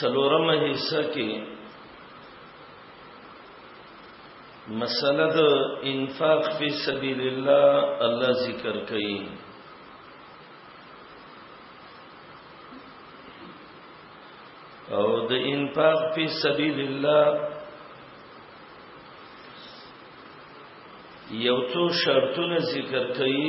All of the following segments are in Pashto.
سلورم حصہ کې مسله د انفاق فی سبیل الله الله ذکر کوي او د انفاق فی سبیل الله یو څو شرطونه ذکر کړي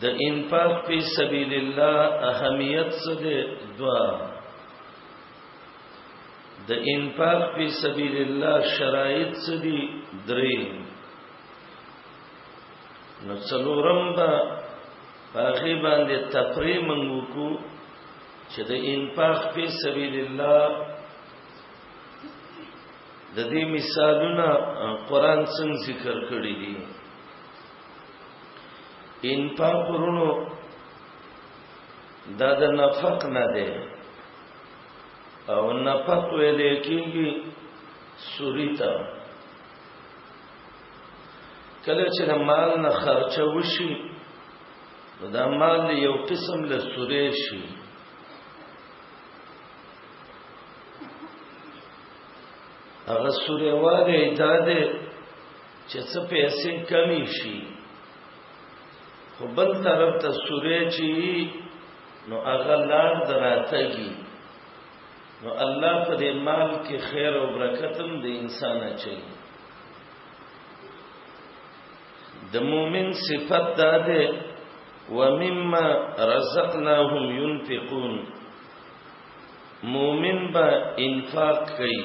د انفاق په سبیل الله اهمیت څه دی دوا د انفاق په سبیل الله شرایط څه دي درې نو څلورم به هغه باندې تفریح منغو کو چې د انفاق په سبیل الله د دې مثالونه قران څنګه ذکر کړی دي انفاق ورونو دا د نفق نه دی او نفق ویل کېږي سوري ته کله چې د مال نه خرچه وشي نو دا مال یو قسم له سورې شي هغه سورې واره ایجاده چې څه پیسې کمی شي خو بل طرف ته سورې چې نو هغه لار دراتګي نو الله په دې مال کې خیر او برکت هم د انسان اچي د مؤمن صفت دا ده ومما رزقناهم ينفقون مؤمن به انفاق کوي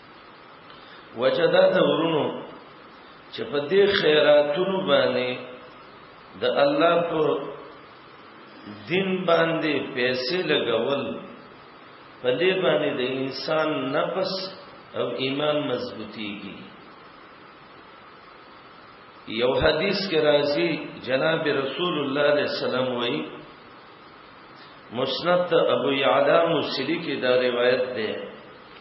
وجدا د ورونو چې په دې خیراتونو باندې د الله په دین باندې پیسې لګول په دې باندې د انسان نفس او ایمان مضبوطیږي یو حدیث کې راځي جناب رسول الله علیه السلام وایي مسند ابو یعلا مسلی کې دا روایت ده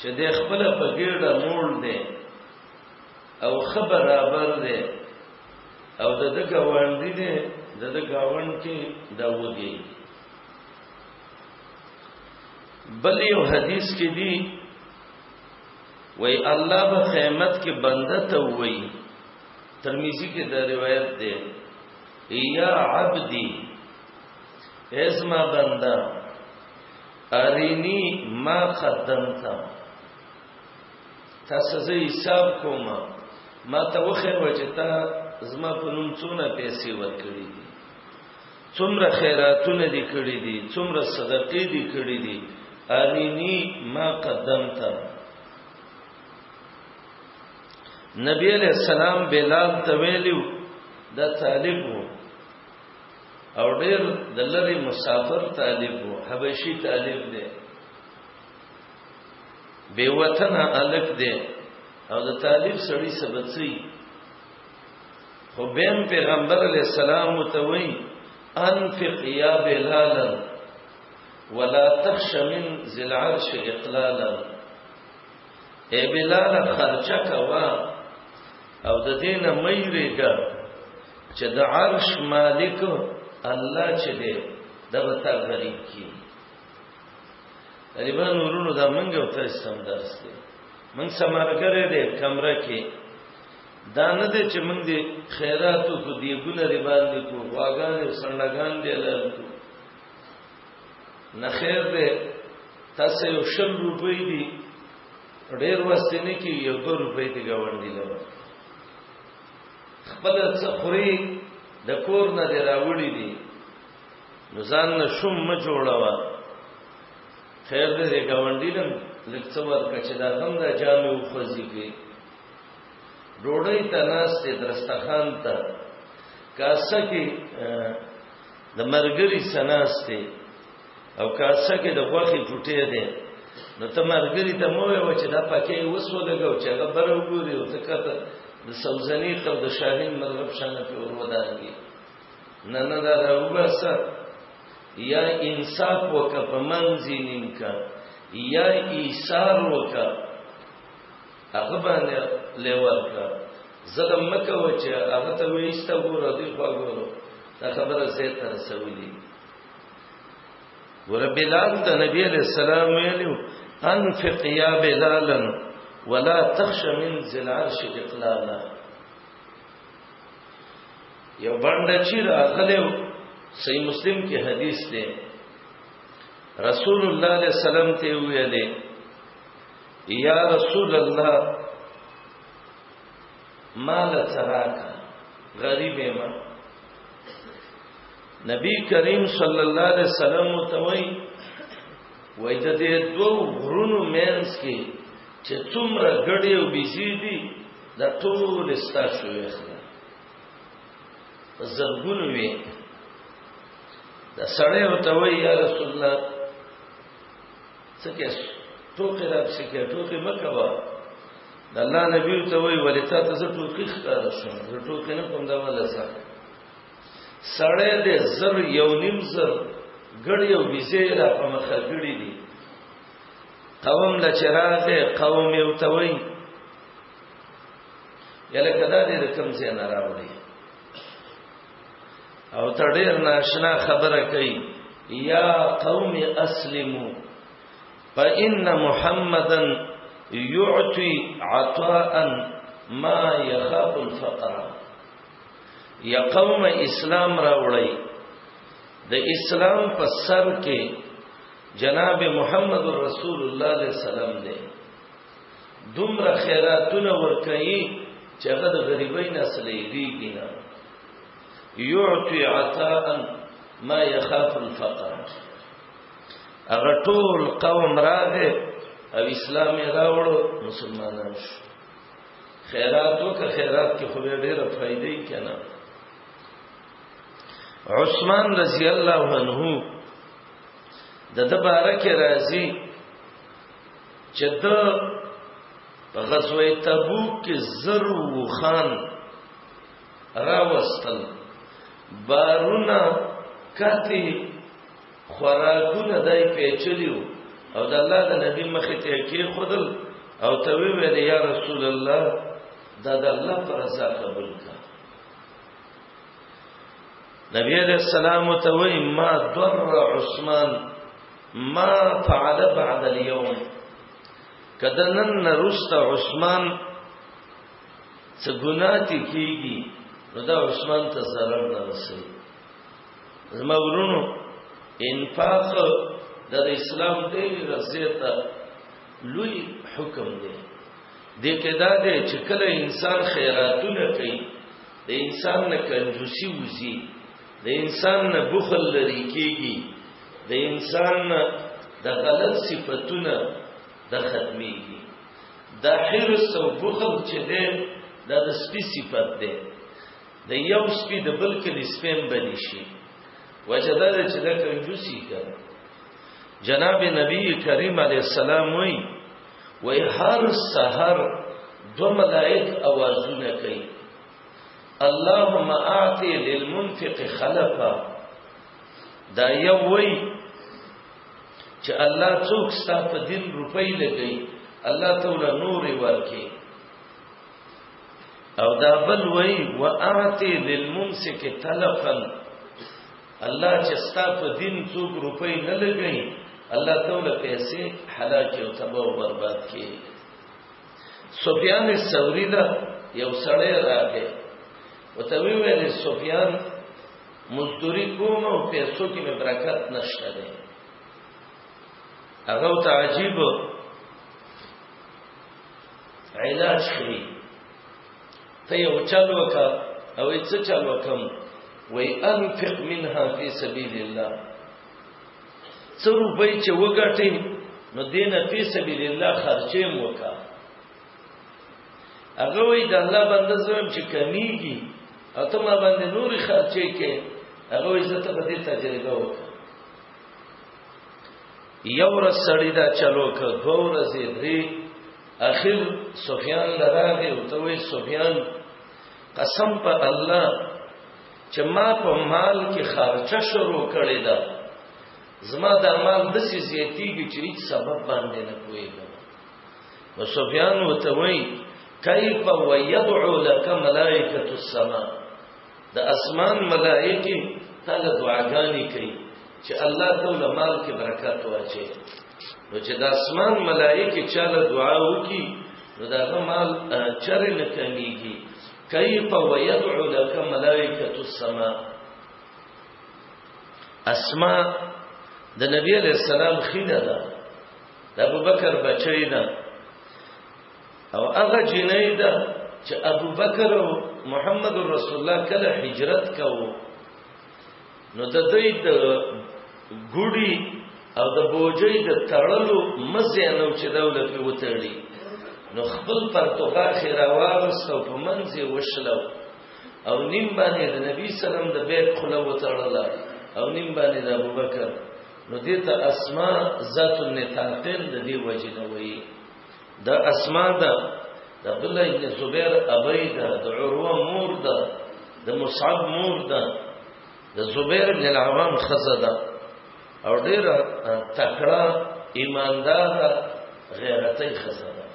چې دی خپله په ګېډه موړ دی او ښه برابر دی او د ده ګاونډي دی د ده ګاونډ کې دا وږی بل یو حدیث کې دی وای الله به قیامت کې بنده ته وای ترمذی کې دا روایت ده یا عبدی ایسما بنده ارینی ما قدمتم تاسو زه حساب کوم ما ته وخیر و چې تا زما په نوم څونه پیسې ورکړي دي څومره خیراتونه دي کړي دي څومره صدقې دي کړي دي ارینی ما قدمتم نبی علیہ السلام بلال تویلیو دا طالب وو او ډیر د لری مسافر طالب وو حبشي طالب دی بے وطن الک دی او د طالب سړی سبڅي خو بیم پیغمبر علیہ السلام متوي انفق یا بلالا ولا تخش من ذل عرش اقلالا اې بلال خرچه کوا او د دې نه مې ریګا چې د عرش مالک الله چې دې د وتا غریب کی غریبان ورونو دا منګ او تاسو سم درس دی من سمارګره دې کمره کې دا نه دې چې من دې خیراتو کو دی ګونه ری باندې کو واغان او سندګان دې لرم نه خیر دی تاسو یو شل روپۍ دی ډیر وخت نه کی یو دو روپۍ دی گاونډي لور خپل څه خوري د کور نه دی راوړي دي نو ځان له شوم م جوړاوه خیر دې گاونډي لم لکڅو ورکه چې دا غم دا جامې او خوځي کې ډوړې ته ناس ته درستخان ته کاسه کې د مرګري سناسته او کاسه کې د غوخي ټوټه ده نو ته مرګري ته مو وای چې دا پکې وسو لګاو چې هغه بر وګوري او ته کته د سوزنی او د شاهین مرغب شانه په اور ودانګي نه نه دا راوباسه یا انصاف وکړه په منځي نیم کا یا ایثار وکړه هغه باندې لیوال کړه ظلم مکوه چې هغه ته وېستا ګوره دی خو ګوره دا خبره زه تر سویلی ګوره بلال ته نبی علیہ السلام ویلو انفق یا بلالا ولا تخش من ذل عرش اقلالا یو باندې چې راغله صحیح مسلم کې حدیث دی رسول الله علیہ السلام ته ویلې یا رسول الله مال تراک غریب ما نبی کریم صلی الله علیه وسلم توي وای د دې دوه غرونو مینس کې چې څومره غړي او بيزي دي د ټول استا شوې خلا زرګونو وي د سړی او توي یا رسول الله څه کیس ټوکې را پسې کې ټوکې مه کوه د الله نبی ته وی ولې تا ته زه ټوکې ښکار شوم زه ټوکې نه کوم دا ولا څه سړې دې زر یو نیم زر ګړ یو بيزه را په مخه کړی دي قوم لا چراغه قوم یو توي یله کدا دې کم څه نه راوړي او ته ډیر ناشنا خبره کوي یا قوم اسلمو فإن محمدا يعطي عطاء ما يخاف الفقر یا قوم اسلام راوړی د اسلام په سر کې جناب محمد رسول الله صلی الله علیه وسلم دی دومره خیراتونه ورکوي چې هغه د غریبۍ نه سلیږي نه یعطي عطاء ما يخاف الفقر هغه ټول قوم راغې او اسلام یې راوړو مسلمانان شو خیرات وکړه خیرات کې خو ډېره فائدې کنا عثمان رضی الله عنه د دبارک راضی چې د غزوه تبوک کې زر وخان راوستل بارونه کتی خوراکونه دای پیچلیو او د الله د نبی مخې ته کې خودل او ته ویل یا رسول الله دا د الله پر رضا قبول کا نبی علیہ السلام ته وای ما در عثمان ما فعل بعد اليوم کده نن نرست عثمان څه ګناه تی کیږي نو دا عثمان ته zarar نه رسي زما ورونو انفاق د اسلام دی رضیته لوی حکم دی د کدا دی چې کله انسان خیراتونه کوي د انسان نه کنجوسی وزي د انسان نه بخل لري کیږي د انسان نه د غلط صفاتونه د ختميږي د حرص او بخل چې ده د سپي صفات ده د یو سپي د بل کلی سپیم بنی شي وجدا د چې د کنجوسی کړ جناب نبی کریم علیه السلام وایي وای هر سحر دو ملائک اوازونه کوي اللهم اعطي للمنفق خلفا دا یو وای چې الله څوک ستا په دین روپۍ لګي الله تعالی نور ورکي او دا بل وای واعطي للممسك تلفا الله چې ستا په دین څوک روپۍ نه لګي الله تعالی پیسې هلاک او تباہ او برباد کړي سفیان الثوری دا یو سړی راغی وته ویل سفیان مزدوری کوم او پیسو کې مې برکت نشته دی هغه ته عجیب علاج کړی ته یو چل وکا او څه چل وکم وای انفق منها فی سبیل الله څو روپۍ چې وګټې نو دین فی سبیل الله خرچې وکا هغه وای د الله بنده زم چې کمیږي او ته ما باندې نور خرچې کې هغه وای زه ته به دې تجربه وکم یو ورځ سړی دا چلو که دو ورځې درې اخر سفیان لراغه او ته وې سفیان قسم په الله چې ما په مال کې خرچه شروع کړې ده زما د مال د سې زیاتیږي چې هیڅ سبب باندې نه کویږم نو سفیان وته وې کیف ويدعو لك ملائکه السما د اسمان ملائکه تعالی دعاګانې کوي چې الله تعالی مال کې برکت واچي نو چې د اسمان ملائکه چاله دعا وکي نو دا مال چر نه کمیږي کیف ويدعو لك ملائکه السما اسما د نبی علیہ السلام خینه ده د ابوبکر بچی ده او هغه جنۍ ده چې ابو بکر او محمد رسول الله کله هجرت کاوه نو د دوی د ګوډي او د بوجۍ د تړلو مزه نو چې دولت په وتړي نو خپل پرتوغا خیره واغست او په منځه وشلو او نیم باندې د نبی سلام د بیت خلو وتړله او نیم باندې د ابوبکر نو دې ته اسماء ذات النطاقین د دې وجه نه وایي دا اسماء دا د عبد الله ابن زبیر ابی دا د عروه مور دا د مصعب مور دا د زبیر ابن العوام خزه دا او ډیر تکړه ایماندار غیرتي خزه دا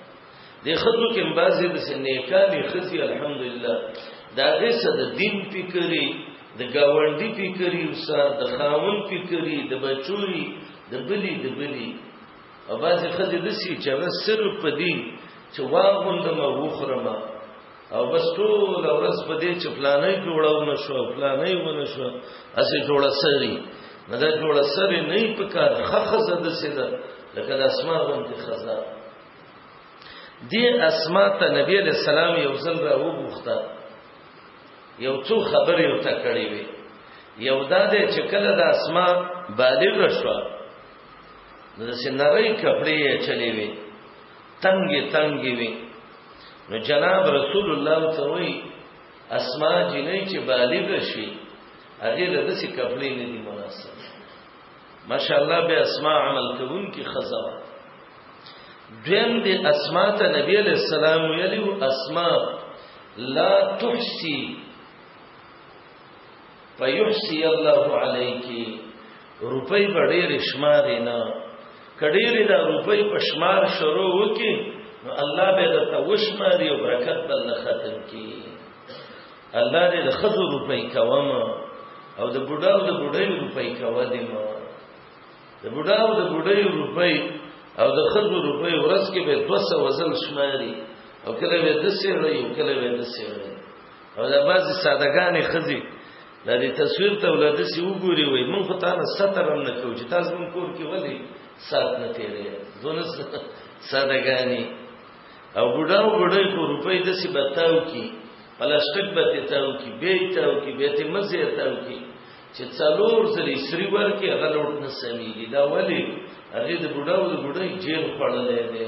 د خزو کې بعضی د سنیکانی خزي الحمدلله دا غیسه د دین فکری د گاونډي فکری وسه د خاون فکری د بچوي د بلی د بلی او بعضې ښځې داسې چې هغه صرف په دې چې واغوندم او وخورم او بس ټوله ورځ په دې چې فلانۍ جوړه ونه شوه او فلانۍ ونه شوه هسې جوړه سري نه دا جوړه سري نه یې په کار ښه ښځه داسې ده لکه د اسما غوندې ښځه دې اسما ته نبی علیه السلام یو ځل را وغوښته یو څو خبرې ورته کړې وې یو دا دی چې کله د اسما بالغ شوه نو داسې نری کپړې یې چلې وي تنګې تنګې وي نو جناب رسول الله ته وی اسما جنې چې بالغ شي هغه له داسې کپړې نه دي مناسب ماشاءالله به اسما عمل کوون کې خزوا دویم دی اسما ته نبی علیہ السلام ویلو اسما لا تحسی فیحسی الله علیکی روپۍ به ډېرې شمارې نه که ډېرې دا روپۍ په شمار شروع وکړي نو الله به درته وشماري او برکت به الله ختم کړي الله دې د ښځو روپۍ کوم او د بوډا او د بوډۍ روپۍ کوه دې ما د بوډا او د بوډۍ روپۍ او د ښځو روپۍ ورځ کې به دوه سوه ځل شماري او کله به داسې وړي او کله به داسې وړي او دا بعضې سادهګانې ښځې دا دې تصویر ته ولادت سی وګوري وای مونږ خو تا نه ستر هم نه کوو چې تاسو مونږ کور کې ولې سات نه تیرې زونه سادهګانی او بډاو بډای خو روپۍ د سی بتاو کی پلاستیک به تاو کی به تاو کی به ته مزه تاو کی چې څلور ځلې سری ورکه هغه لوټ نه سميږي دا ولی هغه د بډاو د بډای جیل خړلې ده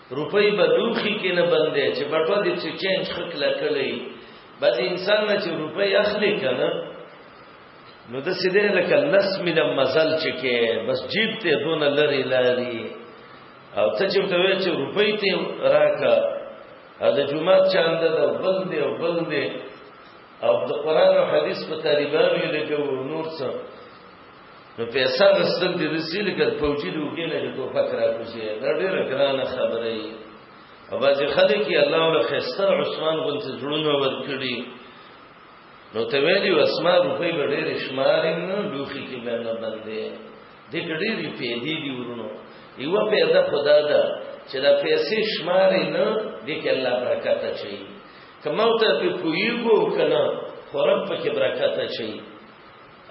روپۍ به لوښي کې نه بندې چې بټوه دې چې چینج ښه کلکلی بعضې انسان نه چې روپۍ اخلي که نه نو داسې دی لکه لس میله مزل چې کې بس جیب ته دونه لرې لاري او ته چې ورته وایې چې روپۍ ته راکړه او د جومات چانده ده او بل دی او بل دی او د قرآن او حدیث په طالبانو یې لګوو نور څه نو پیسې غستل دي رسي لکه فوجي دی وګې نه ته فکر راکوسي دا ډېر ګرانه خبره ای او باز خلک یې الله ول خستر عثمان بن زړونه ور کړی نو ته ویلی اسما روپۍ به ډېر شمار نه لوخي کې به نه بندې دې ډېر پیدې دی ورونو یو پیدا خدا دا چې دا پیسې شمار نه دې کې الله برکت اچي کمو ته په پویګو کنه خورب په کې برکت اچي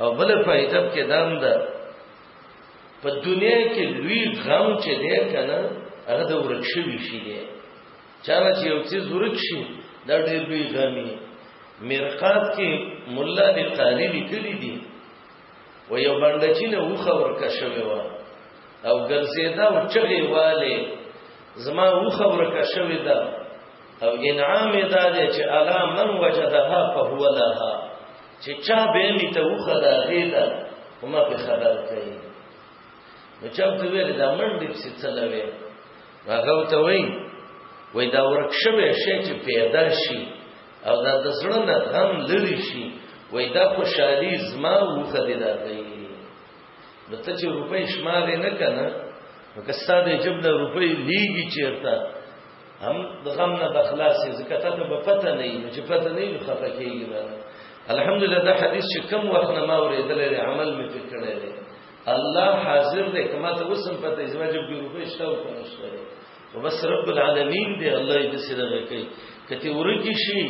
او بل فائدہ کې دام ده په دنیا کې لوی غم چې دی کنه هغه د ورک شوی شي دی چا چې یو څه ورک شي دا ډېر لوی غمي مرقات کې مولا دې قاری لیکلي دي و یو باندې چې نه وخه ورکه شوی و او ګرځیدا او چغې والے زما وخه ورکه شوی ده او انعام دا دی چې الا من وجدها فهو لها چې چا به می ته وخه دا غیدا ومه په خبر کوي نو چا ته ویل دا منډې څه چلوي هغه ته وایي وای دا ورکشمه شي چې پیدا شي او دا د زړه نه غم لري شي وای دا خوشحالي زما وخه دی دا کوي نو ته چې روپۍ شمارې نه کنه نو که ستاسو د جبنه روپۍ لیږي چیرته هم د غم نه بخلاصې ځکه ته به پته نه یې چې پته نه یې خفه کېږي به الحمدلله دا حدیث چې کم وخت نه ما اورېدل لري عمل مې پکې کړی دی الله حاضر دی کما ته وسم پته زما جب کې روپې شته او کنه شته او بس رب العالمین دی الله دې سره راکړي کته ورکی شي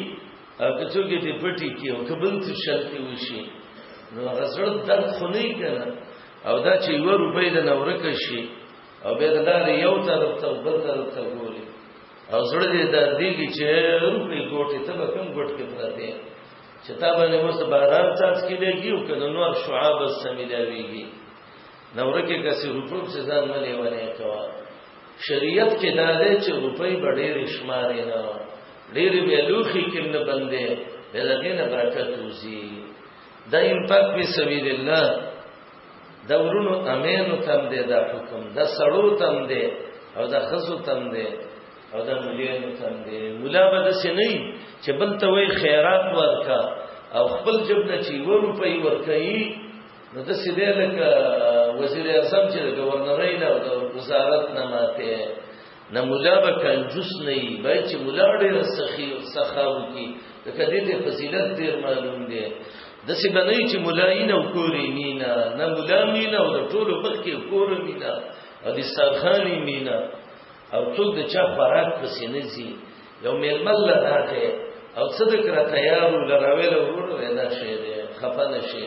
او کڅو کې دې پټي کې او کبل څه شل کې وشي نو غزړ درد خو نه کړه او دا چې یو روپې د نورکه شي او به دا یو طرف ته بل طرف ته ګوري او زړه دې دردېږي چې روپې ګوټې ته به کوم ګوټ کې پراته چې تا باندې اوس باران تاس کې لګي او کنه نور شعاب سمیلاویږي نو ورکه کسي روپو چې ځان ملي ونه کوا شریعت کې دا ده چې روپې بډې رشمارې نه ډېرې به لوخي کې نه بندې به دغه نه برکت وزي دا انفاق په سبیل الله د ورونو امینو تم دی دا حکم د سړو تم دی او د خزو تم دی او د مليانو تم دی مولا به د سې نه چې بل ته وای خیرات ورکا او خپل جب نه چې و روپۍ ورکړي نو د سې دی لکه وزیر اعظم چې د گورنرۍ نه او د وزارت نه ماته نه مولا به کنجوس نه وي باید چې مولا ډېر سخي او سخا وکي لکه دې ته فضیلت ډېر معلوم دی د څه بنوي چې مولا یې نه وکوري مینا نه مولا مینا او د ټولو مخ کې وکوري مینا او د سرخاني مینا او څوک د چا خوراک پسې نه ځي یو مېلمه له راغی او صدق را تیارو لراویل ورور وینا شي خفه نشي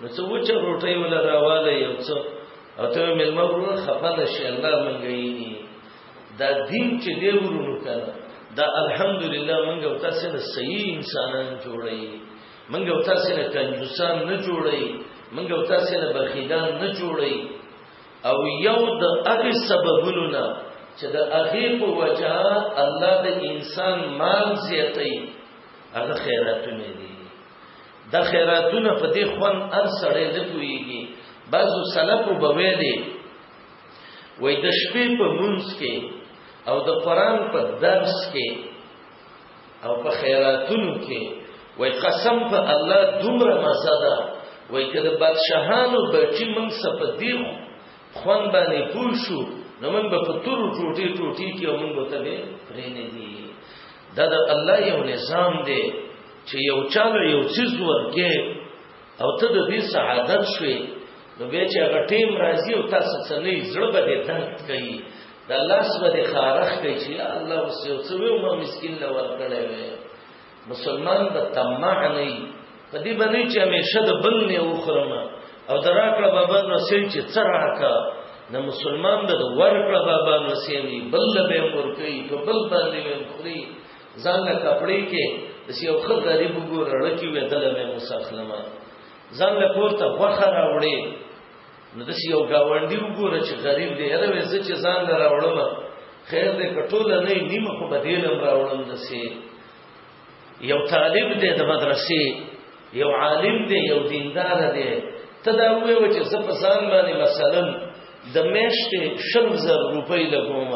نو څه وچه روټۍ ولا راواله یو څه او ته ملما ورو خپل شي الله منګینی دا دین چې دی ورونو کړه دا الحمدلله منګ او تاسو نه صحیح انسانان جوړی منګ او تاسو نه کنجوسان نه جوړی منګ او تاسو نه بخیلان نه جوړی او یو د هغه سببونو نه چې د هغه په وجه الله د انسان مال زیاتې هغه خیراتونه دي دا خیراتونه په دې خوان ار سړی نه کويږي بعضو سلفو به ویلي وای د شپې په مونږ کې او د قران په درس کې او په خیراتونو کې وای قسم په الله دومره مزه ده وای کله بادشاهانو بچی مونږ سپدیو خوان باندې پوښو نو مونږ په تور ټوټي ټوټي کې مونږ ته به پرې نه دی دا د الله یو نظام دی چې یو چاله یو څیز ورکې او ته د دې سعادت شوې نو به چې هغه ټیم راځي او تاسو څه نه زړه به دې درد کوي د الله سره دې خارخ کوي چې یا الله اوس یو څه وې ما مسكين لور کړې وې مسلمان به تمع نه په دې باندې چې همیشه د بل نه وخورم او د راکړه بابا نو سین چې څه راکا نه مسلمان د ورکړه بابا نو سین بل به امر کوي په بل باندې هم خوري ځان له کپړې کې د یو خل غریب ګور لړکی وې دله مې مسخلمه ځان له پورته وخه راوړې نو د یو گاونډي وګوره چې غریب دی هر وې زه چې ځان راوړم خیر دې کټول نه نیمه په بدیلم راوړم دسه یو طالب دی د مدرسې یو عالم دی یو دیندار دی ته دا وایو چې زه په ځان باندې مثلا د میشتې شل زر روپۍ لګوم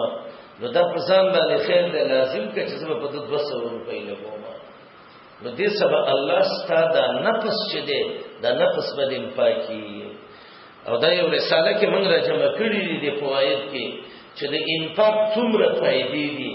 نو دا په ځان باندې خیر دی لازم که چې زه په د 200 روپۍ لګوم نو دې سبا الله ستاسو دا نفس چې دی دا نفس باندې پاکي او دا یو رساله کې موږ راجمع کړی دی په آیت کې چې د انفاق څومره فائدې دي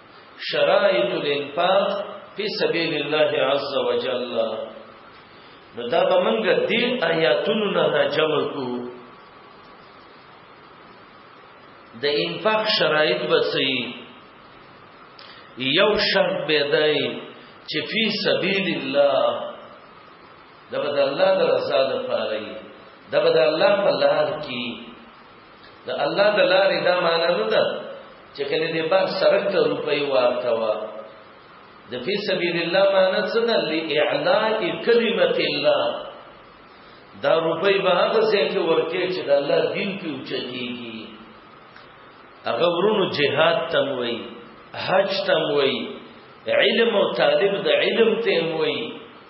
شرائط الانفاق فی سبیل الله عز وجل نو دا به موږ دې آیاتونو نه جمع کو د انفاق شرایط به سي یو شرط به دی چې فی سبیل الله دا به د الله د رضا لپاره دی دا به د الله په لار کې د الله د لارې دا معنا نه ده چې کله دې بار سرک ته روپۍ ورته وا د فی سبیل الله معنا څه ده لاعلاء کلمت الله دا روپۍ به هغه ځای کې ورکې چې د الله دین په اوچتیږي هغه ورونو جهاد تم وای حج تم وای علم او طالب د علم تم وای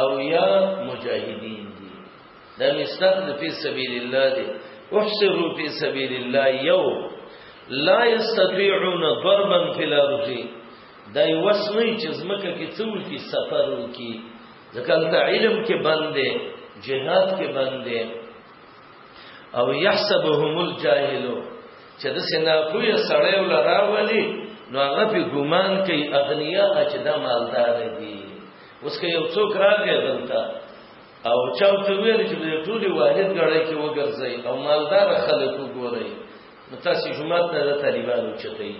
او یا مجاهدین دي دا مثال د په سبیل الله دی احسروا فی سبیل الله یو لا یستطيعون ضربا فی الارض دا وسنی چې زمکه کې څو کې سفر وکي ځکه ته علم کې باندې جهاد کې باندې او يحسبهم الجاهل چې د سنا کوی سړی ولراولي نو هغه په ګومان کوي اغنیا چې دا مالدار دي اوس که یو څوک راغی دلته او چا ته ویل چې د ټولي واحد غړی کې وګرځي او مالدار خلک وګوري نو تاسو جمعات نه د طالبانو چتای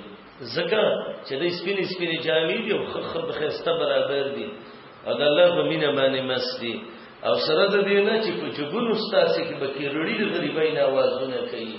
زکه چې د سپین سپین جامې دي او خخب خسته برابر دي او د الله په مینه باندې مستی او سره د دې نه چې په جګونو ستاسو کې بکیرړي د غریبۍ نه आवाजونه کوي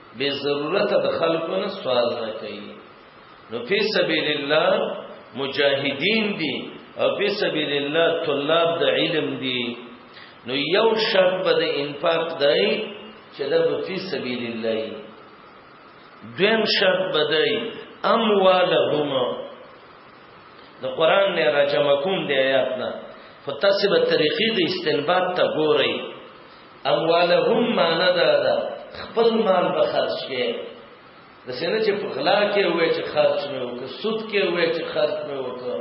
بے ضرورت د خلکو نه سوال نه کوي نو فی سبیل الله مجاهدین دي او فی سبیل الله طلاب د علم دي نو یو شرط به د انفاق دی چې دا به فی سبیل الله دویم شرط به دی اموالهم د قران نه راجمکوم دی آیات نه فتاسبه طریقې د استنباط ته ګورئ اموالهم معنا دا ده خپل مال به خرج کې د سینې چې په غلا کې وې چې خرج مې وکړ سود کې وې چې خرج مې وکړ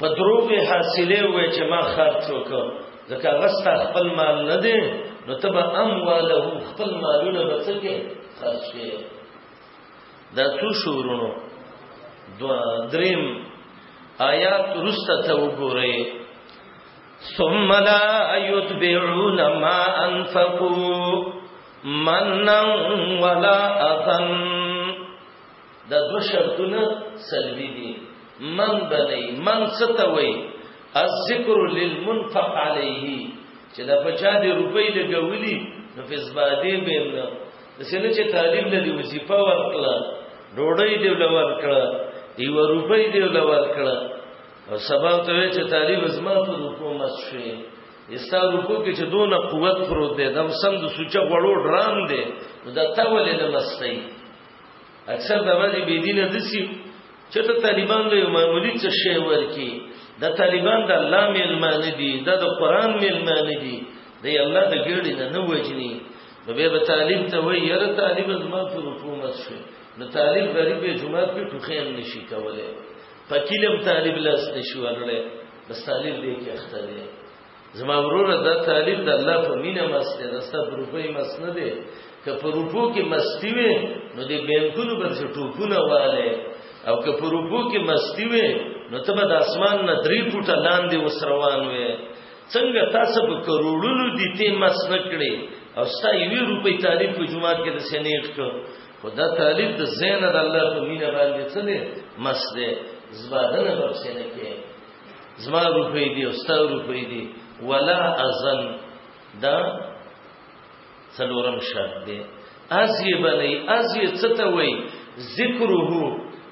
په دروغ حاصلې وې چې ما خرج وکړ ځکه غستا خپل مال نه دی نو تبا اموالهم خپل مالونه به څنګه خرج کې دا څو شورونو دوا دریم آیات رسته ته وګورئ ثم لا يتبعون ما انفقوا منا ولا اذن دا دو شرطونه سلبي دي من بني من ستوي الذکر للمنفق عليه چې دا بچا دې روپۍ لګولي نو فزبادې به نه څنګه چې طالب لري وظیفه ورکړه ډوډۍ دې ولور کړه دی ورپې دې ولور کړه او سبا ته وی چې طالب زما په رکوع مس شي استا رکوع کې چې دونه قوت پروت دی دم سم د سوچه غړو ډرام دی نو دا تاول نه مستي اکثر د باندې بی دینه دسی چې ته طالبان له معمولی څه شی ورکی د طالبان د الله ملمان دي د قرآن ملمان دي دی الله د ګړې نه نه وجني نو به طالب ته وی یره طالب زما په رکوع مس شي نو طالب غریب جمعه په ټوخې نشي کولای پکیلم طالب لاس نشو ورړې بس طالب دې کې اخته دی زما وروره دا طالب د الله په مینه مسته دا ست په روپې مس نه دی که په روپو کې مستی وي نو دې بینکونو بل څه ټوپونه والے او که په روپو کې مستی وي نو ته به د اسمان نه درې فوټه لاندې وسروان وي څنګه تاسو په کروڑونو دي ته مس نه کړې او ستا یوې روپې طالب په جمعات کې د سنیټ کو خدا طالب د زین د الله په مینه باندې څه دی مس دی زبادنه بخښه نه کې زما روپې دی او ستا روپې دی ولا ازن دا څلورم شرط دی ازی بنی ازی څته وای ذکره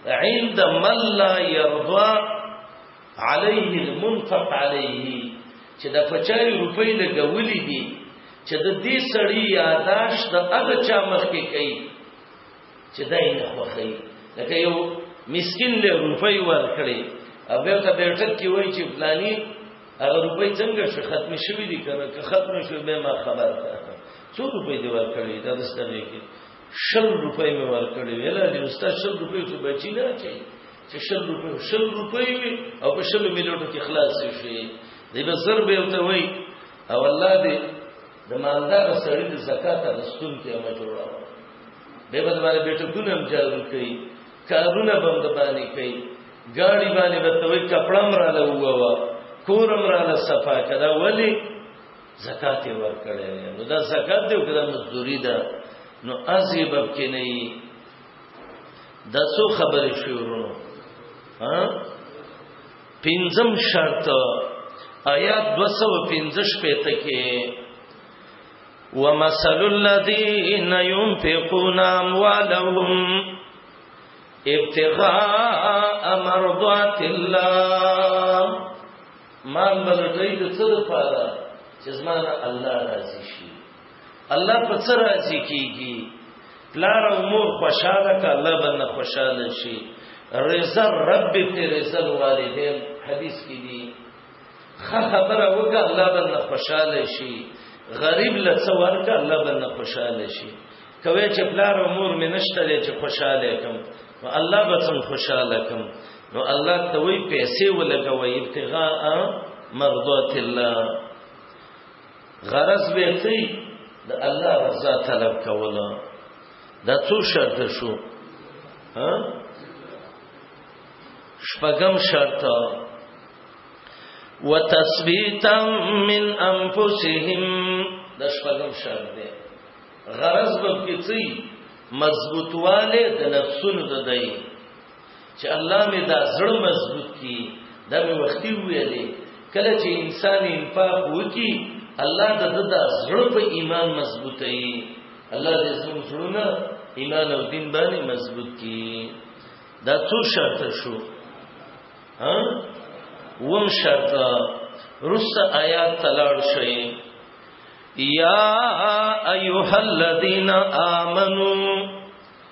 عند من لا يرضى علیه المنفق علیه چې د پچای روپۍ لګولې دي چې د دې سړی یاداش د هغه چا مخ کې کوي چې دا یې نه خوخی لکه یو مسكين له روپۍ ورکړي او بیا ته بیٹک کې وای چې فلانی هغه روپۍ څنګه شو ختم شوې دي کنه که ختم شو به ما خبر ده څو روپۍ دی ورکړي دا د ستړي کې شل روپۍ مې ورکړي ویل دي استاد شل روپۍ څه بچی نه چي چې شل روپۍ شل روپۍ وي او په شل مليونو کې خلاص شي دی به زر به ته وای او الله دې د مالدار سړي د زکات غستون کې هم جوړا به به باندې بیٹکونه هم جوړ کړي کارونه بند باندې کړي ګاډي باندې به ته وای کپڑا مراله ووا کورم را له صفا کړه ولی زکات ور کړی نو دا زکات دی او کړه مزدوری ده نو ازیبب کې نه دا څو خبرې شو ورونو ها پنځم شرط آیات 215 پته کې ومثل الذين ينفقون اموالهم ابتغاء مرضات الله ما بلټي د څه لپاره چې زمانه الله راضي شي الله په څه راضي کیږي پلار او مور خوشاله ک الله باندې خوشاله شي رضا رب په رضا والدین حدیث کې دي خه خبره وکړه الله باندې خوشاله شي غریب له څو ورکه الله باندې خوشاله شي کوي چې پلار او مور مې نشته لري چې خوشاله کوم نو الله به څنګه خوشاله کوم نو الله ته وی پیسې ولګوي ابتغاء مرضات الله غرض به تی د الله رضا طلب کوله دا څو شرط شو ها شپږم شرط وتثبیتا من انفسهم دا شپږم شرط دی غرض به کیږي مضبوطواله د نفسونو د دی چې الله مې دا زړه مضبوط کی دا مې وختي ویلې کله چې انسان انفاق وکي الله د د زړه په ایمان مضبوطي الله دې زموږ زړونه ایمان او دین باندې مضبوط کی دا څو شرط شو ها وم شرط رس آیات تلاړ شي یا ایها الذین آمنو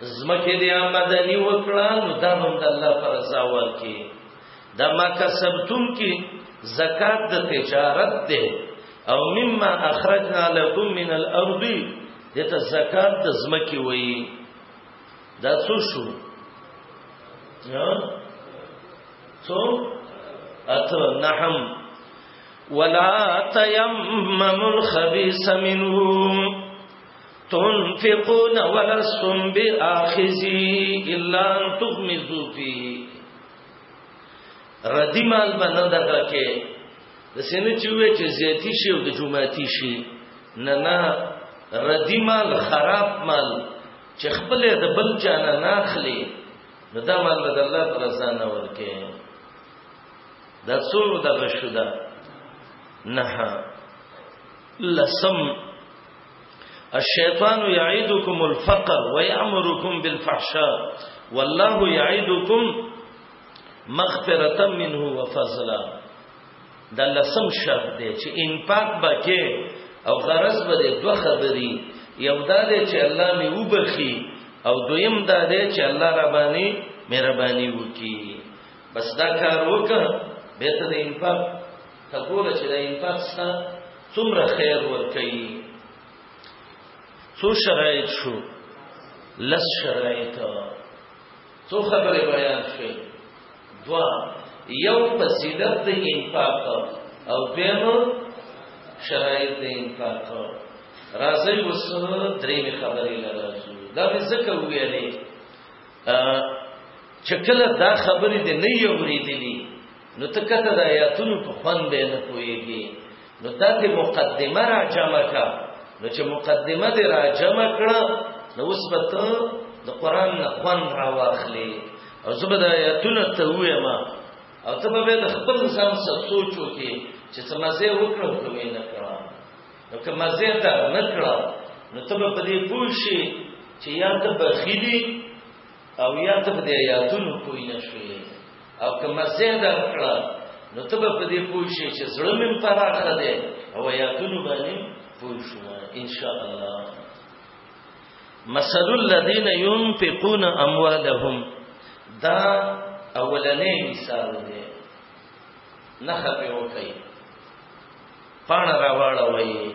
زمکه دی آمدنی وکړه نو دا هم د الله پر رضا ورکی دا ما کسبتم کی زکات د تجارت ده او مما اخرجنا لكم من الارض دته زکات د زمکی وای دا څو شو یا څو اته نحم ولا تيمم الخبيث منه تنفقون ولستم باخذي الا ان تغمزوا فيه ردی مال باندې دغه کې د سینې چوي چې زیاتی شي او د جمعاتی شي نه نه ردی مال خراب مال چې خپل د بل چا نه ناخلي نو دا مال د الله پر ځان ورکه دا څو دغه شو ده نه لسم الشیطان یعیدکم الفقر ویامرکم بالفحشاء والله یعیدکم مغفرتا منه وفضلا دا لسم شرط دی چې انفاق بکې او غرض به دوه خبرې یو دا دی چې الله می وبخي او دویم دا دی چې الله ربانی مهرباني وکي بس دا کار وکړه به ته د انفاق ته ګوره چې دا انفاق ستا څومره خیر ورکوي څو شرایط شو لس شرایط څو خبرې بیان شوې دوا یو فضیلت د انفاق او دیم شرایط د انفاق راځي وس درې خبرې لرازو دا به زکه ویلې چکله دا خبرې دې نه یو ورېدلې نو ته کته د آیاتونو په خوند به نه پوهېږي نو دا ته مقدمه را جمع کا نو چې مقدمه دې را جمع کړه نو اوس به ته د قران نه خوند را واخلې او زه به د آیاتونو ته وایم او ته به د خپل ځان سره سوچ وکې چې څه مزه وکړو ته وې نه کړه نو که مزه ته نه کړه نو ته به په دې پوه شې چې یا ته بخیلی او یا ته په دې آیاتونو پوه نه شوې او که مزه درکړه نو ته به په دې پوه شې چې زړه مې پراخه دی او آیاتونو باندې پوه شوم ان شاء الله مثل الذين ينفقون اموالهم دا اولنې مثال دی نه خپې وکړي پاڼه راواړوي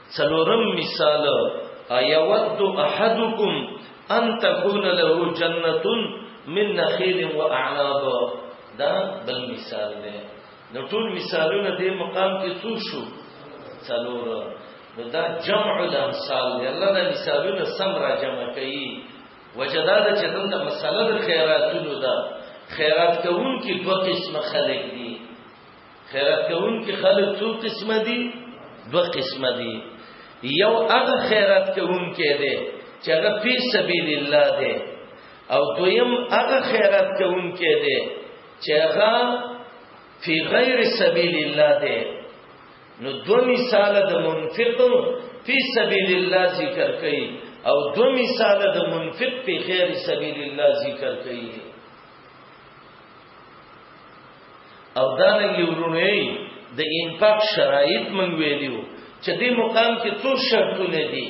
څلورم مثال ايود احدكم ان تكون له جنت من نخيل واعناب دا بل مثال دی نو ټول مثالونه دې مقام کې څو شو څلور نو دا جمع الامثال دی الله دا مثالونه سم را جمع کوي وجداد چې دلته مسله د خیراتونو ده خیرات کوونکي دوه قسم خلک دي خیرات کوونکي خلک څو قسمه دي دوه قسمه دي یو هغه خیرات کوونکی دی چې هغه په سبیل الله دی او دویم هغه خیرات کوونکی دی چې هغه فی غیر سبیل الله دی نو دو مثال د منفق فی سبیل الله ذکر کړي او دو مثال د منفق په غیر سبیل الله ذکر کړي او دا رنګي ورونه د انفاق شرایط مونږ ویلو چې دې مقام کې څو شرطونه دي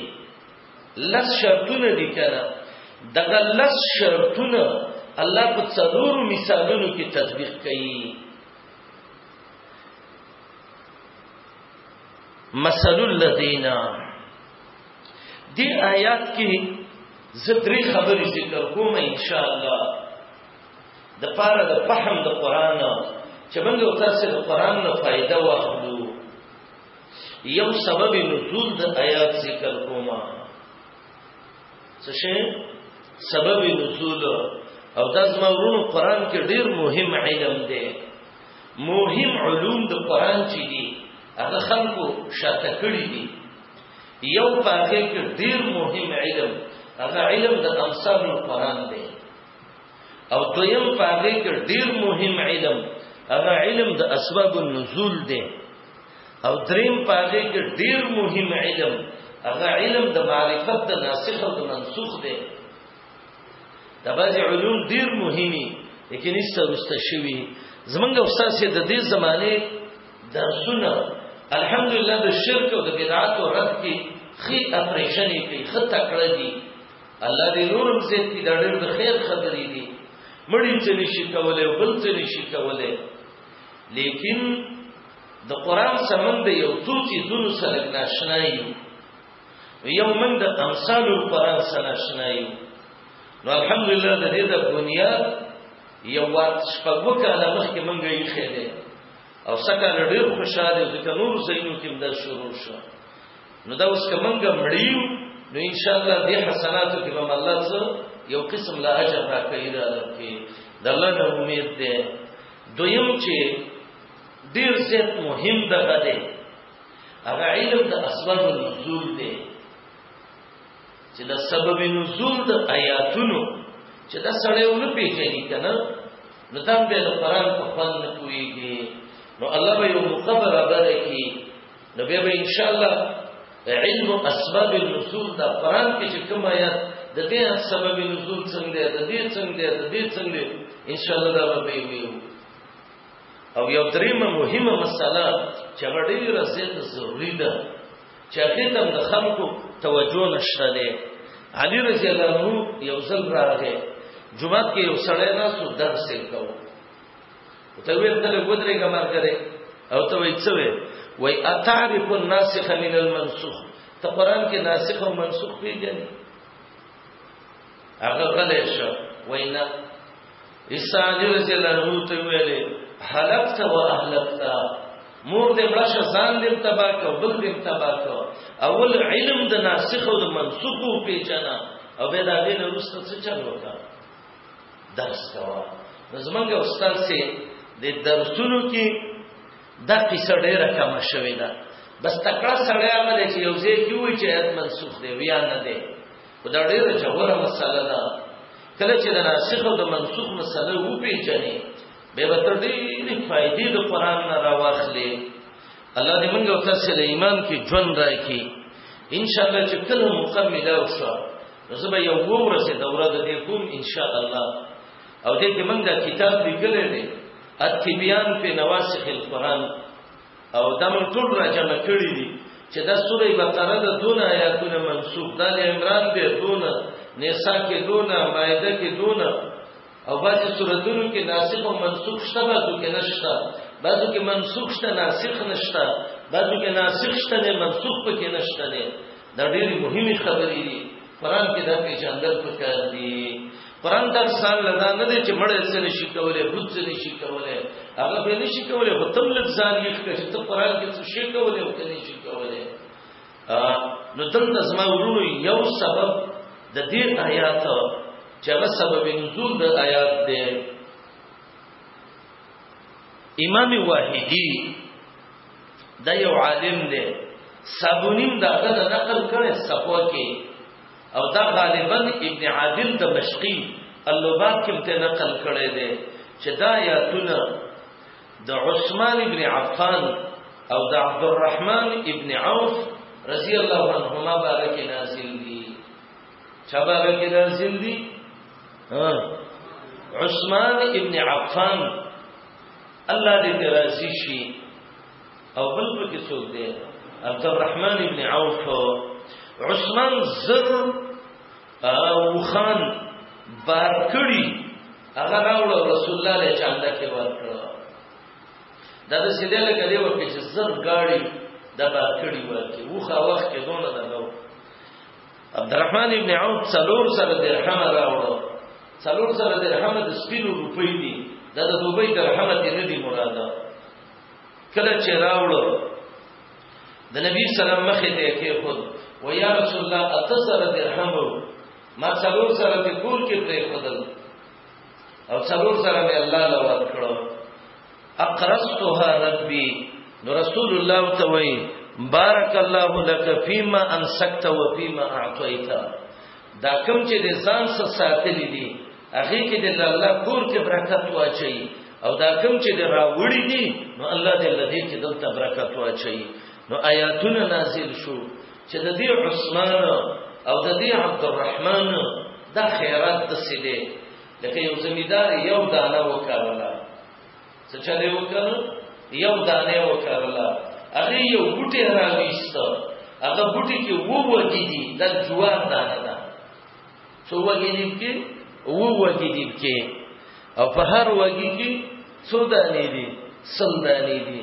لس شرطونه دي کنه دغه لس شرطونه الله په څلور مثالونو کې تطبیق کوي مثل الذين دې آیات کې زدري خبرې ذکر کوم ان شاء الله د پاره د فهم د قران چې موږ او تاسو د قران نه فائدہ واخلو یو سبب نزول د آیات ذکر کوم څه شي سبب نزول او دا زما ورونو قران کې ډیر مهم علم دی مهم علوم د قران چې دي هغه خلکو شاته کړی دي یو پاکه کې ډیر مهم علم هغه علم د امثال القرآن دی او دویم پاکه کې ډیر مهم علم هغه علم د اسباب النزول دی او دریم پاکه کې ډیر مهم علم هغه علم د معرفت د ناسخ او د منسوخ دی دا بعض علوم ډیر مهمي لیکن هیڅ ورسته شوی زمونږ استاد د دې زمانه درسونه الحمدلله د شرک او د بدعت او رد کې خي اپریشن کې خطه کړې دي الله دې نورم زیات کې دا ډېر د خیر خبرې دي مړی څه نشي کولای بل څه نشي کولای لیکن د قران سمند یو څو چې دونو سره ناشنا یو یو من د امثال القران سره ناشنا یو نو الحمدلله د دې د بنیاد یو وخت شپږ کاله مخکې مونږ یې خېده او سکه ډیر خوشاله ځکه نور زینو کې دا شروع شو نو دا اوس کومګه مړیو نو ان شاء الله دې حسناتو کې به الله څو یو قسم لا اجر را کوي دا کې د الله نه امید ده دویم چې ډیر زیات مهم ده ده هغه علم د اسباب النزول ده چې د سبب نزول د آیاتونو چې دا سړی ونه پیژني کنه نو تم به د قران په خوان نه کویږي نو الله به یو مخبر برکی نو بیا به ان شاء الله علم اسباب النزول دا قران کې چې کوم آیات د دې سبب نزول څنګه د دې څنګه د دې څنګه ان شاء الله دا به ویو او یو دریمه مهمه مسله چې غړي رزق ضروری ده چې هغه تم د خلکو توجه نشته دی علي رضی الله عنه یو ځل راغی جمعه کې یو سړی نه سو درس یې کو ته ویل ته ودرې کمر کرے او ته وای څه وای وای اتعرف الناسخ من المنسوخ ته قران کې ناسخ او منسوخ پیژنې هغه غلې شو وینا عیسی علی رضی الله عنه ته ویلې هلکت و اهلکت مور دې مړه ځان دې تبا کو بل دې تبا کو اول علم د ناسخ او د منسوخ او پیچنا او به دا دې وروسته څه چل وکا درس کوا زمونږ استاد سي د درسونو کې دا قصه ډیره کم شوې ده بس تکړه سړی هغه دی چې یو ځای کې وي چې آیت منسوخ دی یا نه دی خو دا ډېره ژوره مسله ده کله چې د ناسخ او د منسوخ مسله وپېژنې بیا به ته ډېرې فایدې د قرآن نه راواخلې الله دې موږ او تاسو له ایمان کې ژوند راکړي ان شاء الله چې کله مکمل او شو نو زه به یو ورځ دوره د دې کوم ان شاء الله او دې کې موږ دا کتاب لیکل دي اتبیان په نواسخ القرآن او دا موږ ټول راجمع کړي دي چې دا سوره بقره د دون آیاتونه منسوب ده ال عمران به دون نساء کې دون مائده کې دون او بعضی سورتونو کې ناسخ او منسوخ شته بعضو کې نشته بعضو کې منسوخ شته ناسخ نشته بعضو کې ناسخ شته نه منسوخ پکې نشته نه دا ډېرې مهمې خبرې دي قران کې دا پیژندل پکار دي قران د انسان لدا نه دی چې مړ څه نشي کولای بوت څه نشي کولای هغه به نشي کولای هو تم لږ ځان یې کړ چې ته قران کې څه شي کولای او کني شي کولای نو دلته زما ورونو یو سبب د دې آیات چې هغه سبب نزول د آیات دی امام واحدی دا یو عالم دی صابونیم دا د نقل کړي صفو کې او دا غالبا ابن عادل دمشقي اللوبات کې مت نقل کړي دي چې دا یاتونه د عثمان ابن عفان او د عبد الرحمن ابن عوف رضی الله عنهما بارک نازل دي چا بارک نازل دي عثمان ابن عفان الله دې ته راضي شي او بل پکې څوک دی عبد الرحمن ابن عوف عثمان زر او خان بار کړی هغه راوړ رسول الله له چاندا کې ورکړ دا د سیده لکه دی ورکه چې زر گاڑی د بار کړی ورکه وخه وخت کې دونه نه عبدالرحمن ابن عوف څلور سره درهم راوړو څلور سره درهم د سپینو روپۍ دي دا د دوبۍ درهم دي نه دي مراد کله چې راوړو د نبی سلام مخې ته کې خود و یا رسول الله اته سره درهم ما څلور سره په کور کې پرې خدل او څلور زره مې الله له ورکړو اقرضتها ربي نو رسول الله ته وای بارک الله لك فيما انسكت وفيما اعطيت دا کوم چې د ځان سره ساتلې دي هغه کې د الله کور کې برکت واچي او دا کوم چې د راوړي دي نو الله دې لدې کې دلته برکت واچي نو آیاتونه نازل شو چې د دې عثمان او د دې عبدالرحمن دا خیرات دسې دی لکه یو زمیندار یو دانه وکرله څه چا دی وکړ یو دانه وکرله هغه یو بوټی راویست هغه بوټی کې وو وږي دي د جوار دانه ده څو وږي دي کې وو وږي دي کې او په هر وږي کې څو دانې دي سل دانې دي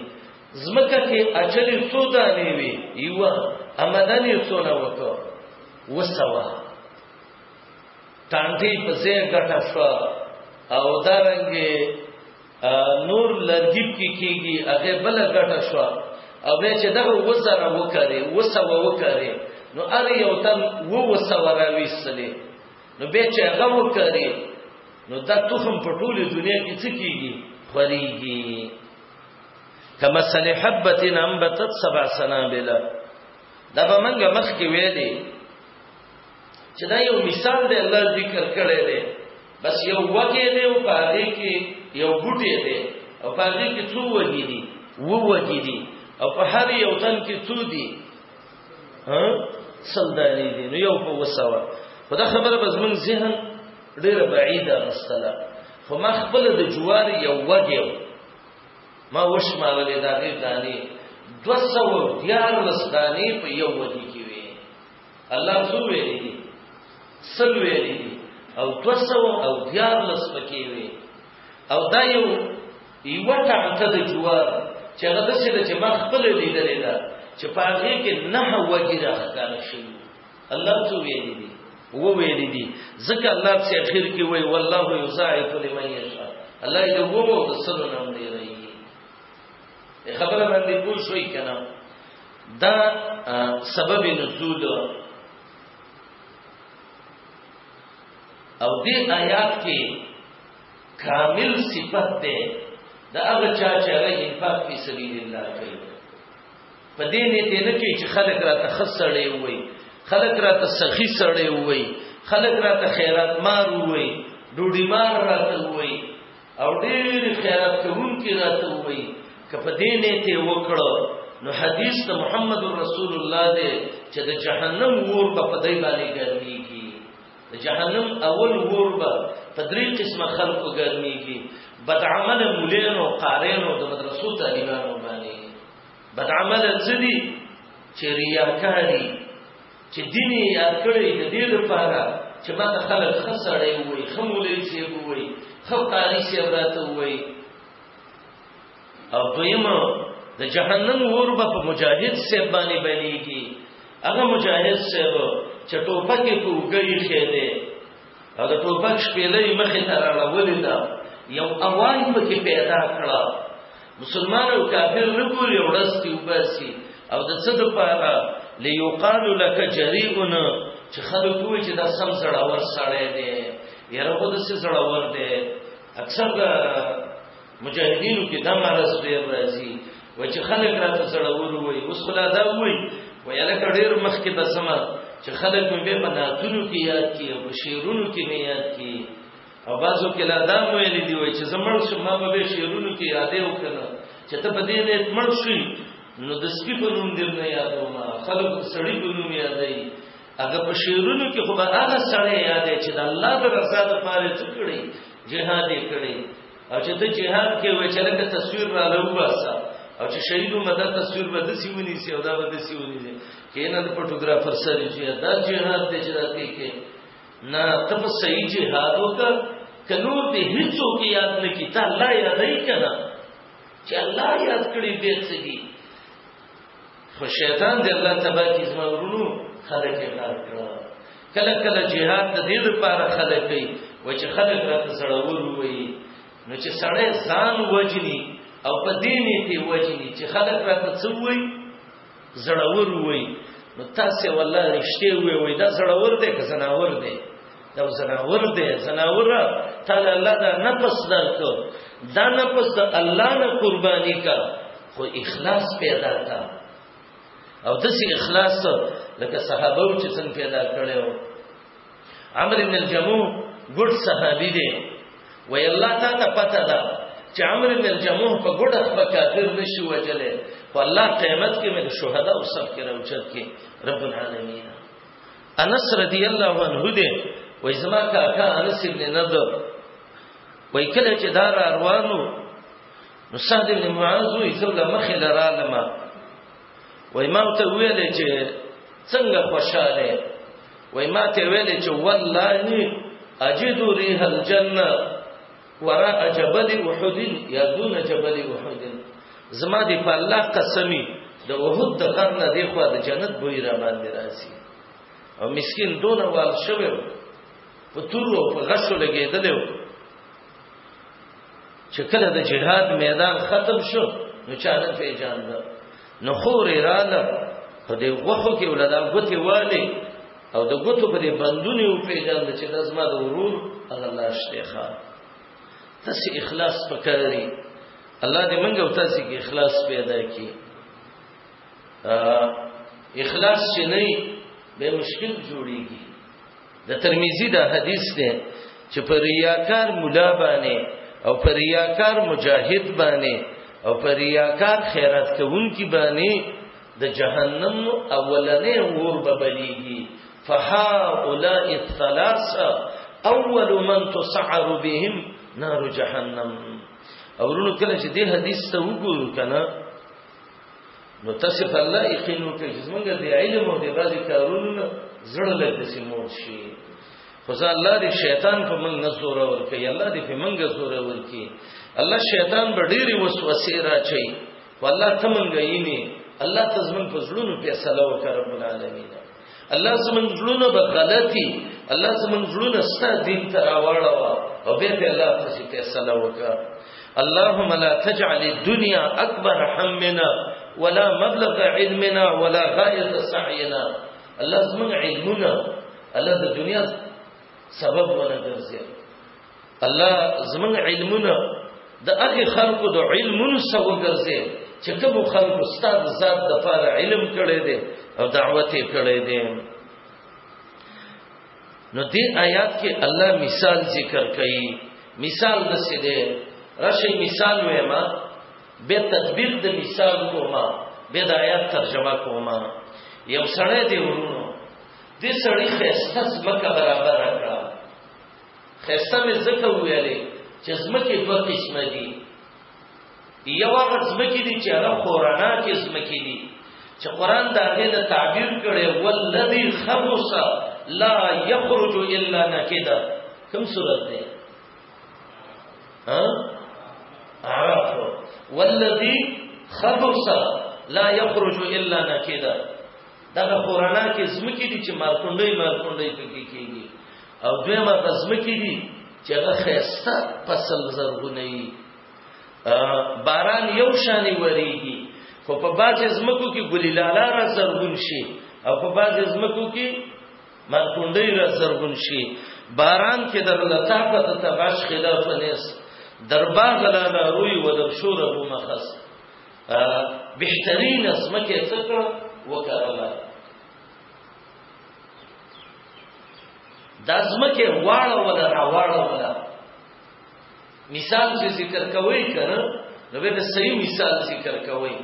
زمکه کې اچلې څو دانې وي یو امدنې څو نه وکړ وسوه ټانټي په ځای ګټه شو او دا رنګه نور لرګي کې کیږي هغه بل ګټه شو او بیا چې دغه وسره وکړي وسو وکړي نو ار یو تن و وسو راويسلې نو به چې هغه وکړي نو دا تخم په ټوله دنیا کې څه کیږي خوريږي کما سلی حبتن انبتت سبع سنابلا دا به منګه مخ کې ویلې چې دا یو مثال دی الله ذکر کړی دی بس یو وګی دی او پاره کې یو بوټی دی او پاره کې څو وګی دي وو وګی دي او په هر یو تن کې څو دي ها سلدانی دي نو یو په وسوه په دا خبره بس من ذهن ډیره بعیده مستله خو ما خپل د جوار یو وګیو ما وشمارلې دا غي داني 214 داني په یو ودی کې وي الله څو ویلي دي سل ویلي دي او 214 پکې وي او دا یو یو ټانټه د جوار چې هغه د سره چې ما خپل لیدلې ده چې په هغه کې نه وګړه ښکار شوی الله څه ویلي دي و ویلي دي ځکه الله چې اخر کې وایي والله یضاعف لمن یشاء الله یې وو د سره نوم دی راي خبره باندې پوه شوي کنه دا سبب نزول او دې آیات کې کامل صفت ده دا هغه چا چې هغه انفاق په سبیل الله کوي په دې نه دې نه کې چې خلک را ته خسړې وي خلک را ته سخی سړې وي خلک را ته خیرات مار وي ډوډۍ مار را ته وي او ډېر خیرات کوونکي را ته وي که په دې نه ته وکړو نو حدیث ته محمد رسول الله دې چې د جهنم ور په دې باندې ګرځيږي د جهنم اول ور به په درې قسمه خلکو ګرميږي بد عمل مولانو قارینو د مدرسو طالبانو باندې بد عمل ځدی چې ریاکاری چې دین یې یاد کړی د دې لپاره چې ما ته خلک خسړې وي خمولې چې وي خو قاری سی راته وي او دویم د جهنم اور به په مجاهد سیب باندې بلیږي هغه مجاهد سیب چې ټوپک یې کوګي خېده او د ټوپک شپېلې مخې ته راولې دا یو اوان پکې پیدا کړه مسلمان او کافر نه ګوري ورستي وباسي او د څه د پاره ليقال لك جريئن چې خلک وایي چې دا سم سره ور سره دی یره خو د څه سره ور دی اکثر مجاهدینو کې دا مرز ډیر راځي و چې خلک راته زړور وي اوس خلا دا وي و یلکه ډیر مخ کې بسمه چې خلک مې به مناتونو کې یاد کی او شیرونو کې مې یاد کی او بازو کې لا دا ویل دی وای چې زمړ شو ما به شیرونو کې یادې وکړه چې ته په دې نه مړ شي نو د سپي په نوم دې نه یادو ما خلک سړی په نوم یادې هغه په شیرونو کې خو به هغه سړی یادې چې د الله د رضا لپاره څه کړی جهاد یې کړی او چې ته جهاد کې وای چې لکه تصویر را لوباسا او چې شهید مده تصویر به د سیونی سی او دا به د سیونی دی کینه د فوټوګرافر سره چې دا جهاد دې چې راته کې نه ته په صحیح جهاد وکړه کنور دې هیڅ وکي یاد نه کی ته الله یادای کنا چې الله یاد کړی دې څه خو شیطان دې الله تبا کی زما ورونو خلک یې غار کړه کله کله جهاد د دې لپاره خلک کوي و چې خلک راته سره وروي نو چې سړی ځان وجني او په دې نیت وجني چې خلک راته څه وایي زړور وایي نو تاسو والله رښتې وې وې دا زړور دې که زناور دې دا زناور دی زناور تعالی الله دا نفس درکو دا نفس د الله نه قرباني کا خو اخلاص پیدا کا او دسی اخلاص لکه صحابه چې څنګه پیدا کړو عمرو بن الجمو ګډ صحابي دی وی الله تا ته پته ده چې عمرو بن الجمو په ګډ خپل کافر نشو وجلې خو الله قیامت کې مې شهدا او سب کې راوچت کې رب العالمین انس رضی الله عنه دې وای زما کاکا انس ابن نضر وای کله چې دا را روانو نو سعد ابن معاذ وای څنګه مخې لرالم وای ما ته ویل چې څنګه خوشاله وای ما ته ویل چې والله اجد ريح الجنه وراء جبل احد یا دون جبل احد زما دی په الله قسمی د احد د غر نه دی خو د جنت بوی را باندې راځي او مسكين دون وال شوی په تور او په غشو لګیدل چې کله د جهاد میدان ختم شو نو چانه په جان ده نو خور رااله په دې غوخو کې ولدا غوتي والي او د غوتو په دې بندونی او پیژاند چې د زما د ورور هغه لاش دی ښا تاسو اخلاص پکاري الله دې منګه او تاسو کې اخلاص پیدا کړي اخلاص چې نه به مشکل جوړيږي د ترمذی دا حدیث دی چې پر ریاکار مولا باندې او پر ریاکار مجاهد باندې او پر ریاکار خیرات کوونکی باندې د جهنم اولنې اور به بلیږي فهؤلاء الثلاثه اول من تسعر بهم نار جهنم اورونو کله چې دې حدیث ته وګورو کنه نو تاسو په الله یقین وکړئ چې موږ د علم او د بعضی کارونو نه زړه لږ دسی مور شي خو ځا الله دې شیطان په موږ نه زور ورکړي الله دې په موږ زور ورکړي الله شیطان به ډېری وسوسې راچي والله ته موږ یې نه الله تزمن په زړونو په سلام وکړ رب العالمین الله زمون زړونه به غلطي الله زمون زړونه ستا دین ته راوړاو او به په الله پسې فیصله وکړه اللهم لا تجعل الدنيا اكبر همنا ولا مبلغ علمنا ولا غايه سعينا الله زمون علمنا الله د دنیا سبب ونه ګرځي الله زمون علمونه د هغه خلکو د علمونو سره وګرځي چې کوم خلکو ستاد ذات د فار علم کړي دي او دعوت یې کړي دي نو دې آیات کې الله مثال ذکر کړي مثال د څه دی راشي مثال وېما به تطبیق د مثال کوما به د آیات ترجمه کوما یو سړی دی ورونو دې سړی خسته سمکه برابر کړه خسته مې ځکه ویلې چې ځمکې دوه قسمه دي یو هغه ځمکې دي چې هغه قرانا کې ځمکې دي چې قران دا غي د تعبیر کړي والذي خبث لا يخرج الا نكدا کوم صورت ده ها عرف والذي خبث لا يخرج الا نكدا دغه قرانا کې زمکې دي چې مارکونډي مارکونډي پکې کېږي او دویمه غزمکې دي چې هغه خيسته فصل زرغوني باران یو شاني وريږي خو په باج زمکو کې ګلي لالا را زرغون شي او په باج زمکو کې مارکونډي را زرغون شي باران کې در لتا په تباش خلاف نس دربا غلا روي و در شور ابو مخص بهترین ځمکه څه کړه وکړله دا ځمکه واړه ولا راواړه ولا مثال چې ذکر کوي کنه نو به صحیح مثال ذکر کوي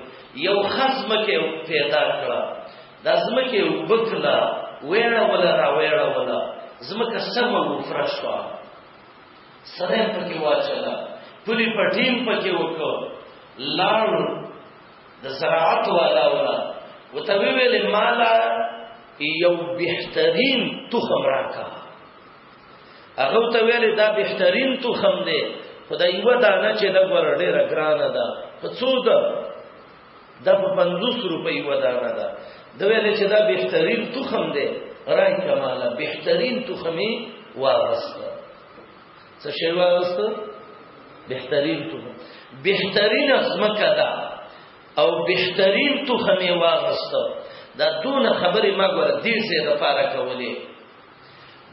یو خزمکه پیدا کړه دا ځمکه وبکلا ویړه ولا را ویړه ولا ځمکه سمه وفرشوا سره یې پکې واچله پولي پټین پکې وکړ لاړ د زراعت والا ولا وته ویل مالا یو بهترین تخم راکا هغه ته ویل دا بهترین تخم دی خدای و دانه چې د ور ډیره ګرانه ده په څو ده دا په 50 روپۍ ودانه ده د ویل چې دا بهترین تخم دی راي کماله بهترین تخمي واغسته څه شی واغسته بهترین تخم بهترین ازمکه ده او بهترین تخمي واغسته دا دون خبرې ما ګور دې زه د پاره کولې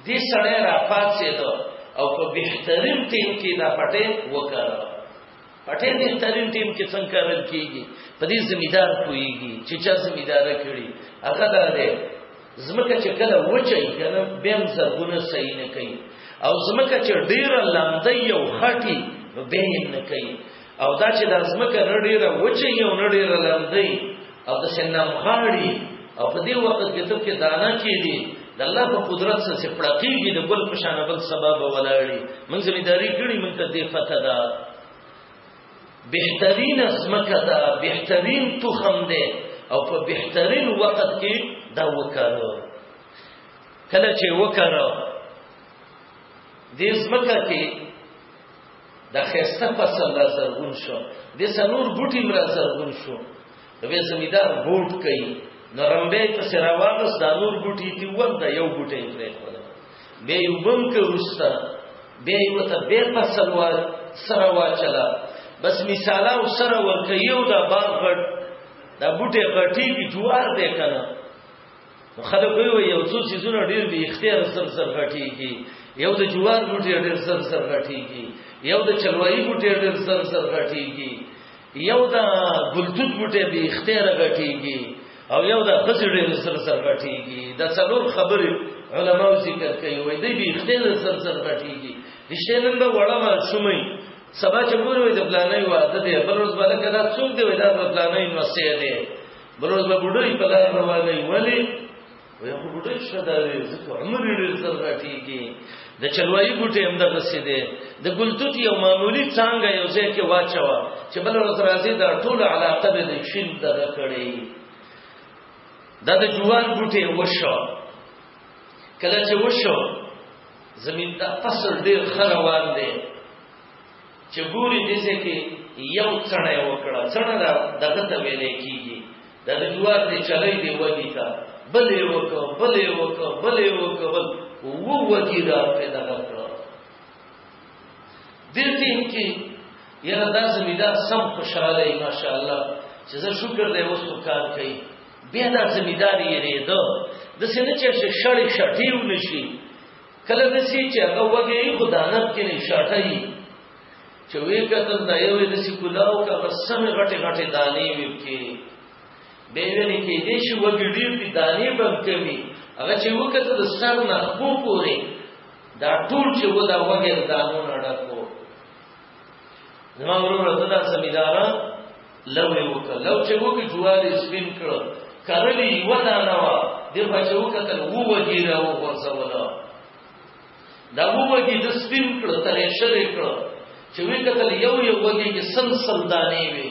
دې سړی را پاتې ده او په بهترین ټیم کې دا پټه وکړه په ټیم دې ترین ټیم کې څنګه کار کیږي په دې زمیدار کویږي چې چا زمیدار کړی هغه دا دی زمکه چې کله وچي کنه بیم زرګونه صحیح نه کوي او زمکه چې ډیر لاندې یو خټي نو بیم نه کوي او دا چې د زمکه نړیره وچي یو نړیره لاندې او د سنه مخاړي او په دې وخت کې ته کې دانا کې دي د الله په قدرت سره چې پړقېږي د ګل په شان بل سبب ولاړي موږ زمیداری کړی موږ ته دې فتح ده بهترین ازمکه ده بهترین تخم ده او په بهترین وخت کې دا وکړو کله چې وکړو دې ازمکه کې دا خسته فصل را زرغون شو د سنور بوټي را زرغون شو به زمیدار بوټ کوي نو رمبه په سراوانس دا نور بوټي تی ور دا یو بوټي پرې خو به یو بم کې ورستا به یو ته به فصل وا سره وا چلا بس مثاله او سره ور کوي او دا باغ غټ دا بوټي غټي کی جوار دې کنه خلک وي یو څو سيزونه ډیر به اختیار سر سر غټيږي یو د جوار بوټي ډیر سر سر غټيږي یو د چلوایي بوټي ډیر سر سر غټيږي یو د ګلتوت بوټي به اختیار غټيږي او یو د خزر ډیر سر سر غټيږي دا څلور خبره علما ذکر کوي وي د به اختیار سر سر غټيږي رښتیا نن به وړه ما شومې سبا چې پوره وي د پلانې واده دی بل ورځ باندې کدا څوک دی دا پلانې نو سي دی بل ورځ به بډای په لار روانه ولی وای خو بډای شدا وی ځکه عمر یې ډیر زر راټیږي د چلوایي بوټي هم دغه سي دي د ګلتوت یو معمولی څنګه یو ځای کې واچوا چې بل ورځ راځي دا ټول علاقه به د شین دغه کړي دا د جوان بوټي وشو کله چې وشو زمين ته فصل ډیر خروان دی چې ګوري دې ځای کې یو څڼه یې وکړه څڼه دا دغه ته ویل کېږي دا د جوار دې چلې دی ودی تا بلې وکړه بلې وکړه بلې وکړه بل وو وږي را پیدا کړه دې تیم کې یره دا زمیدار سم خوشاله ای ماشاء الله چې زه شکر دې اوس کار کوي بیا دا زمیدار یې ریدو د سینې چې شړې شټیو نشي کله دسی چې هغه وګي خدانت کې نه شاټي چې وی کتل دا یو دسی کلاو کا بسم غټه غټه دانی وی کې به ویلې کې دې شو وګي ډیر دي دانی بم کمی هغه چې وکړه د سر نه خو پورې دا ټول چې ودا وګي دانو نه ډکو زما ورور ته دا سمیدارا لو یې وکړ لو چې وکړ جوار یې سپین کړ کرلی یو دا نه و د بچو کتل وو وږي را و ورسولا دا وو وږي د سپین کړ ترې شری کړ چې وی کتل یو یو وږي کې سلسل دانې وي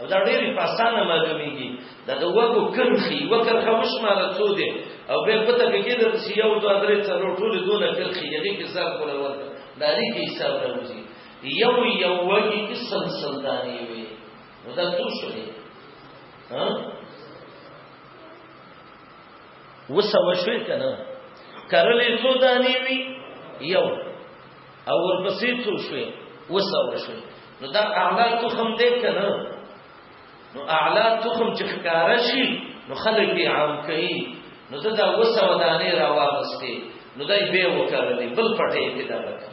او دا ډېر په اسانه معلومیږي دا د وګو کرخي وکر خوش ماره څو دي او به پته کې د سیاو دوه درې څلو ټول دونه کرخي یغي کې سر کول ورته دا لري کې حساب راوځي یو یو وګي کې سلسل دانی وي نو دا څه شو دي ها وسه وشوي کنه کرلې څو دانی وي یو او ورپسې څو شوي وسه وشوي نو دا اعلی تخم دی کنه نو اعلی تخم چې ښکارا شي نو خلک به عام کوي نو دا د وسه ودانې راوغسته نو دای به وکړلې بل پټې کې دا وکړه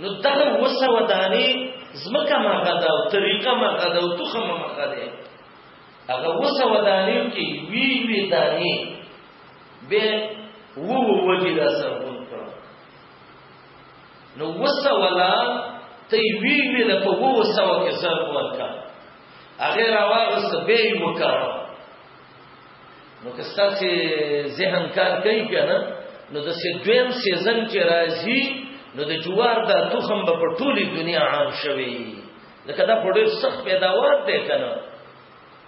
نو دا وسه ودانې زمکه ما غدا او طریقه ما غدا او تخم ما غدا هغه وسه ودانې کې وی وی دانې به وو وو وږي دا سره نو وسه ولا ته وی وی د په وو سو کې سر ورکا هغه راوغس به یې وکړ نو که ستاسو ذهن کار کوي کنه نو د سې دویم سیزن کې راځي نو د جوار دا تخم به په ټوله دنیا عام شوي لکه دا په ډېر سخت پیداوار دی کنه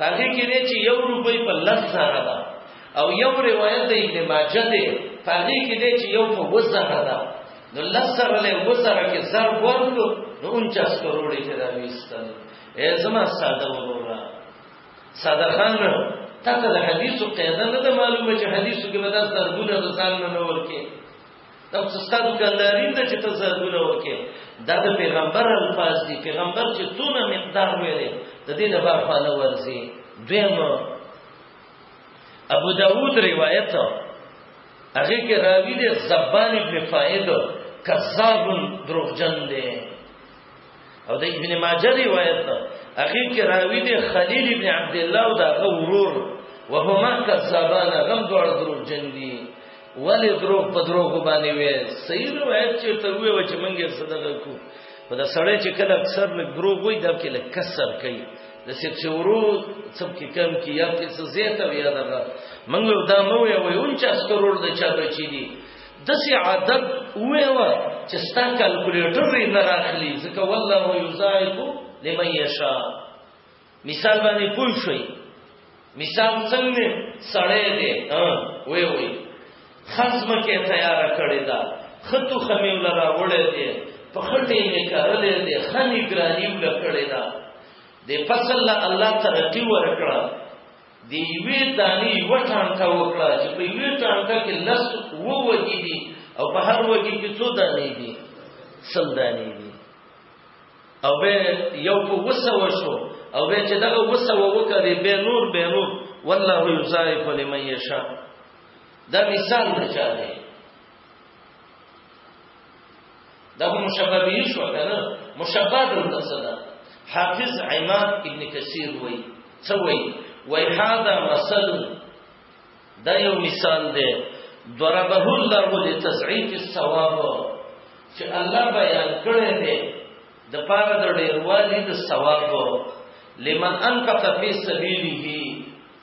هغه کې دی چې یو روپۍ په لس زره ده او یو روایت د ابن ماجه دی هغه کې دی چې یو په وزره ده نو لس زره له وزره کې زر ورکړو نو 49 کروڑ یې دا ویستل ای زما ساده وروره ساده خان تا ته د حدیثو قاعده نه ده معلومه چې حدیثو کې مدار ترګونه د ځان نه ورکې دا څه ستاسو دکاندارین ده چې ته زرګونه ورکې دا د پیغمبر الفاظ دي پیغمبر چې څونه مقدار ویلې د دې د بار پاله ورزي دویم ابو داود روایت هغه کې راوی دی زبان ابن فائد کذاب دروغجن دی او د ابن ماجه روایت ده هغه کې راوی دی خلیل ابن عبد الله او دا غورور وهما کذابان غم دوړ درو جن دي ولې درو په درو باندې وي صحیح روایت چې تر وې و چې منګه صدقه کو په دا سړی چې کله اکثر لګ درو وي دا کې لګ کسر کوي د څه چې ورو څوب کې کم کې یا کې څه زیاته وي دا منګه دا مو یو یو چا سکرور د چا بچی دي دسی عادت وې و چې ستا کلکولیټر یې نه راخلی ځکه والله یزایق لمن یشا مثال باندې پوه شئ مثال څنګه سړې دې ها وې وې خزم کې تیار کړی دا خطو خمیو لرا وړې دې په خټې یې کارلې دې خنی ګرانی ول کړی دا دې فصل الله ترقی ور کړه د یوې دانې یوه ټانکه وکړه چې په یوې ټانکه کې لس اووه وږي دي او په هر وږي کې څو دانې دي سل دانې دي او به یو په وسه وشو او به چې دغه وسه وکړي به نور به نور والله یضاعف لمن یشاء دا مثال دی چا دی دا هم مشبه به شو کنه مشبه د نسدا حافظ عماد ابن کثیر وای څه وای وای هاذا مثل دا یو مثال دی ضربه الله لتضعیف الثواب چې الله بیان کړی دی د پاره د ډیروالي د ثواب لمن انفق فی سبیله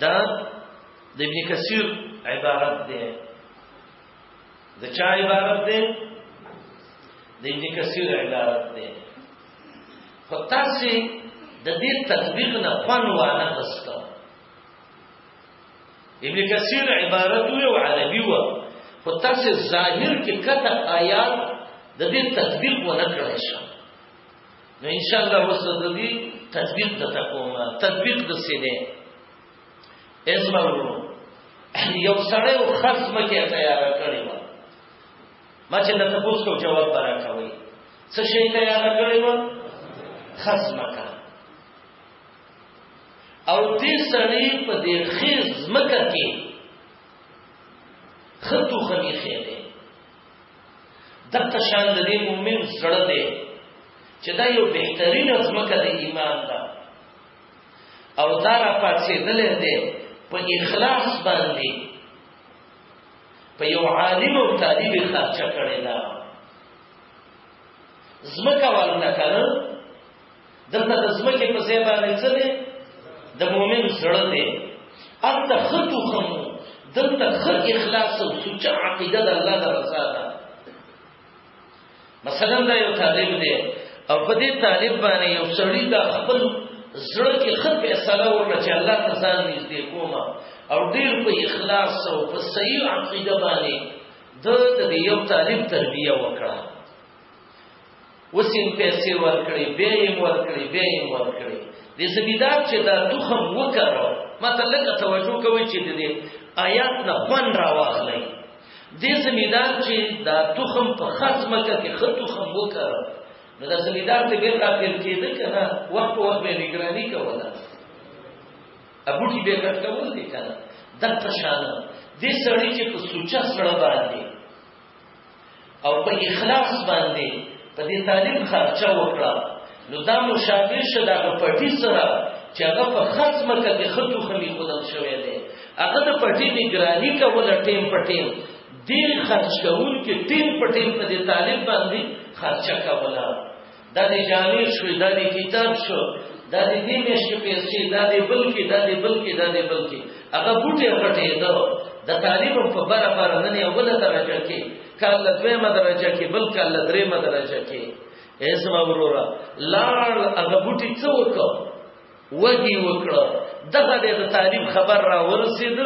دا د ابن کثیر عبارت ده د چا عبارت ده د ابن کثیر عبارت ده خو تاسو د دې تطبیق نه فن وانه غستا ابن کثیر عبارت یو عربي و خو تاسو ظاهر کې کته آیات د دې تطبیق ونه کړی شئ نو ان شاء الله وسدوی تطبیق د تکوم تطبیق د سینې اسمه ورو یو سړی او خرڅ مکه تیار کړی و ما چې د تاسو کو جواب برا کوي څه شي تیار کړی و خرڅ مکه او دې سړی په دې خیز مکه کې خطو خلیخه دغه شان د دې مؤمن زړه دی چې دا یو بهترینه ځمکه د ایمان ده او دا را پاتېدلې ده په اخلاص باندې په یو عالم او طالب خرچه کړې ده ځمکه ورنه کړه دلته د ځمکې په ځای باندې څه دی د مؤمن زړه دی هلته ښه تخم دلته ښه اخلاص او سوچه عقیده د الله د رضا ده مثلا دا یو طالب دی او په دې طالب باندې یو سړی دا خپل زړه کې ښه فیصله وکړه چې الله ته ځان نږدې کوم او ډیر په اخلاص او په صحیح عقیده باندې د دې یو طالب تربیه وکړه وسیم پیسې ورکړي به یې ورکړي به یې ورکړي د زمیدار چې دا تخم وکړو ماته لکه توجه کوي چې دې آیات نه خوان را واخلي د زمیدار چې دا تخم په خاتمه کې خط تخم وکړو نو دا زمیدار ته بیرته پیل کېده کنه وخت په وخت به نگرانی کوله ابو ټی به کټ کول دي کنه دغه شان دې سړی چې په سوچا سره باندې او په اخلاص باندې په دې تعلیم خرچه وکړه نو دا مشابه شه دا په پټي سره چې هغه په خصمه کې خطو خمي خودل شوی دی هغه د پټي نگرانی کوله ټیم په ټیم دې خرچ کول کې ټیم په ټیم په دې تعلیم باندې خرچه کوله دا دې جامع شو دا دې کتاب شو دا دې دې مشکې پیسې دا دې بل کې دا دې بل کې دا دې بل کې هغه بوټي پټې دا د طالب په بره بره نن یو بل درجه کې کله دوه مدرجه کې بل کله درې مدرجه کې ایسما وروره لاړ هغه بوټي څوک وږي وکړه دغه د طالب خبر را ورسید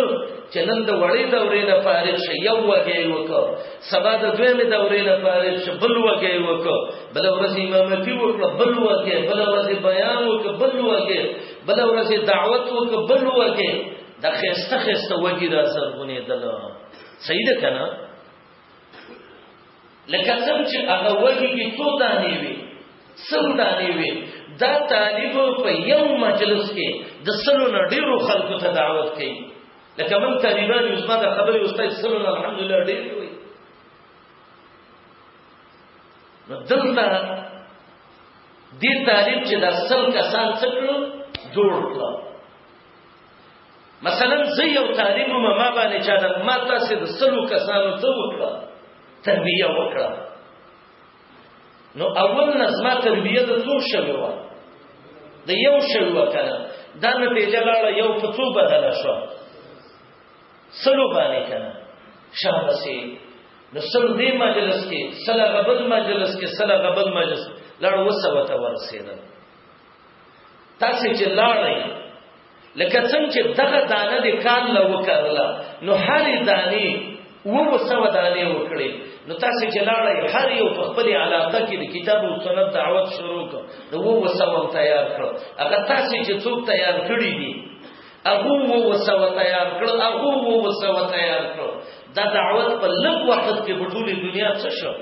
چې نن د وړې دورې نه فارغ شي یو وږي وکړه سبا د دویمې دورې نه فارغ شي بل وږي وکړه بل ورځ امامتي وکړه بل وږي بل ورځ بیان وکړه بل وږي بل ورځ دعوت وکړه بل وږي د خسته خسته وږي را سرغونې دل صحیح ده کنه لکه څنګه چې هغه وږي کې څو دانې وي سل دانې وي دا طالب په یو مجلس کې د سلو نه ډیرو خلکو ته دعوت کوي لکه من طالبان یو زما د خبرې استاد سلو نه الحمدلله ډیر وي نو دلته دې طالب چې د سل کسان څکړو جوړ کړو مثلا زه یو طالب ما ما باندې چا د ما تاسو د سلو کسانو ته وکړه تربیه وکړه نو اول نظم تربیه د څو شوی و د یو شوی و کنه دا نه پیژلاړه یو په څو بدل شو سلو باندې کنه شابسي نو سل دې مجلس کې سل غبل مجلس کې سل غبل مجلس لړ وسوته ورسېدل تاسو چې لاړی لکه څنګه چې دغه دانه د کان له وکړله نو هرې دانې وو سو دانې وکړي نو تاسو چې لاړی هر یو په خپل علاقه کې د کتاب او سنت دعوت شروع کړ نو وو سو تیار کړ هغه تاسو چې څوک تیار کړی دي هغه وو سو تیار کړ هغه وو سو تیار کړ دا دعوت په لږ وخت کې په ټولې دنیا څه شو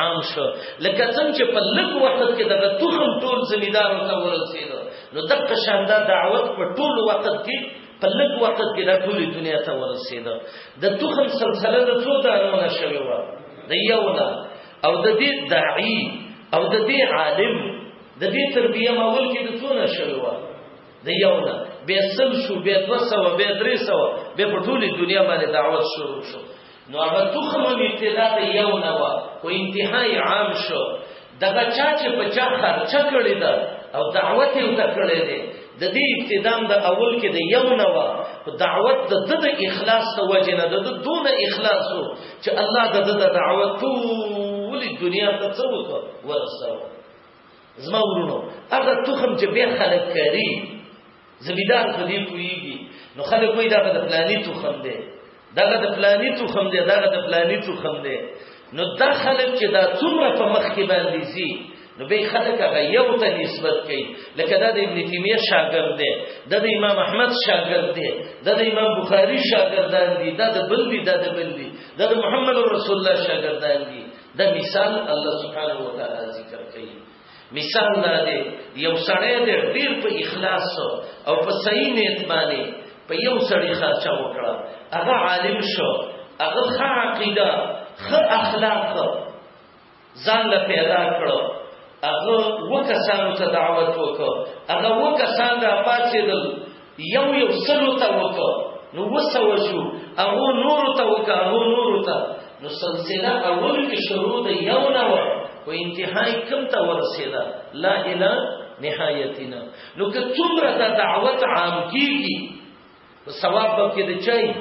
عام شو لکه څنګه چې په لږ وخت کې دغه تخم ټول زمیدار ته ورسید نو دغه شاندا دعوت په ټول وخت کې په لږ وخت کې د ټول دنیا ته ورسید د تخم سلسله د څو دانونه شوی و د یو نه او د دې داعی او د دې عالم د دې تربیه ماول کې د څو نه شوی و د یو نه به سل شو به 200 به 300 به په ټول دنیا باندې دعوت شروع شو نو هغه تخم ابتدا ته یو نه و او انتهای عام شو دغه چا چې په چا خرچه کړی ده او دعوت یې وته کړی دی د دې ابتدام د اول کې د یو نه و او دعوت د د اخلاص ته وجه نه د دون اخلاص چې الله د د دعوت ټول دنیا ته څوک ورسو زما ورونو هغه تخم چې به خلک کاری زمیدار په دې کویږي نو خلک وایي دا د پلاني تخم دی دا د پلاني تخم دی دا د پلاني تخم دی نو دا خلک چې دا څومره په مخ کې باندې زی نو به خلک هغه یو ته نسبت کوي لکه دا د ابن تیمیه شاګرد دی دا د امام احمد شاګرد دی دا د امام بخاری شاګردان دي دا د بل دي دا د بل دي دا د محمد رسول الله شاګردان دي دا مثال الله سبحانه و تعالی ذکر کوي مثال دا دی یو سړی دی ډیر په اخلاص او په صحیح نیت باندې په یو سړی خرچه وکړه هغه عالم شو هغه ښه عقیده ښه اخلاق ځان له پیدا کړو هغه وکسانو ته دعوت وکړو هغه وکسان را پاتېدل یو یو سلو ته وکړو نو وسو شو هغه نور ته وکړو هغه نور ته نو سلسله اول کې شروع د یو نه و او انتهای کم ته ورسېده لا اله نهایتنا نو که څومره دا دعوت عام کیږي ثواب به کې د چای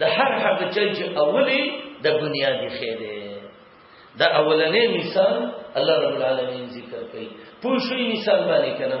د هر هغه چای چې اولی د بنیادی خیره دا اولنې مثال الله رب العالمین ذکر کوي پوښوي مثال باندې کنه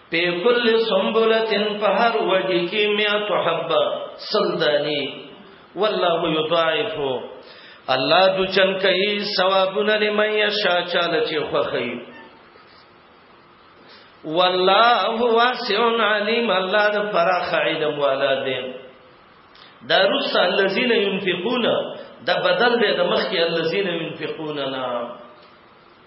پی کل سنبلتن په هر وډی کې مئات حبه سلدانی والله یضاعف الله د چن کوي ثوابونه لمن یشا چاله چې خوخی والله واسع علیم الله د فراخ علم والا دی دا رس الذين ينفقون دا بدل دی د مخکې الذين ينفقون نه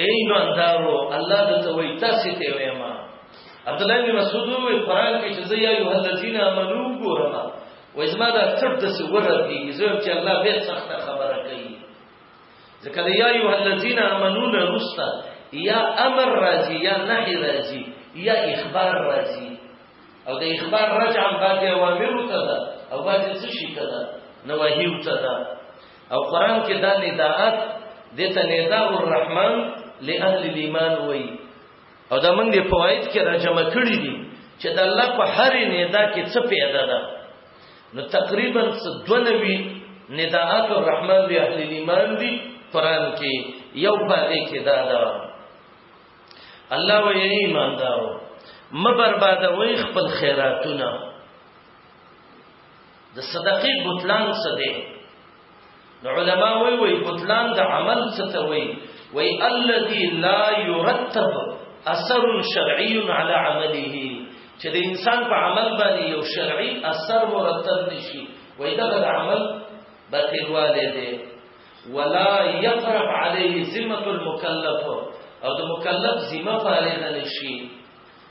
اے ایماندارو الله د توي تاسو ته ویما عبد الله بن مسعود وی قران کې چې زیا یو الذین امنو ګورم و زما دا تر د سور دی زه چې الله به سخت خبره کوي ځکه دا یا یو الذین امنو نه رستا یا امر راځي یا نهی راځي یا اخبار راځي او د اخبار رجع بعد اوامر ته ده او بعد څه شي ته ده نواهی ته ده او قران کې دا نداءات دته نداء الرحمن لاهل الايمان وای او دا موږ په فواید کې راجم کړی دي چې د الله په هر ندا کې څه پیدا ده نو تقریبا 92 نداءات الرحمن لاهل الايمان دي قران کې یو باغې کې دا ده الله وې ایماندارو مبربادوي خپل خیراتونه د صدقې بطلان څه دی نو علما وی وی بطلان د عمل څه ته وی وی الذي لا يرتب اثر شرعي على عمله چې د انسان په عمل باندې یو شرعي اثر مرتب نشي وی دا د عمل بتیرواله دی ولا يقرب عليه ذمه المكلف او د مکلف ذمہ فارغ نشي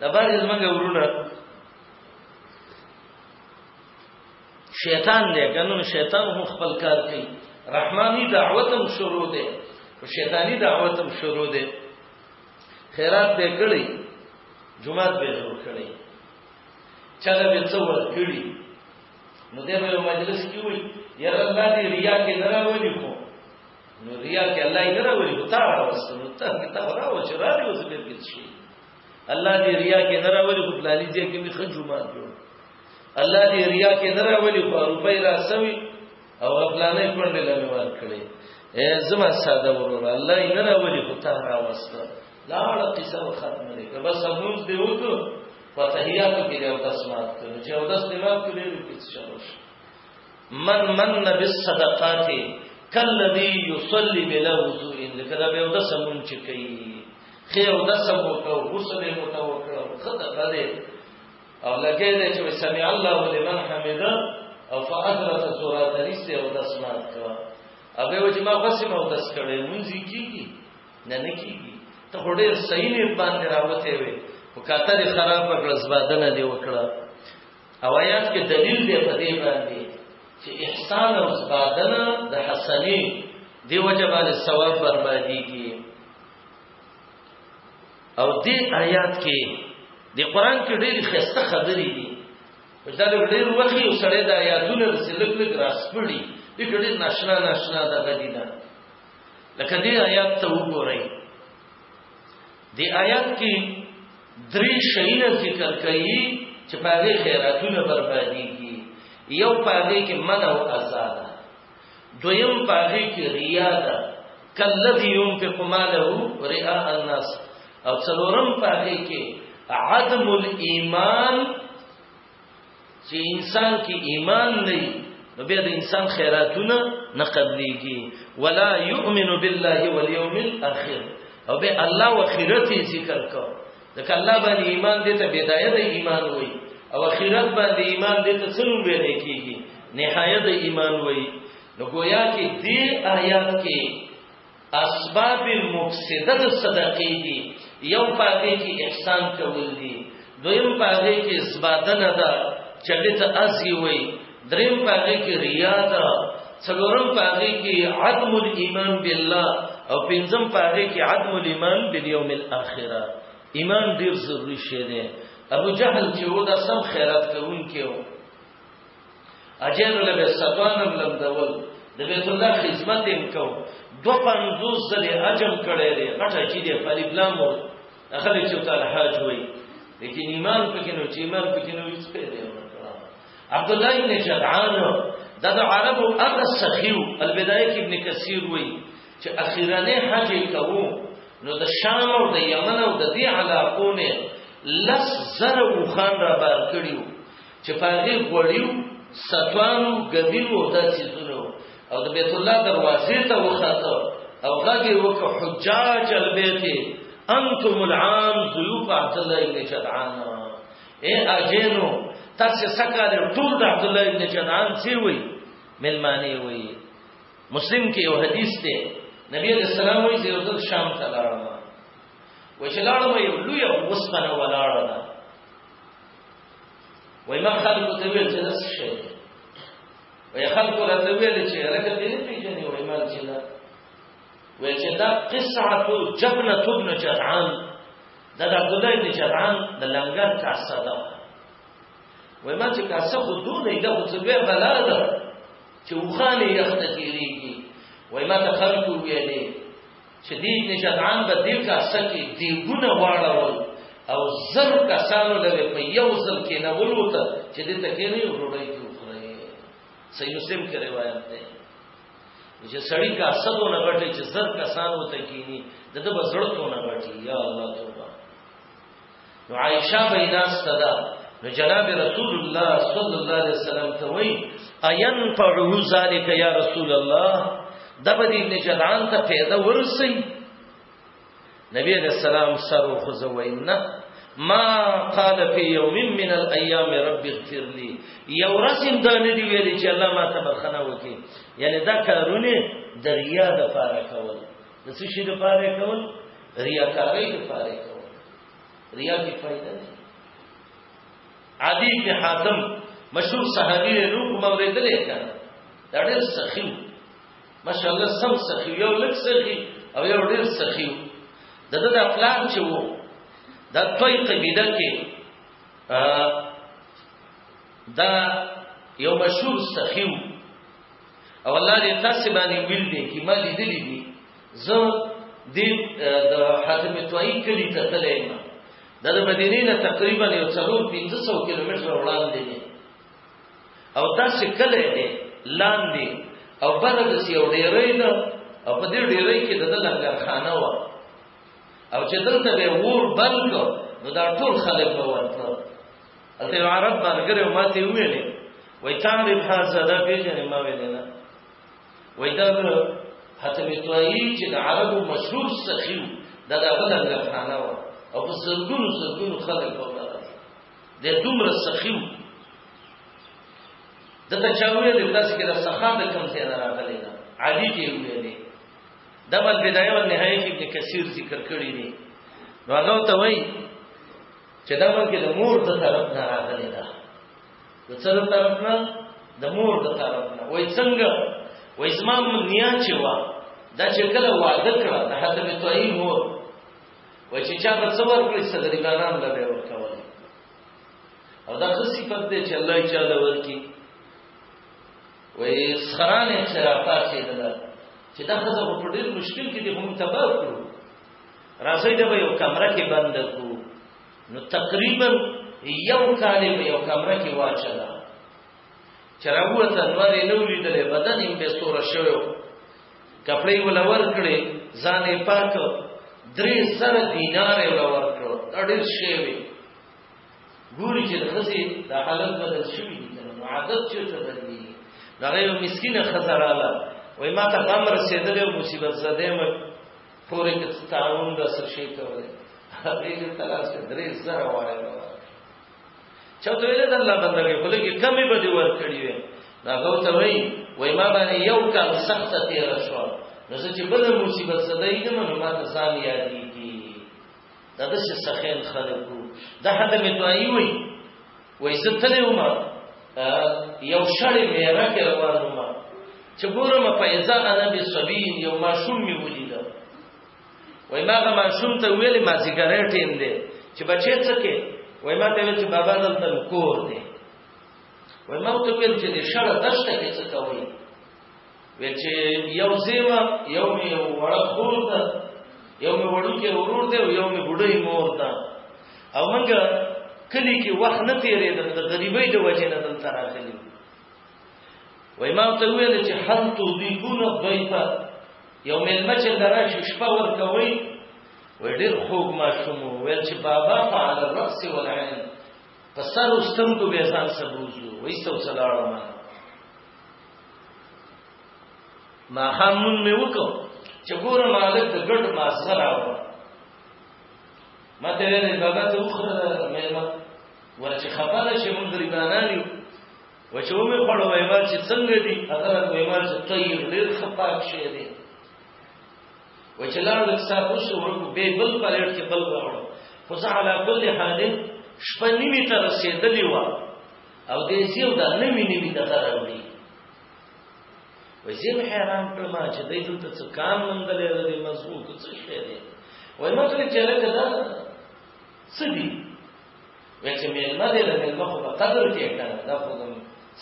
دا باندې زمونږ ورونه شیطان دی کنه شیطان هم خپل کار کوي رحماني دعوت هم شروع دی او شیطانی دعوت هم شروع دی خیرات به کړی جمعات به جوړ کړی چاله به څو ور کړی نو دې په مجلس کې وي یا الله دې ریا کې نه راوړي خو نو ریا کې الله یې نه راوړي او تا راوستنو ته تا راوړي چې راوړي اوس به دې شي الله دې ریا کې نه راولي خو پلاني ځای کې مې ښه جومات جوړ الله دې ریا کې نه راولي خو روپۍ را سوي او پلانې کړل له مې ور کړې زما ساده ورور الله یې نه راولي خو ته را وسته لاړه قصه ختمه دې بس هموز دې وته فتحیاتو کې یو داس مات کړو چې یو داس دې مات کړو دې کې شروع شي من من بالصدقات کلذي يصلي بلا وضوء لکه دا به یو داس مونږ چې کوي خیر او دسه مو کو غسل مو تو کړو خدای غره او لګې دې چې سمع الله لمن حمده او فاذرت سورات نسته او دس مات کړو ابه وجه ما غسل او دس کړې مونږی کیږي نه نه کیږي ته هډې صحیح نه باندې راوته وي وکاته خراب کړل زبادنه دی وکړه او آیات کې دلیل دی په دې باندې چې احسان او زبادنه د حسنې دی وجه باندې ثواب برباديږي او دې آیات کې د قران کې ډېری خسته خبرې دي دا ډېر وخت یو سړی د آیاتونو رسېدل لږ راسپړي دې ډېر ناشنا ناشنا د غدي ده لکه دې آیات ته وګورئ دی آیات کې درې شیونه ذکر کوي چې په دې خیراتونه برباديږي یو په دې کې من او آزاد دویم په دې کې ریا ده کلذي ينفق ماله رئاء الناس او څلورم په دې کې عدم الايمان چې انسان کې ایمان نه وي نو بیا د انسان خیراتونه نه قبليږي ولا يؤمن بالله واليوم الاخر او به الله او اخرت ذکر کو ځکه الله باندې ایمان دې ته بدايه د ایمان وای او اخرت باندې ایمان دې ته څنګه ویل کیږي نهایت ایمان وای نو گویا کې دې آیات کې اسباب مفسده د صدقې دي یو پاګې کې احسان کول دي دویم پاګې کې زبادنه ده چلې ته ازي وي دریم پاګې کې ریا ده څلورم پاګې کې عدم الايمان بالله او پنځم پاګې کې عدم الايمان باليوم الاخره ایمان ډیر ضروری شی دی ابو جهل چې و دا سم خیرات کوونکی و اجر له به سبانم لم دول د بیت الله خدمت یې وکاو دو پنځوس ځلې اجم کړی دی غټه چې دی په لبلام و اخلي چې تعالی حاج وای لیکن ایمان پکې نو چې ایمان پکې نو هیڅ پیدا نه عبد الله بن جدعان دا د عربو هغه سخیو البدایه کې ابن کثیر وای چې اخیرانه حج کوو نو د شام او د یمن او د دې علاقو نه لس زره وخان را بار کړیو چې په هغه غوړیو ستوانو ګبینو او داسې زونو او د بیت الله دروازې ته وخاته او غږ وکړ حجاج البیت انتم العام ضيوف عبد الله بن جدعان اے اجینو تاسو سکه ټول د عبد الله بن جدعان سی وی ملمانی وی مسلم کې یو حدیث دی نبی علیہ السلام وی چې یو شام ته لاړم وشلاړم یو لوی وسپنه ولاړه وای ما خلکو ته ویل چې داسې شی دی وای خلکو راته ویل چې هلکه دې نه پېژنې وای ما چې دا وای چې دا قصعة جبنة ابن جدعان دا د عبدالله ابن جدعان د لنګر کاسه ده وای ما چې کاسه خو دونه یې ده خو څه لویه بلا ده چې اوښان یې یخته تېرېږي وای ما ته خلکو ویلې چې دی ابن جدعان به دې کاسه کې دیګونه واړول او زر کسانو له په یو ځل کې نه ولوته چې دې ته کې نه وروړی کې وخوري صحیح مسلم کې روایت ده چې سړی کا سبو نه غټي چې زر کسانو ته کینی دغه بزړتو نه غټي یا الله توبه نو عائشه بیناس تدا نو جناب رسول الله صلی الله علیه وسلم ته وی اين فعه ذلک یا رسول الله دبدی ابن جدعان ته پیدا ورسی نبی علیہ السلام سر و خزوینا ما قال فی یوم من الايام رب اغفر لي یو رسم دا نه دی ویل چې الله ما ته بخنه وکي یعنی دا کارونه دریا د پاره کول د څه شي لپاره کول ریاکارۍ لپاره کول ریا کې فائدہ نه عادی بن حاتم مشهور صحابي له نور کوم ورېدلې کړه دا ډېر سخیو ماشاءالله سم سخیو یو لک سخی او یو ډېر سخیو دغه د افلام چې وو د توي قبيله کې دا یو مشهور سخیو او الله دې تاسو باندې ویل دي چې ما لیدلې دي زه دې د حاتم توئی کلی ته تللی ما د مدینې نه تقریبا یو څلور 1500 کیلومتر وړاندې دي او تاسو کله دې لاندې او بل د یو ډیرې نه او په دې ډیرې کې د لنګر خانه و او چې دلته به ور بند نو دا ټول خلک به ورته هلته یو عرب مرګر یو ما ته ویلې وای تعریف هاذا دا پیژنې ما ویلې نه وای دا حتی متوایی چې د عربو مشهور سخیو دا د هغه لنګرخانه و او په سرګونو سرګونو خلک په ولا راځي د دومره سخیو دته چا ویلې تاسو کې د سخا د کم ځای نه راغلی نه عادي کې ویلې دا بل بدايه او نهایت ابن کثیر ذکر کړی دی نو هغه ته وایي چې دا بلکې د مور د طرف نه راغلي ده د څه د طرف نه د مور د طرف نه وای څنګه وای زما نیا چې وا دا چې کله واده کړه د حضرت توئی مور وای چې چا به څور کړی صدرې ګانان له به ورکول او دا څه صفت دی چې الله یې چاله ورکی وای سخران یې چې راپاتې ده چې دا خزه په ډېر مشکل کې دې هم تباہ کړو راځي دا به یو کمره کې بند کو نو تقریبا یو کال په یو کمره کې واچلا چرغوت انوار نو لیدل بدن یې به سور شوی کپڑے ولا ور کړې ځان یې پاک درې سره دینار ولا ور کړو اړل شی وی ګوري چې د خزي د حالت بدل شوی دي نو عادت چې ته بدلی دا یو مسکینه خزراله وای ما ته غم رسیدلې او مصیبت زده مې پورې چې ستاون د څه شي کولای هغه چې تلار څه درې زره واره چا ته ویل د الله بندګي په لګي کمی به دی ور کړی وي دا غو ته وای وای ما باندې یو کال سخت تیر شو نو چې بل مصیبت صدای دې نو ما ته ځان یادېږي دا د څه سخین خلکو دا حد متوایي وای وای زه تللی وم یو شړې میره کې روان وم چې ګورم په اذا انا بسبین یو ماشوم می ولید وای ما هغه ماشوم ته ویلې ما سیګریټ ټیم دی چې بچی څه کې وای ما ته ویل چې بابا دلته کور دی وای ما ته ویل چې د شړه دشته کې څه کوي ویل چې یو زیمه یو مې وړه خور ده یو مې وړوکی ورور دی او یو مې بډۍ مور ده او موږ کلی کې وخت نه تېرېدل د غریبۍ د وجې نه دلته راغلي وای ما ته ویل چې هل تضيفون الضيف یو مېلمه چې لرا شپه ورکوي وای ډېر خوږ ماشوم ویل چې بابا فعل الرأس والعين په سر او سترګو به ځان سبوزو وایسته وسلاړو ما ما خام مون مې وکړ چې ګوره مالک د ګډ ما سره و ما ته ویل بابا ته وخره مې ما ورچ خبره شي مونږ ریبانان یو و چې ومه خړ وای ما چې څنګه دي هغه وای ما چې طيب ډېر خپاک شي دي و چې لاړ د صاحب شو ورکو به بل پلیټ کې بل راوړ خو زه علا کل حال شپنیمه تر رسیدلی و او دې زیو دا نوی نوی دغه راوړي وای زه به حیران کړم چې دې دلته څه کام مندلې دې مضمون کو څه شی دی وای ما کړی چې لکه دا څه دی وای چې مېلمه دې له مېلمه خو په قدر کې کړه دا خو دم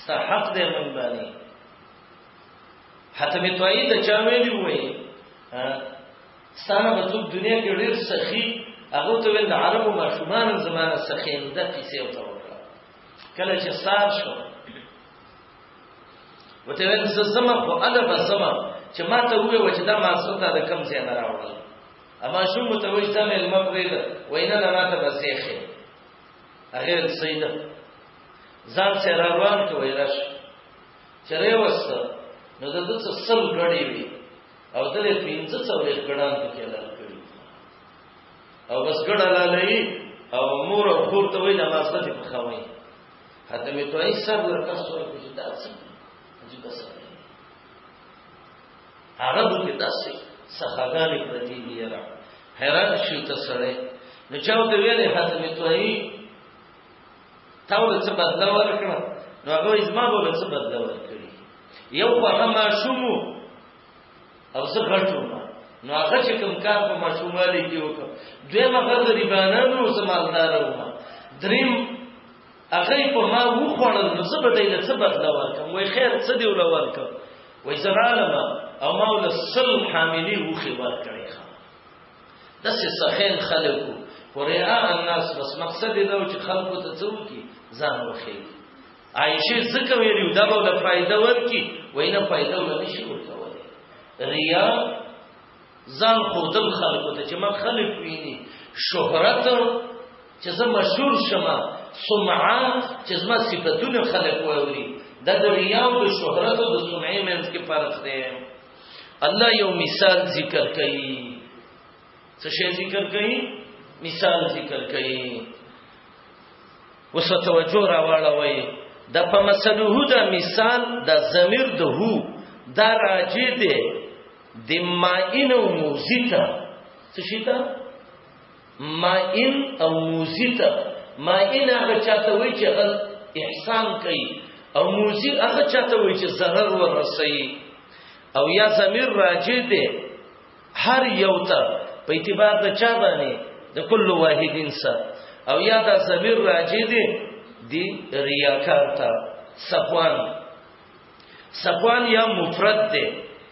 ستا حق دې من باندې حتمه توئی د چا ویلی وای ستانه به څوک دنیا کې ډېر سخي هغه ته ویل د عربو ماشومان زمانه سخي نو دا کیسه او ته وکړه کله چې سار شو وته ویل زه زما خو اله به زما چې ما ته وې و چې دا ما سره د کم ځای نه راوړل اما شو متوجه ته مې لمر پرې ده وینا نه راته بسېخه هغه سیده ځان سره روان کوي راش چرې وسته نو د دوی سل غړي وي او دلې پنځه څولې ګډان پکې لاره کړی او بس ګډه لالې او مور او خور ته ویل ما ستاسو په خوي حتی مې توای سر له تاسو ورکړي دا څه عجیب څه هغه به تاسو سخاګانې پرتی دی را حیران شي ته سره نو چاو ته ویلې حتی مې توای تاول څه بدله ورکړه نو هغه ازما به څه بدله ورکړي یو په هما شومو او څه غټو نو هغه چې کوم کار په ماشوموالي کې وکړ دوی مګر غریبانانو زمالدار وو دریم هغه په ما وو خوړل نو څه بدای له څه بدلا ورکم وای خیر څه دی ول ورکم وای زرالما او ما ول سل حاملی وو خبر کړی داسې سخین خلک وو خو ریا الناس بس مقصد یې دا و چې خلکو ته څه وکړي ځان وښیي عایشه ځکه ویلي دا به له فایده ورکړي وایي نه فایده له نه شي ورکولی ریا ځان ښودل خلکو ته چې ما خلک ویني شهرت چې زه مشهور شم سمعه چې زما صفتونه خلک واوري دا د ریا او د شهرت او د سمعې منځ کې فرق دی الله یو مثال ذکر کوي څه شی ذکر کوي مثال ذکر کوي وسو توجه راوړوي د په مسلوه د مثال د ضمیر د هو دا راجی دی د ماینو موزیکا څه شي ته مائل او موزی ته مائل هغه چاته وای چې غل احسان کوي او موزی هغه چاته وای چې zarar ورسي او یا ضمیر راجع دی هر یو ته په اعتبار د چا باندې د کل واحد انسان او یا دا ضمیر راجع دی دی ریاکار ته صفوان صفوان یا مفرد دی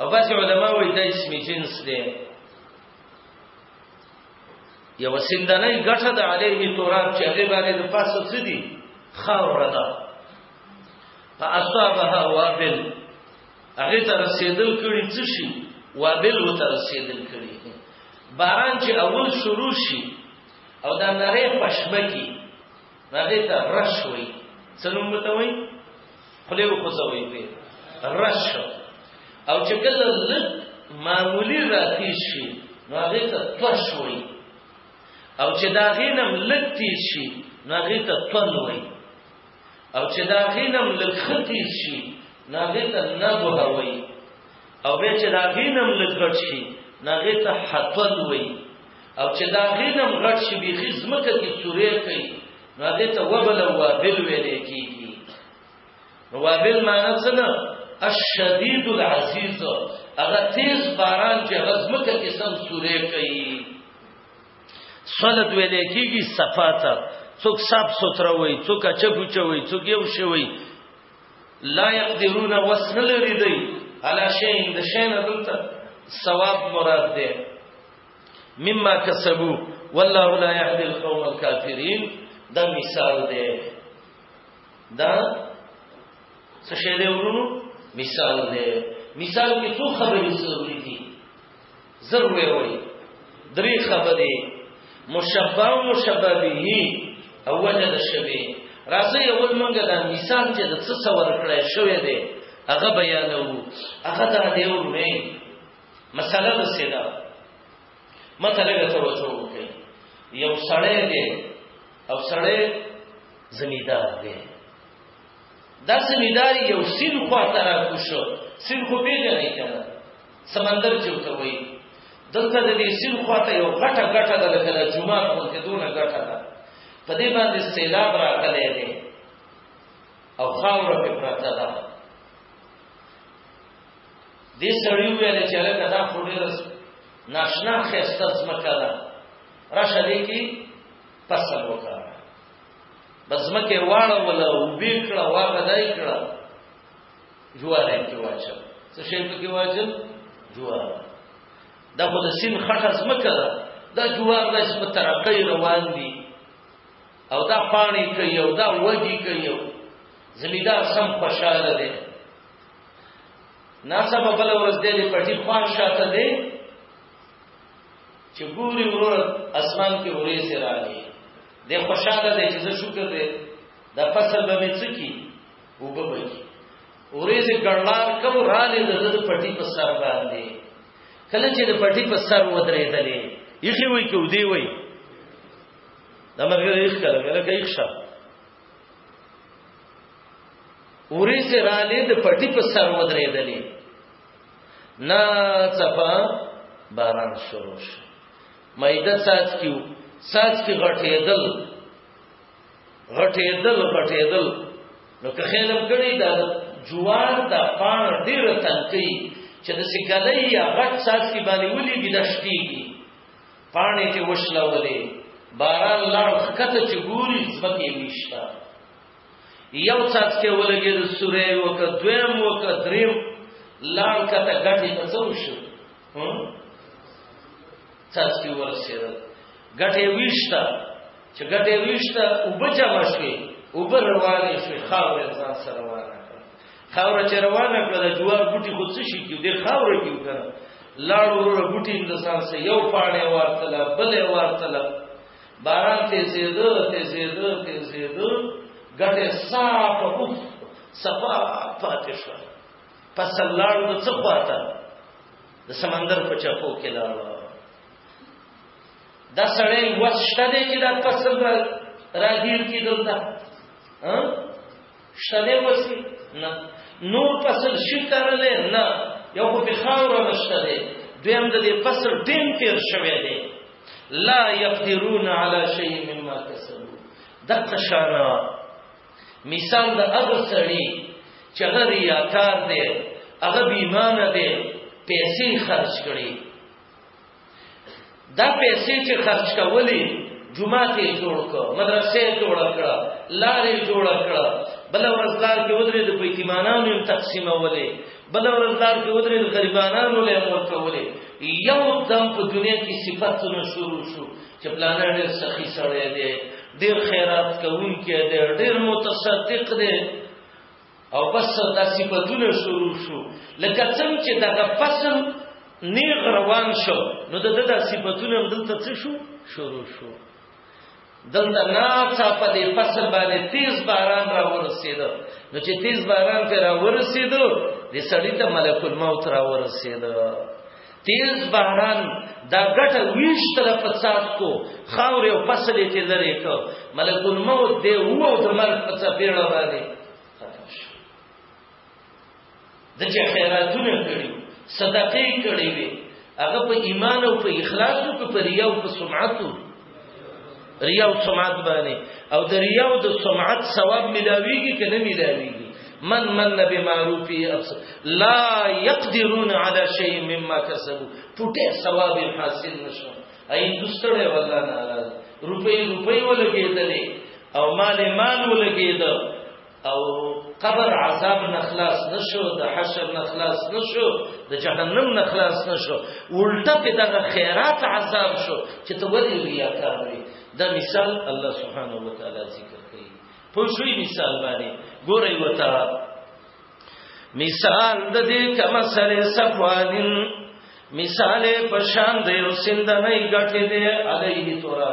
او بعض علما وایي دا اسم جنس دی یو سندنه ګټه د علیه تراب چې هغه باندې د پاسه څه دي خاور ده فاصابها وابل هغه تر رسیدل کړي څه شي وابل و تر رسیدل کړي باران چې اول شروع شي او دا نری پښمه کی دا دې ته رش وي څه نوم به ته وي خله وخوځوي په رش او چې کله لږ معمولی راتی شي نو هغه ته توش وي او چې دا غینم لږ تیز شي نو هغه ته تون وي او چې دا غینم لږ ختیز شي نو هغه ته نبه وي او به چې دا غینم لږ غټ شي نو هغه ته حتون وي او چې دا غینم غټ شي بیخي ځمکه کې سورې کوي نو هغه ته وبل او وابل ویل کېږي نو وابل معنی څه ده الشدید العزیز هغه تیز باران چې هغه ځمکه کې سم سورې کوي صلت ویل کېږي صفاته څوک صاف سوتره وي څوک چپو چوي څوک یو شوی لا يقدرون وسنل ردی علا شین د شین دلته ثواب مراد ده مما کسبو والله لا يهدي القوم الكافرين دا مثال دی دا څه شی دی ورونو مثال دی مثال کې څو خبرې ضروري دي ضرور وي درې خبرې مشبه او مشبه به او وجد شبه راځي اول مونږه دا مثال چې د څه څور کړای شوې دی هغه بیانو هغه دا دی ورونه مسله د سیدا مته لګه توجه وکړئ یو سړی دی او سړی زمیدار دی دا زمیدار یو سیل خو تر کوشو سیل خو پیژنې کنه سمندر چې وته وایي دلته د دې سیل خو ته یو غټه غټه د لکه د جمعه په کې دونه غټه ده په دې باندې سیلاب راغلی دی او خاور په پراته ده دې سړی ویل چې لکه دا خو ډېر ناشنا خسته ځمکه ده راشه دې کې فصل وکړه بزمکه واړه ولا وبې کړه واغه دای کړه جوار یې کې واچو څه شي په کې واچو جوار دا خو د سین خټه ځمکه ده دا جوار د اسمه ترقې روان دي او دا پانی کوي او دا وږي کوي زمیدار سم خوشاله دي ناڅاپه بل ورځ دی د پټي خوان شاته دی چې ګوري ورور اسمان کې ورېځې راغلي د خوشاله دی چې زه شکر دی د فصل به مې څه کی وبه به کی ورېځې ګړلار کوم رالې د د پټي په سر باندې کله چې د پټي په سر ودرېدلې یخي وای کو دی وای دا مرګ یې ښکاره کړه کې ښه اوریځې رالې د پټي په سر ودرېدلې نا څپا باران شروع شو مېده ساز کیو ساز کی غټېدل غټېدل غټېدل نو که خیلم کړي دا جوار دا پان ډیر تنکی چې د سکلې یا غټ ساز کی باندې ولې بلشتيږي پاڼې کې وشلولې باران لاړ خکته چې ګوري ځمکې نشته یو څاڅ کې ولګي د سورې وک دویم وک دریم لاړ کته غټي ته څو شو څاڅ کې ورسېدل غټي ویشتا چې غټي ویشتا وبجما شوي وبر روانې شوي خاورې ځان سره روانه خاوره چې روانه کړه د جوار بوټي خود څه شي کې د خاوره کې وکړه لاړ وروره بوټي د سان سه یو پاڼې ورتله بلې ورتله باران ته زیدو ته زیدو ته زیدو ګټه صاف اوف صفا پاتې شو پس لاړ د څه پاته د سمندر په چاپو کې لاړ دا سړی وڅ شته چې دا پسند راګیر کیدل دا ها شنه وسی نه نور فصل شي کرلې نه یو په خاور نشته دی دویم د دې فصل ټیم تیر شوی دی لا يقدرون على شيء مما كسبوا دغه شانا مثال د هغه سړی چې هغه ریاکار دی هغه بیمانه دی پیسې خرج کړي دا پیسې چې خرج کولې جمعه کې جوړ کړ مدرسې جوړ کړ لارې جوړ کړ بل ورځدار کې ودرې د پیتمانانو هم تقسیمولې بل ورځدار کې ودرې د غریبانو له مور کولې یو دم په دنیا کې صفاتونه شروع شو چې پلان ډېر سخی سره دی ډېر خیرات کوونکی دی ډېر متصدق دی او بس دا صفاتونه شروع شو لکه څنګه چې دغه فصل نیغ روان شو نو دغه د صفاتونه هم دلته څه شو شروع شو دلته ناڅا په دې فصل باندې تیز باران را ورسید نو چې تیز باران پر را ورسید د سړی ته ملک الموت را ورسید تیز باران دا ګټه ویش تل فساد کو خاور او فصل ته لری کو ملک الموت دی وو د مرګ په څپېړه باندې ختم شو د چې خیراتونه کړی صدقې کړی وي هغه په ایمان او په اخلاص او په ریا او په سمعت ریا او سمعت باندې او د ریا او د سمعت ثواب ملاویږي که نه ملاویږي من من نبی معروفی افس لا یقدرون علی شیء مما کسبوا پټه ثواب حاصل نشو ای دوستړې والله ناراض روپی روپی ولګېدلې او مال مال ولګېد او قبر عذاب نه خلاص نشو د حشر نه خلاص نشو د جهنم نه خلاص نشو الټه په دغه خیرات عذاب شو چې ته ولې لري کاروي دا مثال الله سبحانه و تعالی ذکر کوي په شوي مثال باندې ګورې وتا مثال د دې کما سره صفوانین مثال په شان د یو سندنې غټې دی علیه تورا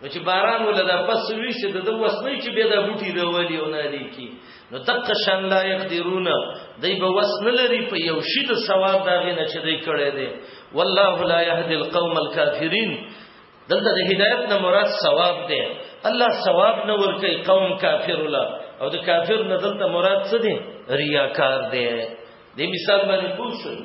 نو چې باران ول دا پس وی چې د وس نه چې به دا بوټي راولي او نه لیکي نو دق شان لا يقدرون دای به وس نه لري په یو شی د ثواب دا غنه چې دای کړي دي والله لا يهدي القوم الكافرين دلته د هدایت نه مراد ثواب دی الله ثواب نه ورکي قوم کافر ولا او د کافر نه دلته مراد څه دی ریاکار دی د مثال باندې پوښتنه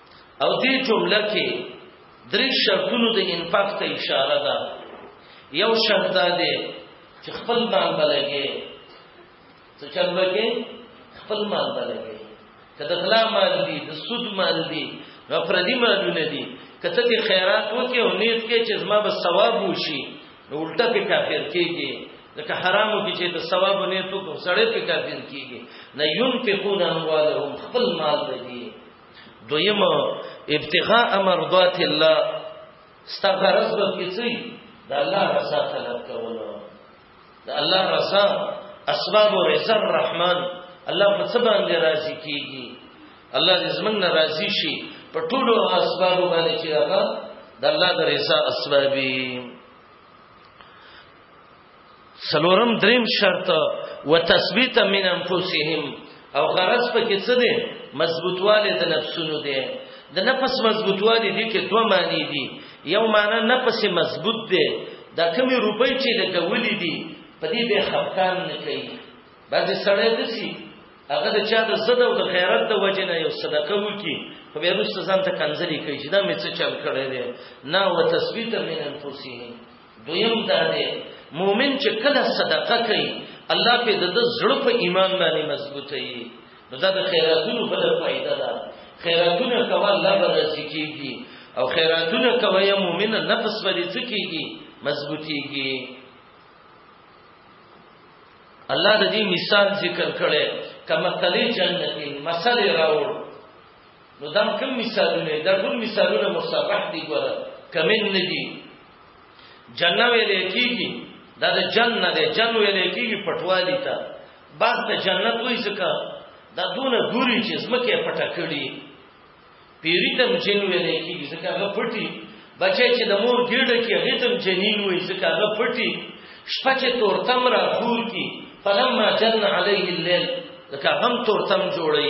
او دې جمله کې درې شرطونو د انفاق ته اشاره ده یو شرط ده چې خپل مال بلګي څه چل بګي خپل مال بلګي کله غلا مال دي د سود مال دي نو پردي مالونه دي کته دې خیرات وکي او نیت کې چې زما به ثواب وشي نو الټه په کافر کېږي ځکه حرامو کې چې د ثواب نیت وکړو سړی په کافر کېږي نه ينفقون اموالهم خپل مال به دي دویم ابتغاء مرضات الله استغرض به کیږي د الله رضا طلب کول د الله رضا اسباب رضا الرحمن الله په څه باندې راضي کیږي الله دې زمنګ راضي شي په ټولو اسباب باندې چې هغه د الله د رضا اسبابي سلورم دریم شرط وتثبیت من انفسهم او غرض په کې څه دی مضبوطواله د نفسونو دی د نفس مضبوطواله دي کې دوه معنی دي یو معنی نفس مضبوط دی دا کمی روپۍ چې لګولې دي په دې به خفقان نه کوي بعضې سړی دسی هغه د چا د زده او د غیرت د وجې نه یو صدقه وکي خو بیا وروسته ځان ته کنځلې کوي چې دا مې څه چل کړی دی نه وتثبیت من انفسهم دویم دا دی مؤمن چې کله صدقه کوي الله په د زړه په ایمان باندې مضبوطه وي نو دا د خیراتونو بل فائدہ ده خیراتونه کول الله به رزقيږي او خیراتونه کوي یا مؤمن نفس باندې څه کیږي مضبوطيږي الله د دې مثال ذکر کړي کما تلې جنتین مثال راوړ نو دا کوم مثالونه دا ټول مثالونه مصرح دي ګوره کمن نه دي جننه ویل کیږي دا د جننه ده جن ویل کیږي پټوالی ته باغ ته جنت وایي ځکه دا دونه ګوري چې زمکه پټه کړي پیری تم جن ویل کیږي ځکه هغه پټي بچی چې د مور ګډه کې هغه تم جنین وایي ځکه هغه پټي شپه چې تور تم را خور کی فلما جن علیه الليل لکه غم تور تم جوړي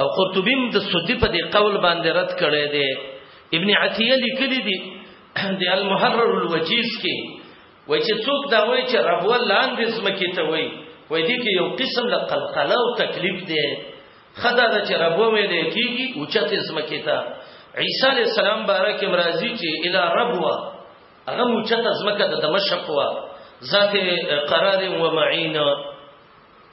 او قرطبی د سدی په دې قول باندې رد کړی دی ابن عتیه لیکلی دی د المحرر الوجیز کې وای چې څوک دا وای چې رب ولاندې زمکه ته وای وای دي کې یو قسم له قلقله او تکلیف دی خدا دا چې رب وې نه کیږي او چته زمکه ته عیسی علی السلام بارک امرازی چې الی رب وا هغه مو چته زمکه د دمشق وا ذات قرار و معین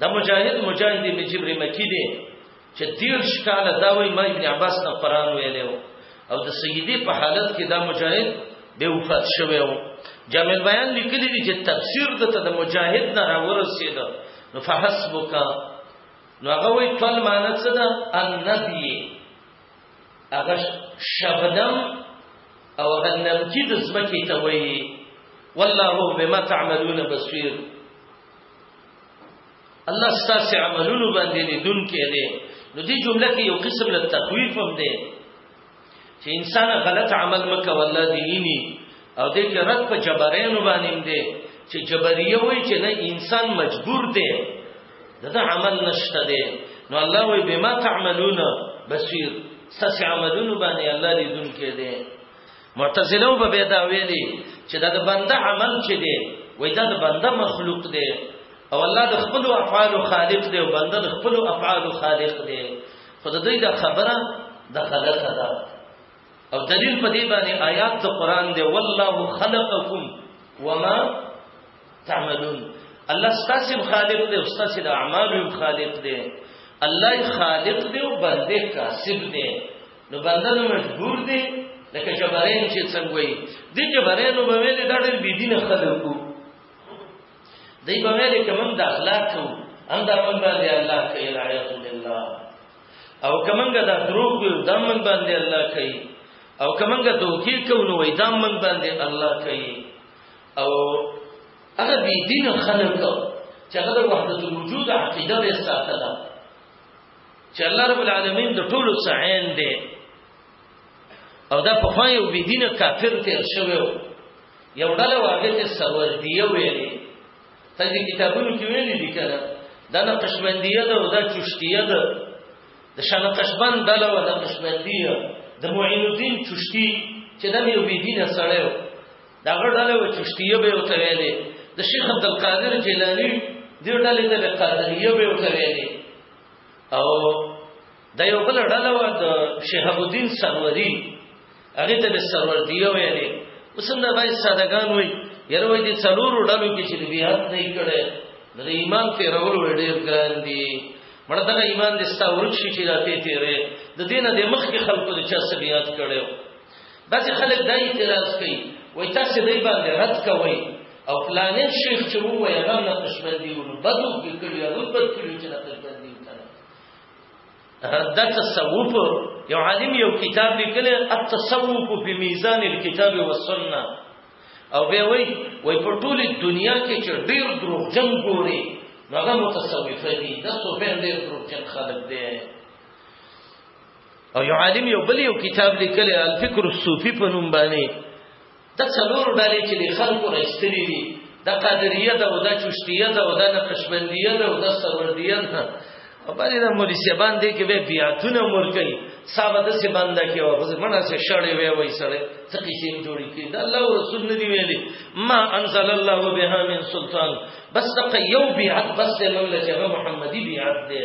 د مجاهد مجاهد ابن جبر مکی دی چې دیر شکال دا وای ما ابن عباس نه قران ویلو او د سیدی په حالت کې دا مجاهد به وفات شوی و جامع بیان لیکلی دی چې تفسیر د ته د مجاهد نه راورسید نو فحسبک نو هغه وی تل معنی څه ده النبی هغه شبنم او هغه نمکی د زمکی ته وی والله بما تعملون بصیر الله ستاسو عملونو باندې لیدون کې دی نو دې جمله کې یو قسم له تخویف هم دی چې انسان غلط عمل مکه والله دیني او دې کې رد په جبرینو باندې دی چې جبریه وای چې نه انسان مجبور دی دا عمل نشته دی نو الله وی بما تعملون بصیر سس عملونو باندې الله لیدون کې دی معتزله به به دا ویلي چې دا د بنده عمل چې دی وای دا د بنده مخلوق دی او الله د خپل افعال خالق دی او بنده د خپل افعال خالق دی خو د دوی دا خبره د غلط ده او دلیل په دې باندې آیات د قران دی والله خلقکم وما تعملون الله ستاسو خالق دی او ستاسو د اعمالو خالق دی الله خالق دی او بنده کاسب دی نو بنده نو مجبور دی لکه جبرین چې څنګه وي د جبرینو به ویل دا ډېر بی دینه خلکو دی به ویل کوم د اخلاق کو هم دا من باندې الله کوي لایق لله او کومنګه دا دروغ دی دا من باندې الله کوي او کومنګه دوکي کو نو وای دا من باندې الله کوي او هغه بی دین خلک چې هغه د وحدت الوجود عقیده یې ساتله چې الله رب العالمین د ټولو سعین دی او دا په خوای او بی دین کافر تیر شوی یو ډله واګه ته سرور دی ویلې ته دې کتابونو کې ویلې دي کړه دا نه قشبندیه ده او دا چشتیه ده د شان قشبند ډله و دا قشبندیه د معین الدین چشتی چې دا یو بی دین سره دا غړډله و چشتیه به وته ویلې د شیخ عبد القادر جیلانی دې ډلې ته به قادریه به وته ویلې او دا یو بل ډله و د شهاب الدین سروری هغه ته به سرور دیو ویلې اوسم دا وای سادهګان وای یره وای دې څلور ډلو کې چې بیا نه کړي د ایمان ته راول ډېر ګران دي مړه دا ایمان دې ستا ورک شي چې راته تیرې د دینه د مخ کې خلکو د چا سبيات کړو بعضې خلک دا اعتراض کوي وایي تاسې دی باندې رد کوئ او پلانې شیخ چې ووایي هغه هم نقش بندي و نو بد وکړي کړي هغه بد کړي چې نقش بندي وکړه دا تصوف یو عالم یو کتاب لیکلی التصوف په میزان الكتاب والسنه او به وای وای په ټوله دنیا کې چې ډیر دروغجن ګوري هغه متصوفه دي د سوفیان ډیر دروغجن خلک دي او یو عالم یو بل یو کتاب لیکلی الفکر الصوفي په نوم باندې د څلور ډلې چې د خلکو راستري دي د قادریه ده او د چشتیه ده او د نقشبندیه ده او د سروردیه ده او باندې د مولوی سیبان دی کې به بیاتونه مور کوي صاحب د سیبان دا کې او خو منه سه شړې وې وې سړې تقی سیم جوړی کې دا الله رسول ندی ویلي ما انزل الله بها من سلطان بس تقی یو بیعت بس مولا چې محمدی بیعت دی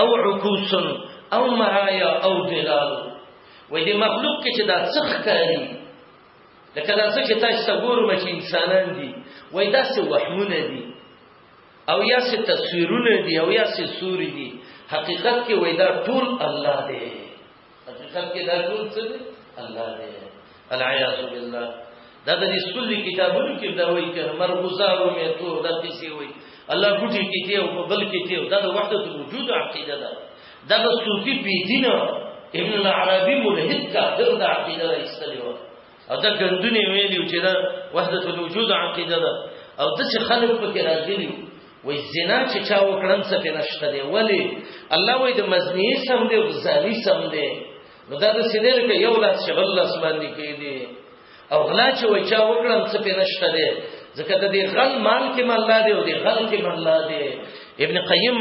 او عکوس او مرایا او دلال وې د مخلوق کې چې دا څخ کوي لکه دا څه چې تاسو ته ګورم چې انسانان دي وای دا څه وهمونه دي او یا څه تصویرونه دي او یا څه سوري دي حقیقت کې وای دا ټول الله دی حقیقت کې دا ټول څه دی الله دی العیاذ بالله دا د دې سولې کتابونو کې دا وایي چې مرغزارو مې ته دا کیسې وایي الله ګټي کې ته او بل کې ته دا د وحدت وجود عقیده ده دا د صوفي بي دینه ابن العربي ملحد کا دغه عقیده ایستلې و او دا ګندونی ویلی چې دا وحدت الوجود عقیده ده او د څه خلک په کې راغلي وې زنا چې چا وکړن څه په نشته دی ولی الله وې د مزنی سم دی او زانی سم دی نو دا د سینې لکه یو لاس شغل لاس باندې کې دی او غلا چې وې چا وکړن څه په نشته دی ځکه د دې غل مال کې مال لا دی او د غل کې مال لا دی ابن قیم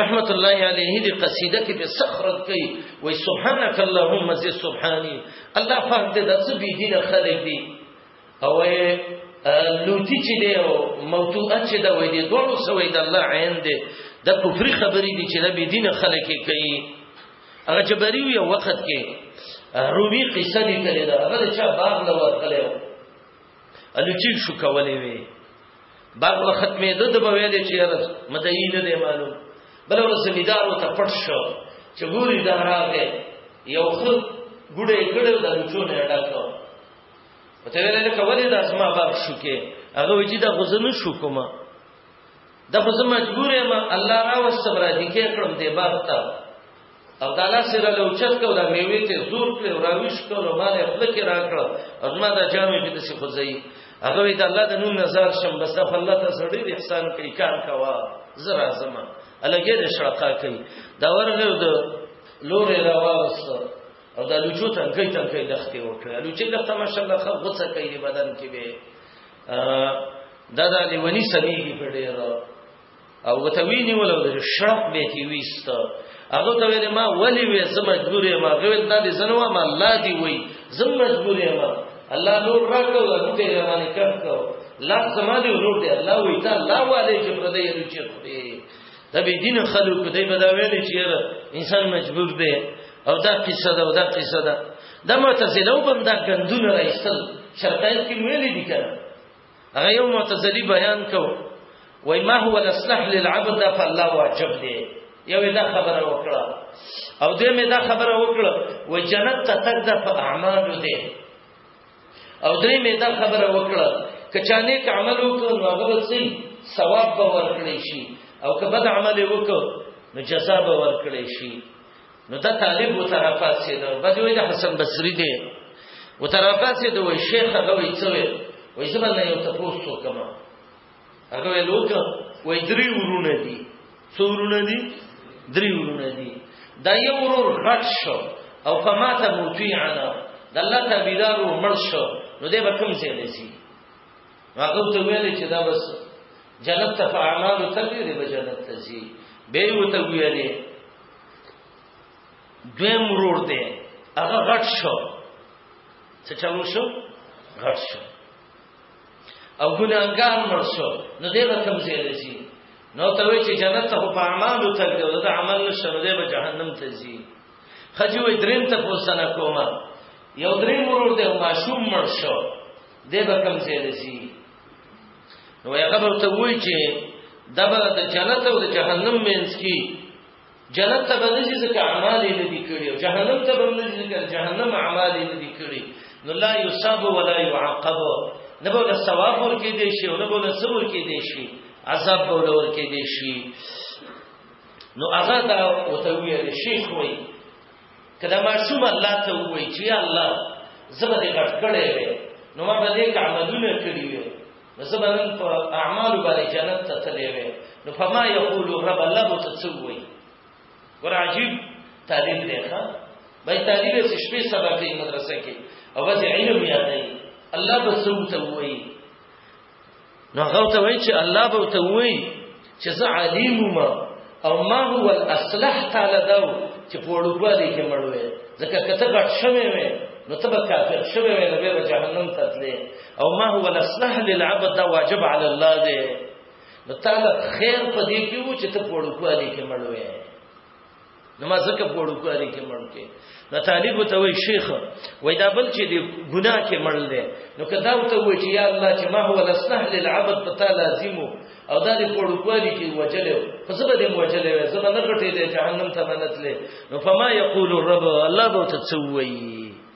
رحمت الله علیه دی قصیده کې په سخرت کوي وې سبحانك اللهم ذی سبحانی الله پاک دې داسې بي دي نه خلک دي او لوتی چې دی او موتوعه چې دا وې دي دوه سوې د الله عین دي د کفر خبرې دي چې نبی دین خلک کوي هغه چې بری یو وخت کې رومي قصه دي کړې دا هغه چې باغ لور کړو الوچی شو کولې وي بعد وخت ختمې ده د بویل چې رز مدعی نه دی معلوم بل ورځ زمیدار او ته پټ شو چې ګوري دا راغې یو خو ګډه کړه د لوچو نه ډاکو ته ویل کولې د اسما باب شو کې هغه وجې د غزنه شو کومه د غزنه مجبورې ما الله را وسم را دي کې کړم دې باب ته او دا لاس را لوچت کو دا میوه ته زور کړ او راویش کو نو مال خپل کې راکړه او ما دا جامې په دسي خوځي هغه وی دا الله د نوم نظر شم بس دا الله ته سړی د احسان کوي کار کوا زرا زما الګې د شړقا کوي دا ورغه د لور را واست او دا لوچو ته کوي ته کوي لختي وکړه لوچې لخت ماشاءالله خو غوڅه کوي بدن کې به دا د لیونی سميږي په ډیره او ته وی نیول او د شرف به کی ویست هغه ته ویل ما ولی وې زما مجبور ما غوې دا دې زنو ما الله دی وی زما مجبور ما الله نور راکو او ته یې باندې کړ کو لا زما دی نور دی الله وی تا الله والے چې پر دې یې چې ته به دین خلق دې بدا ویل چې انسان مجبور دی او دا قصه ده او دا قصه ده د معتزله وبم دا غندونه راځل شرقایت کې ویلې دي کړه هغه یو معتزلی بیان کو وای ما هو الاصلح للعبد دا په الله واجب دی یو دا خبره وکړه او دې مې دا خبره وکړه و جنت ته تک د په اعمالو دی او درې مې دا خبره وکړه کچا نیک عمل وکړو نو هغه به ثواب به ورکړي شي او که بد عمل وکړو نو جزا به ورکړي شي نو دا طالب و طرفات سي دا بعد وی دا حسن بصری دی و طرفات سي دا وی شیخ هغه وی څه وی وی زبر نه یو تاسو کما هغه وی لوک وی درې ورونه دي څو ورونه دي درې ورونه دي دا یو ورور غټ شو او فماته مطیعنا د الله تابعدار و مړ شو نو دې به کوم ځای لسی هغه ته ویل چې دا بس جنت ته په اعمالو تللی دی به جنت ته ځي به وته ویلې دویم ورور دی هغه غټ شو څه چلو شو غټ شو او ګناګار مر شو نو دې به کوم ځای لسی نو ته وی چې جنت ته په اعمالو تل دی دا عمل نشو دې به جهنم ته ځي خځې وی دریم ته پوښتنه کومه یو دریم ورور دی ماشوم مر شو دې به کوم ځای لسی نو هغه به ته وایي چې دا به د جنت او د جهنم مینس کی جنت ته به نشي ځکه اعمال یې نه دي کړي او جهنم ته به نشي ځکه جهنم اعمال یې نه دي کړي نو لا یصاب ولا يعاقب نه به له ثواب ورکې دي شي او نه به له صبر کې دي شي عذاب به له ورکې دي شي نو هغه دا وتویل شیخ وایي که دا ماشوم الله ته ووایي چې یا الله زه به دې غټ کړی وی نو ما به لږ عملونه کړي وی نو زه به نن په اعمالو باندې جنت ته تللی وی نو فما یقول رب الله به ته څه ووایي ور عجیب تعلیم دی ښه بای تعلیم یې شپې سبا کوي مدرسه کې او بس علم یادوي الله به څه ته ووایي نو هغه ته وایي چې الله به ته وایي چې زه علیم ما او ما هو الاصلح تعالی دا چې په وړوبالي کې مړوي ځکه کته غټ شوی وي نو تبه کافر شوی وي نو به جهنم ته تلې او ما هو الاصلح للعبد دا واجب علی الله دی نو تعالی خیر په دې کې و چې ته په وړوبالي کې مړوي نو ما زکه په وړو کوالي کې مړ کې نو طالب ته وای شیخ وای دا بل چې دی ګناه کې مړ دی نو کدا ته وای چې یا الله چې ما هو لسنه للعبد پتا لازمو او دا دې په وړو کوالي کې وجلو په سبا دې وجلې وای زما نه کټې دې جهنم ته منتلې نو فما یقول الرب الله به ته څووي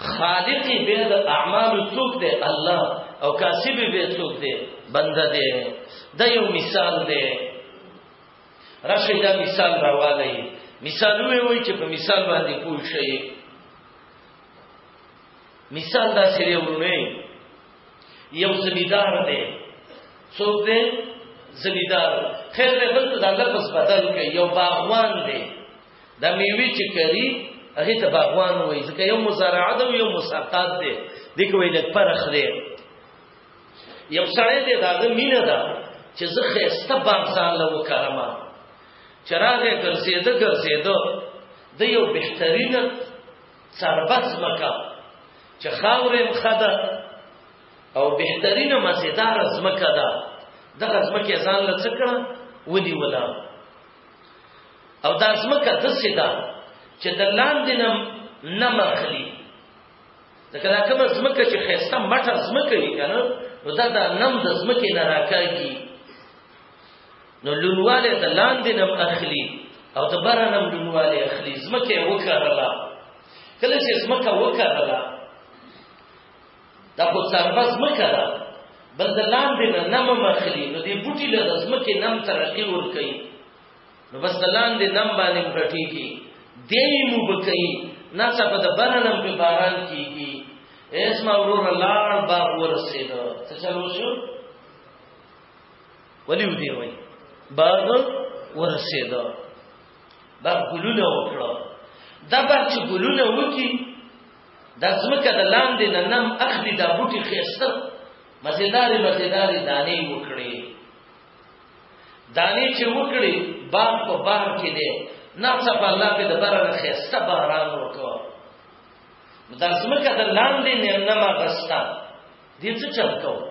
خالق به د اعمال څوک دی الله او کاسب به څوک دی بنده دی دا یو مثال دی راشه دا مثال راوالی مثال وی وی چې په مثال باندې پوه شئ مثال دا سری ورونه یو زمیدار دی څوک دی زمیدار خیر به بل د الله پس بدل کوي یو باغوان دی دا میوي چې کری هغه ته باغوان وای ځکه یو مزارعه ده یو مساقات ده دې کوي لک پرخ دی یو سړی دی دا مینه ده چې زه خسته باغ ځان له وکړم چراغ ګرځېده ګرځېده د یو بهترینه سربت مکه چې خاورې مخده او بهترینه مزیدار زمکه ده دغه زمکه ځان له څکړه ودی ولا او دا زمکه د څه ده چې د لاندې نه نه مخلي ځکه دا کومه زمکه چې خسته مټه زمکه وي کنه نو دا د نم د زمکه نه راکاږي نو لونواله د لاندې نه اخلي او د بره نه لونواله اخلي زمکه وکړه کله چې زمکه وکړه دا خو څربه ځمکه ده بل د لاندې نه نم مخلي نو دې بوټي له ځمکې نم ترقي ور کوي نو بس د لاندې نم باندې مټيږي دې مو بکئی نه څه په د بننم په باران کیږي ایس ما ورور لار با ورسید څه چلو شو ولیو دی وای باغ ورسید باغ ګلونه وکړه دا باغ چې ګلونه وکړي دا ځمکه د لاندې نه نم اخلي دا بوټي خېسته مزیدارې مزیدارې دانې وکړي دانې چې وکړي باغ په باغ کې دی ناڅه په الله په د بره خېسته باران وکړ دا ځمکه د لاندې نه نم غستا دې څه چل کوو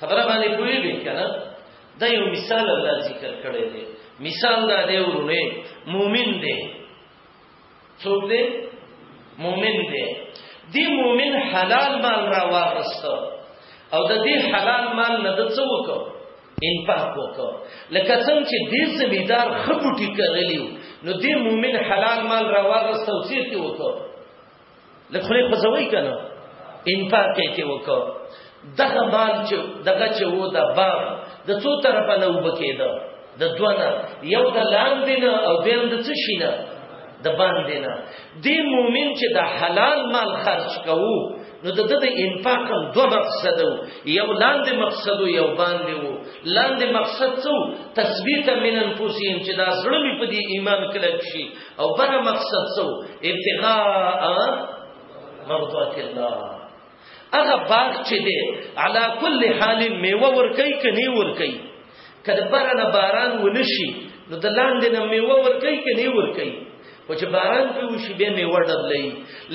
خبره باندې پوهیږئ کنه دا یو مثال الله ذکر کړی دی مثال دا دی ورونه مؤمن دی څوک دی مؤمن دی دی مؤمن حلال مال را واغسته او د دې حلال مال نه د څه وکړو انفاق وکړو لکه څنګه چې دې زمیدار خپوټی کړلیو نو دې مؤمن حلال مال را واغسته او څه کې وکړو لږ خولې خوځوئ که نه انفاق یې کې وکړه دغه مال چې دغه چې و د باغ د څو طرفه نه وبه کېده د دوه نه یو د لاندې نه او دویم د څه شي نه د باندې نه دې مؤمن چې د حلال مال خرج کوو نو د د انفاق هم دوه مقصد وو یو لاندې مقصد یو باندې وو لاندې مقصد څو تثبیت من انفسهم چې دا زړه په دې ایمان کلک شي او بل مقصد سو ابتغاء مرضات الله هغه باغ چې دی علا کل حال میوه ور کوي کني ور کوي کله باران باران ونشي نو د لاندې نه میوه ور کوي کني ور کوي او چې باران په وشي به میوه ډبلې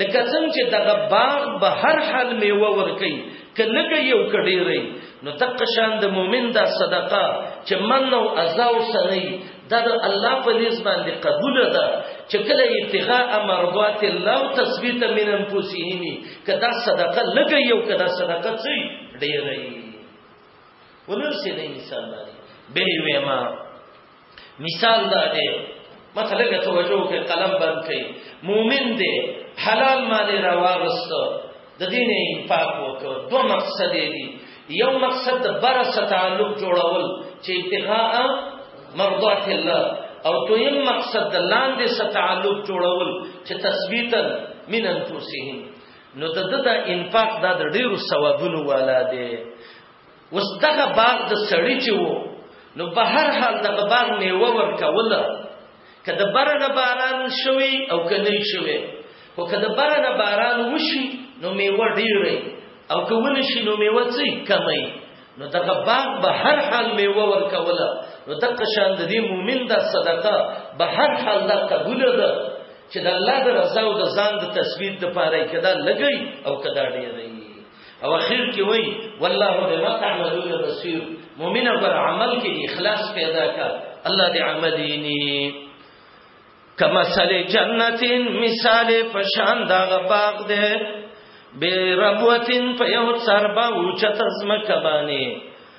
لکه څنګه چې دغه باغ به هر حال میوه ور کوي کله کې یو کډې رہی نو تقشان د مؤمن دا صدقه چې من او ازاو سنې دا د الله په نس باندې قبول ده چې کله ابتغاء مرضات الله او تثبیت من انفسهم کدا صدقه لګي یو کدا صدقه څي ډېرې ولرسي د مثال باندې به وېما مثال دا دی مثلا که توجه کې قلم بند کړي مؤمن دی حلال مال راوغستو د دې نه انفاق وکړه دوه مقصد دی یو مقصد د برس تعلق جوړول چې ابتغاء مرضات الله او دویم مقصد د لاندې ستعلق جوړول چې تثبیتا من انفسهم نو د د انفاق د ډیرو ثوابونو والا دی اوس دغه باغ د سړی چې وو نو په هر حال دغه باغ میوه ورکوله که د بره نه باران شوی او که نه شوی خو که د بره نه باران وشي نو میوه ډیره او که ونه شي نو میوه څه کمی نو دغه باغ به هر حال میوه ورکوله نو دغه شان د دې مؤمن د صدقه به هر حال د قبول ده چې د الله د رضا او د ځان د تثبیت لپاره کدا لګي او کدا ډیره او اخر کې وای والله بما تعملون بصير مؤمن پر عمل کې اخلاص پیدا کا الله دې عملینی کما سل جنتین مثال پشان دا باغ دې بے ربوتین په یو څربا اوچت زمکه باندې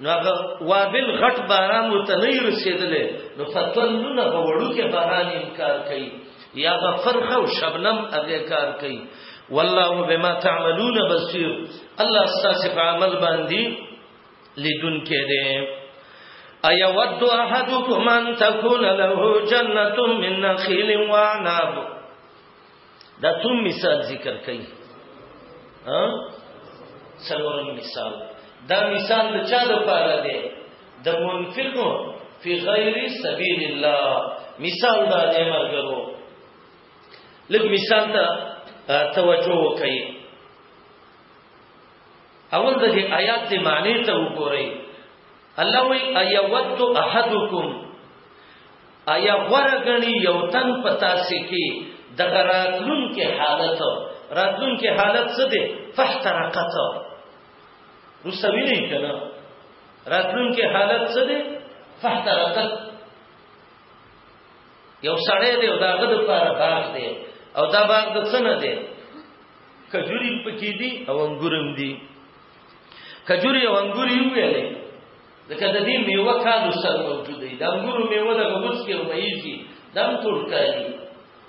نو هغه وابل غټ باران ورته نه رسیدلې نو فتلونه په وړو کې باران انکار کوي یا غفرخه او شبنم هغه کار کوي والله بما تعملون بصیر الله ستاسو په عمل باندې لیدون کې دی ایا ود احدکم ان تکون له جنته من نخیل و عناب دا څوم مثال ذکر کوي ها څلورم مثال دا مثال د چا د پاره دی د منفق فی غیر سبیل الله مثال دا دی مرګرو لږ مثال ته توجه وکړئ اول د دې آیات د معنی ته وګورئ الله وی ایود احدکم ایا غوړه غنی یو تن پتا سي کی د غراتلون کې حالت راتلون کې حالت څه دی فاحترقت رسوی نه کنا راتلون کې حالت څه دی فاحترقت یو سړی دی او داغه د پاره باغ دی او دا باغ د څه نه دی کجوري پکې دي او انګورم دي کجوري او انګوري ویلې ځکه د دې میوه کانو سره موجود دی د انګورو میوه د غوڅ کې او مېږي دم ټول کالي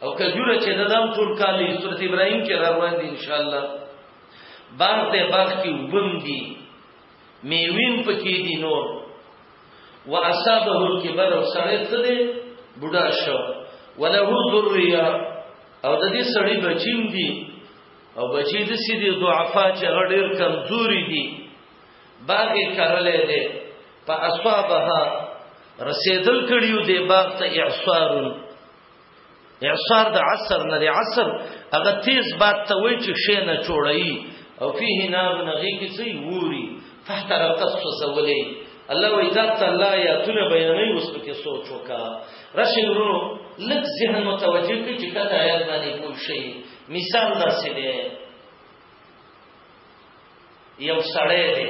او کجوره چې د دم ټول کالي سورته ابراهيم کې روان دي ان شاء الله باغ ته باغ کې وبم دي میوین پکې دي نور واصابه الكبر او سره څه دي بډا شو وله ذریه او د دې سړی بچیم دي او بچی د سې دي ضعفا چې غډیر کمزوري دي باغ یې کرلې دي په اصحابها رسیدل کړیو دی باغ ته اعصار اعصار د عصر نه دی عصر هغه تیز باد ته وای چې شی نه چوړی او فيه نار نغی کی سی ووري تحت رقص سولې الله وی ذات الله یا تن بیانې اوس پکې سوچ وکا راشي ورو لک ذهن متوجه کی چې کله آیات باندې پوه شي مثال دا څه دی یو سړی دی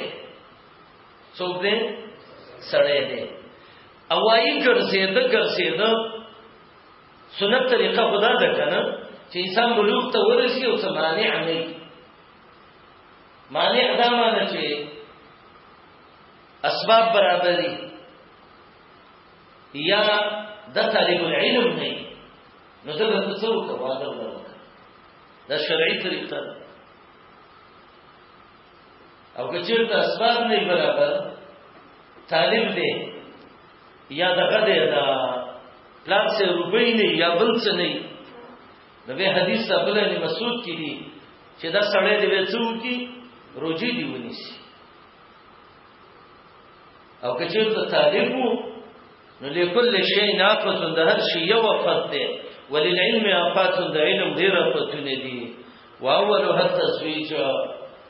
څوک دی سړی دی او وايي ګرځېده ګرځېده سنت طریقه خدا ده کنه چې انسان بلوغ ته ورسی او څه مانع نه مانع دا معنی چې اسباب برابري یا د طالب العلم نه نو څه څه وکړه واده وکړه دا شرعي طریقه ده او که چېرته اسباب نه برابر طالب دی یا دغه دی دا پلان سه روپۍ نه یا بل څه نه د به حدیث ابل ابن مسعود کې دي چې دا سړی دی وڅو کی روجي دی ونیسي او که چېرته طالب وو نو لكل شيء ناقص د هر شي یو وفات دی وللعلم افات د علم ډیر فتونه دي واولها التزویج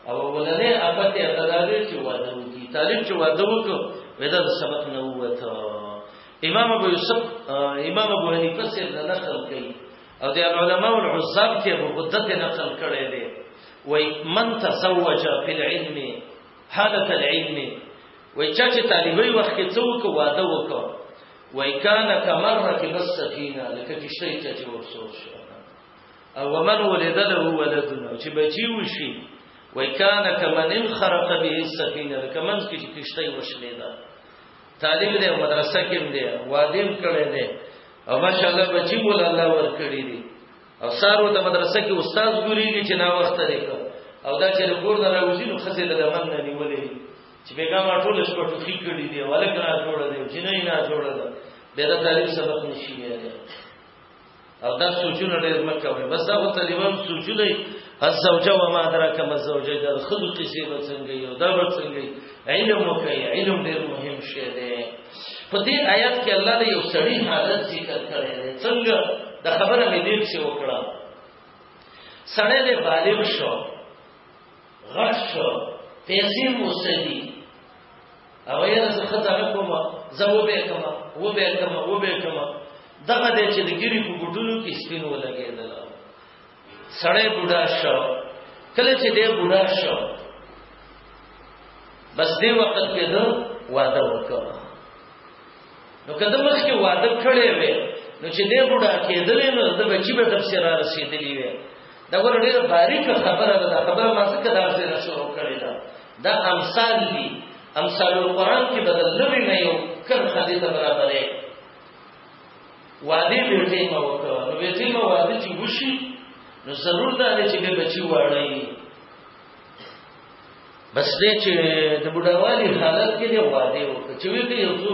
او ولنه افته هغه داري چې واده وکي طالب چې واده وکړو ودا د سبق نه وته امام ابو یوسف امام ابو حنیفه سره نه نقل کړي او د علماء العزاب کې ابو غدت نقل کړي دي وای من تزوج فی العلم حالت العلم وای چا چې طالبي وخت کې څوک واده وکړو وای کان کمر کې بس سفینه لکه کشته چې ورسول شو او ومن ولد له ولد او چې بچي وشي وای کان کمن انخرق به السفینه کمن کې چې کشته وشلې ده طالب دې مدرسه کې دې وادیم کړي دې او ماشاءالله بچي مول الله ور کړی دي او سارو د مدرسه کې استاد ګوري چې نا وخت لري او دا چې کور نه راوځي نو خزه له من نه نیولې چې بیګام ټول شپه ټوخي کړی دی ولکه نه جوړه دی جنې نه جوړه ده به دا طالب سبق نشي یاره او دا سوچونه ډېر مکه وي بس هغه طالبان سوچونه الزوجه و ما ادراک ما الزوجه دا خود قصې به څنګه یو دا به څنګه علم وکړي علم ډېر مهم شی دی په دې آیات کې الله د یو سړي حالت ذکر کړی دی څنګه دا خبره مې دې څه وکړه سړی دې بالغ شو غټ شو پیسې مو سدي او یې زه خدای نه کوم زه و به کوم و به کوم و به کوم دغه دې چې د ګری په ګډونو کې سپین ولګېدل سړی بوډا شو کله چې دې بوډا شو بس دې وخت کې ده واده وکړ نو کله مخ کې واده کړې وې نو چې دې بوډا کېدل نو د بچی به تفسیر را رسیدلې وې دا ور ډېر باریک خبره ده خبره ما څه کړه دا څه شروع کړې ده دا امثال دي امثال القرآن کې بدل لري نه یو کر خدي ته برابرې وادي بیرته ما وکړه نو بیرته ما وادي چې وشي نو ضرور دا چې به بچي واړی بس دې چې د بډاوالي حالت کې دی وادي وکړه چې وی یو څو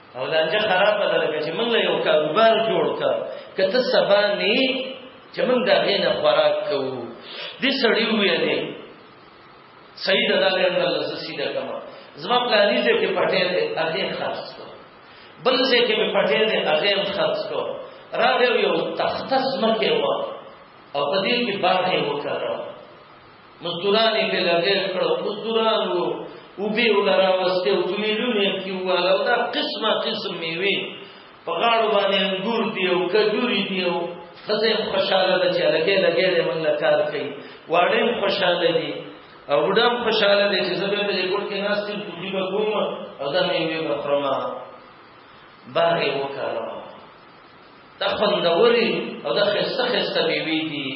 او لانجه خراب ده لکه چې موږ یو کاروبار جوړ کړ کته سبا نه چې موږ دا غینه خوراک کوو دې سړی ویلې سید ادا له الله سره سیده کما زما پلاني دې کې پټې دې هغه خاص کو بل څه کې په پټې دې هغه خاص کو راغی یو تخت زمکه و او په دې کې باغ یې وکړ مزدوران یې بېلا بېل کړل، مزدوران و اوبه ورله راوستې او تونېلونه یې پکې ووهل او دا قسمه قسم مېوې په غاړو باندې انګور دي او کجوري دي او ښځه یې خوشحاله ده چې لګې لګې دی موږ له کار کوي واړه یې خوشحاله دي او بوډا هم خوشحاله دی چې زه به په دې ګوټ کې ناست یم ټوټي به کوم او دا مېوې به خورم باغ یې وکاروه دا خوندورې او دا ښایسته ښایسته مېوې دي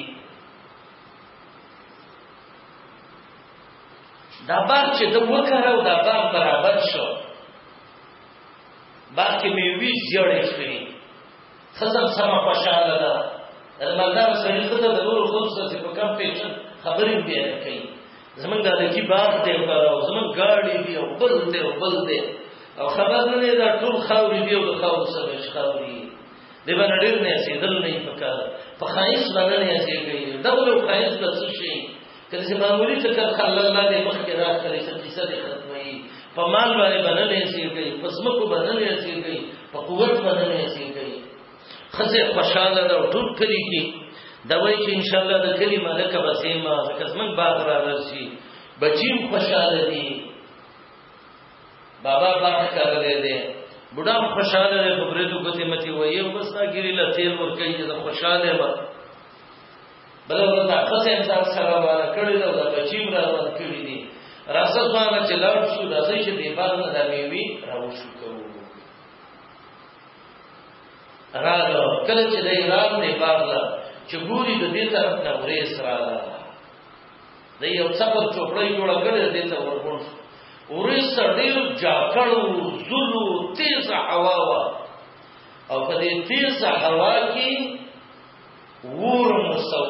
دا باغ چې د وکړه او دا باغ برابر شو باغ کې میوي زیړې شوې خزم سم خوشاله ده المالدار سړي خزه د نور خود سره په کم پیشن خبرې دی کوي زمونږ د لکی باغ دی او زمونږ ګاډي دی او بل دی او بل دی او خبر نه دا ټول خاورې دی او د خاورې سره شخاوري دی باندې ډېر نه سیدل نه پکار په خایس باندې نه سیږي دا ولو خایس د څه شي کله چې معمولی څه کار خلل الله دې مخ کې راځ کړي چې کیسه دې ختمي په مال باندې باندې نه سیږي په سمکو باندې نه سیږي په قوت باندې نه سیږي خزه خوشاله ده ټول کلی کې دا وایي چې ان شاء الله د کلی مالک به سیمه کزمن باغ را راشي بچیم خوشاله دي بابا پاته کړلې دې بډا هم خوشاله دی په بریدو ګوتې متي وایي او بس دا ګیري له تیل ورکوي چې زه خوشاله یم بله ورځ دا ښځه هم ځان سره روانه کړې ده او دا بچي هم روان کړي دي راسه ځوانه چې لاړ شو راځئ چې دې باغ نه دا میوې راوشو کوو راغله کله چې دی راغله باغ له چې ګوري د دې طرف نه ورېس راغله د یو څپر چوپړی جوړ کړی دې ته ورغون ورس ډیر جاکړو زلو تیز هوا وا او په دې تیز هوا کې ور مسو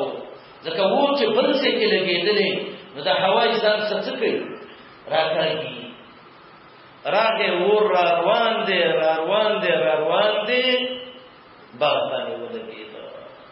ځکه ور چې بل څه کې لګېدلې نو د هوا ځان څه کوي راکړي راغه ور را روان دي را روان دي را روان دي باغ باندې ولګي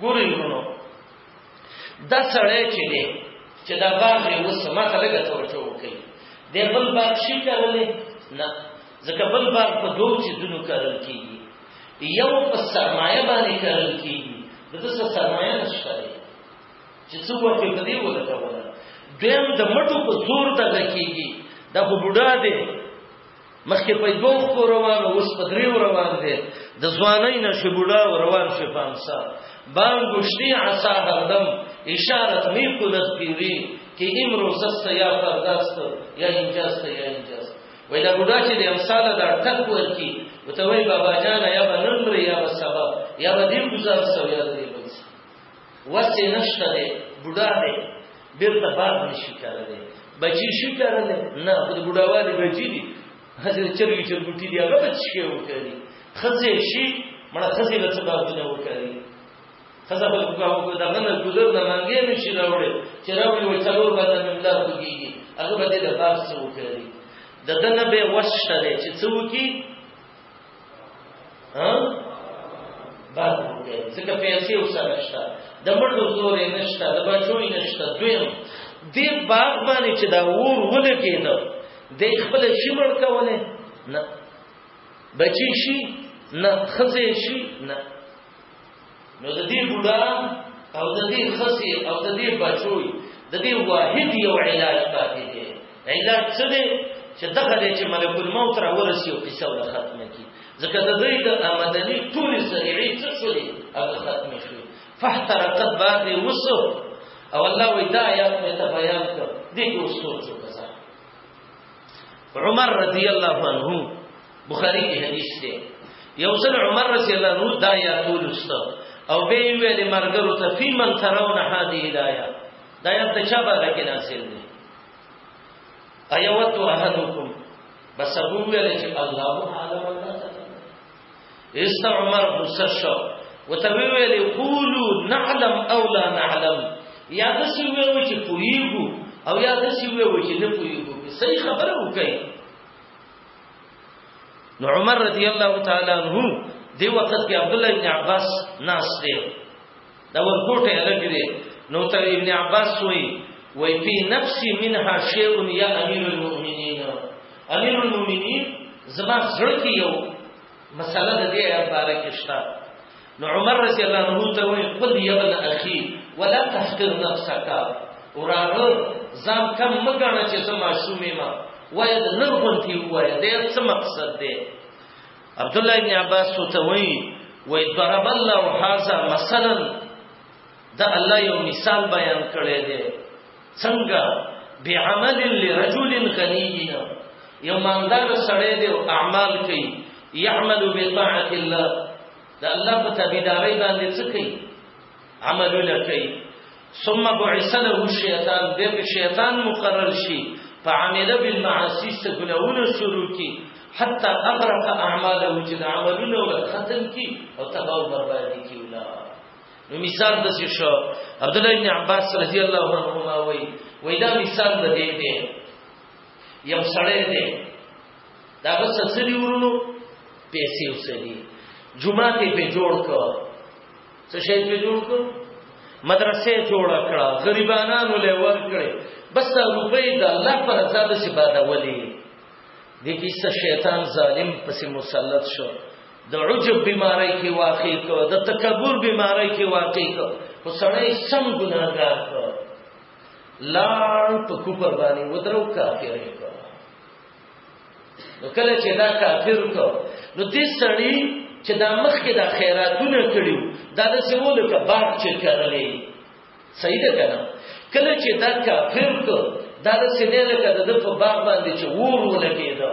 ګوري ورونو دا سړی چې دی چې دا باغ یې اوس ما ته لږه توجه وکړي دی بل باغ شي کرلی نه ځکه بل باغ په دوو څیزونو کرل کېږي یو په سرمایه باندې کرل کېږي د ده څه سرمایه نشته دی چې څه وخت یې په دې ولګوله دویم د مټو په زور دغه کېږي دا خو بوډا دی مخکې په دوه خو روان او اوس په دریو روان دي د ځوانۍ نشه بوډا روان شي پامسا بان ګشتي عصا هردم اشارت می کولت پیری کې امرو زست یا پرداست یا انجاست یا انجاست وای دا بوډا چې د امثال دا ټک ورکی وته وای بابا جان یا بنمر یا سبا یا دې گزار سو یا دې وس یې نشته دی بوډا دی بیرته بار نشي کولی بچی شي کولی نه خو د بوډاوالي بچي دي هسې د چرګې چرګوټي دي هغه به شي وکړي ښځې شي مړه ښځې له څه باندې وکړي ښځه به وکړي د هغه نه ګذر نه مانګې نه شي راوړی چې راوړي وایي څلور باندې مې ملا خوږېږي هغه به دې د بار څه وکړي د ده نه به وس شته دی چې څه وکړي ها بار وګړي ځکه پیسې وسره شته د مټو زور یې نشته د بچو یې نشته دویم دې باغ باندې چې دا ور ولګید د خپل شي مړ کوله نه بچی شي نه خزه شي نه نو د دې بوډا او د دې خسي او د دې بچوي د دې واحد یو علاج پاتې دی علاج څه دی چې دغه دې چې ملک الموت را ورسي او قصه ولا ختمه کی ځکه د دې د آمدنی ټول ذریعې څه شولې او ختمه شوې فاحترقت بعد وسو او الله وی دا آیات مې ته بیان کړ دې کو سوچو کزا عمر رضی الله عنه بخاری کې حدیث دی یو ځل عمر رضی الله عنه دا یا تولست او به ویل مرګرو ته فی من ترون هذه الایا دا یا د چا باندې کې نازل دی ایوت احدکم بس ابو ویل چې الله عالم الله است عمر مسشو وته ویل قولوا نعلم او لا نعلم یا د سی ویو چې پویګو او یا د سی ویو چې نه پویګو صحیح خبره وکړي نو عمر رضی الله تعالی عنہ دی وخت کې عبد الله ابن عباس ناس دی دا ورکوټه لګی نو ته ابن عباس وی وی فی نفسی منها شیء یا امیر المؤمنین امیر المؤمنین زما زړه کې یو مسله د دې آیات باره کې شته نو عمر رضی الله عنه ته وایي قل یا ابن اخي ولا تحقر نفسك وراره ځان کم مګاڼه چې زما شومې ما وایي د نن غونتی وایي د څه مقصد دی عبد الله بن عباس ته وایي وایي ضرب الله هذا مثلا د الله یو مثال بیان کړی دی څنګه بعمل لرجل غنی یو مالدار سړی دی او اعمال کوي يعمل بطاعت الله د الله په تابعداري باندې څه کوي عملونه کوي ثم بعث له الشیطان به شیطان مقرر شي فعمل بالمعاصي سګنونه شروع کی حتى اغرق اعماله چې د عملونه ور ختم کی او تباہ بربادي کی ولا نو مثال د څه شو عبد الله ابن عباس رضی الله عنهما وای وای دا مثال د دې دی یو سړی دی دا بس سړي ورونو پیسې وسړي جمعه ته په جوړ کړ څه شي په جوړ کړ مدرسې جوړ کړ غریبانو له ور کړې بس روپې د الله پر رضا د سبا دا ولي د کیسه شیطان ظالم پسې مسلط شو د عجب بیماری کې واقع کو د تکبر بیماری کې واقع کو خو سړی سم ګناګار کو لار په کوپر باندې ودرو کافر کو نو کله چې دا کافر کو نو دې سړی چې دا مخ کې دا خیراتونه کړیو دا د سیمول کا باغ چې کړلې صحیح ده کنه کله چې دا کافر کو دا د سینې لکه د په باغ باندې چې ور ولګېدو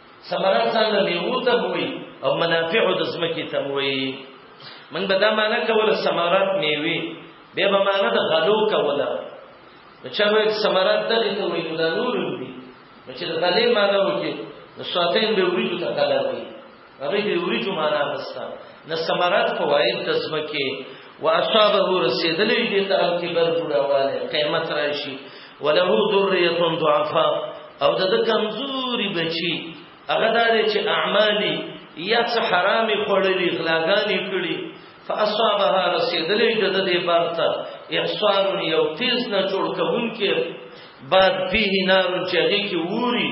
ثمرات ځان له میوو ته وي او منافع د ځمکې ته وي من به دا معنا کوله ثمرات میوي به به معنا د غلو کوله نو چا وایي ثمرات دغه ته وي نو دا نور دي نو چې د غلې معنا وکړي نو ساتین به وریجو ته غلا وي هغه دې وریجو معنا وستا نه ثمرات فواید د ځمکې واصابه رسیدلې دې ته الکبر بډاواله قیامت راشي وله ذریه ضعفا او د کمزوري بچي هغه دار چې اعمالي یا څه حرام خړلې غلاګانې کړي فاصابها رسیدلې د دې برته احصار یو تیز نه جوړ کوونکې بعد فيه نار چغي کې ووري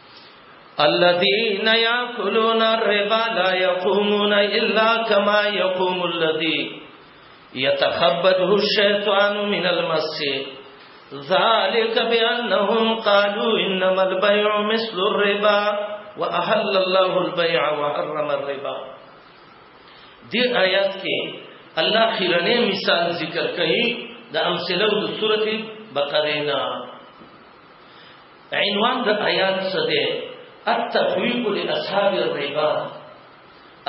الذين ياكلون الربا لا يقومون الا كما يقوم الذين يتخبطه الشيطان من المس ذلك بأنهم قالوا إنما البيع مثل الربا وأحل الله البيع وحرم الربا دي آيات كي الله خيرني مثال ذکر کوي د امثله د سورته بقره عنوان د آیات څه دی التخویف لاصحاب الربا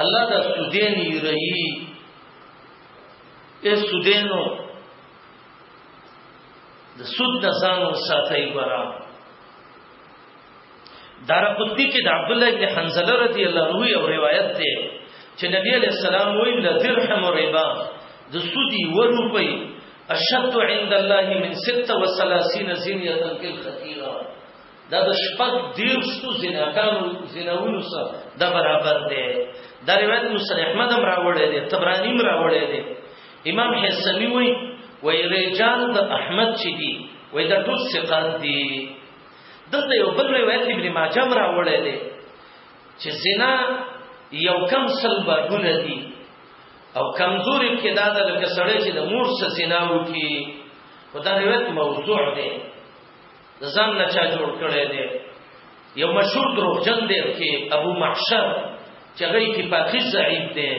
الله دا سودین یری ای سودینو د سود د ځان ساتي ګرام دار قطبی کې د عبد الله بن حنزله رضی الله عنه یو روایت دی چې نبی علیہ السلام ویل درهم ربا د سودی و روپی اشد عند الله من 36 زنیه تنکل خطیره دا د شپږ دیر ستو زناکانو زناونو سره دا برابر دی دا روایت مسلم احمد هم راوړی دی تبرانی هم راوړی دی امام حسنی وی وی رجال د احمد چې دی وی دا ټول ثقات دی دلته یو بل روایت ابن ماجه هم راوړی دی چې زنا یو کم سل بابونه دي او کمزوري کې دا د لکه سړی چې د مور سره زنا وکي او دا روایت موضوع دی ځان نه چا جوړ کړی دی یو مشهور دروغجن دی کې ابو محشر چې هغه کې پاکي ضعیف دی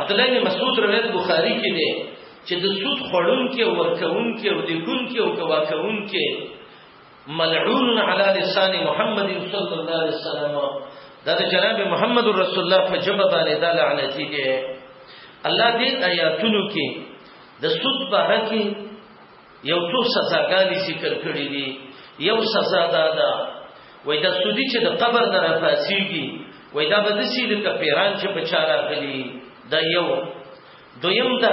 عبد الله بن مسعود روایت بخاری کې دی چې د سود خړون کې ورکون کې او د ګون کې او کوا کون کې ملعون علی لسان محمد صلی الله علیه وسلم دا د جناب محمد رسول الله په جبه باندې دا لعنتی دی الله دې آیاتونو کې د سود باره کې یو څو سزاګانې ذکر کړې دي یو سزا دا ده وای دا سودی چې د قبر نه راپاسیږي وای دا به د سید کپیران چې په چاره غلي دا یو دویم ده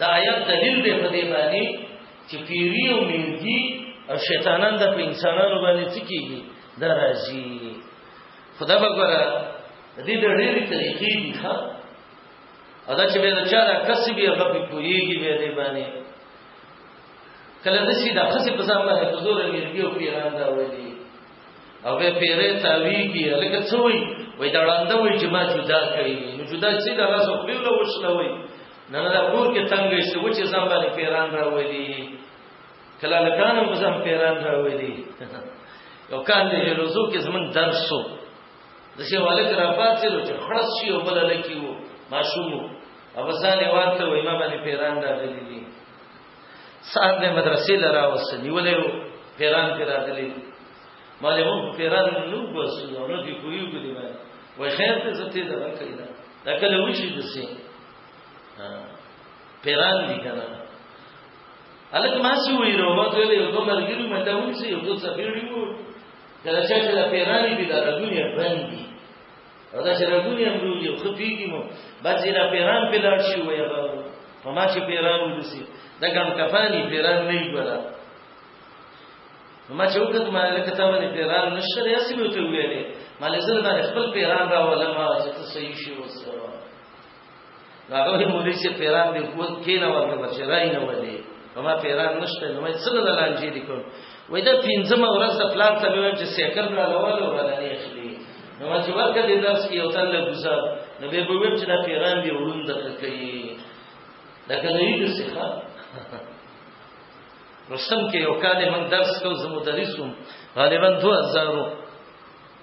دا آیت دلیل دی په دې باندې چې پیری او میندي او شیطانان د انسانانو باندې څه کیږي دا راځي خدا بګره دې د ډېرې طریقې دي ښا ادا چې به دا چا دا کسب یې هغه په کویږي به دې باندې کله د سیدا خسې په ځان باندې حضور میندي او پیران دا وایي او به پیره تاویږي لکه څه وایي وای دا وړاندې وایي چې ما جدا کړی نو جدا چې دا لاس خپل وشلوي نه نه کور کې تنګ شي و چې ځم باندې پیران راولي کله لکانم ځم پیران راولي یو کان دې روزو کې زمون درسو د شي والک را پاتې لو چې خلاص شي او بل لکی وو ماشوم او ځان یې ورته و امام باندې پیران راغلي دي سار دې مدرسې لرا وس نیولې وو پیران کې راغلي معلوم پیران نو بوسو نو دې کویو کې دی وای خیر ته زته دا کوي دا کله وشي دسه پیران دي کنه الګ ما سي ویرو ما ته یو دوه مرګري مې دا ونسي یو دوه سپیړي وو کله چې دا پیرانی دي دا دنیا باندې او دا چې رګونی هم دوی یو خپېږي مو بعضې را پیران په لاړ شي وایي هغه په ما چې پیران ولسي د ګم کفاني پیران نه وي ګوره نو ما چې وکړ ما لکه تا باندې پیران نشته دی هسې مې ورته وویلې ما لې زه باندې خپل پیران راولم چې ته صحیح شي اوس هغه وایي مولوي چې پیران دې حکومت کې نه ورته بچ راي نه ولي ما پیران نشته نو مې څنګه د لانجې دي کوم وای دا پنځمه ورځ د پلان ته مې چې سیکل را لول او را نه اخلي نو ما چې ورکه دې درس کې یو تل ګزار نو به به ویم چې دا پیران دې وړون د کوي دا کنه یې د څخه رسم کې یو کال من درس کو زمو درسوم غالبا 2000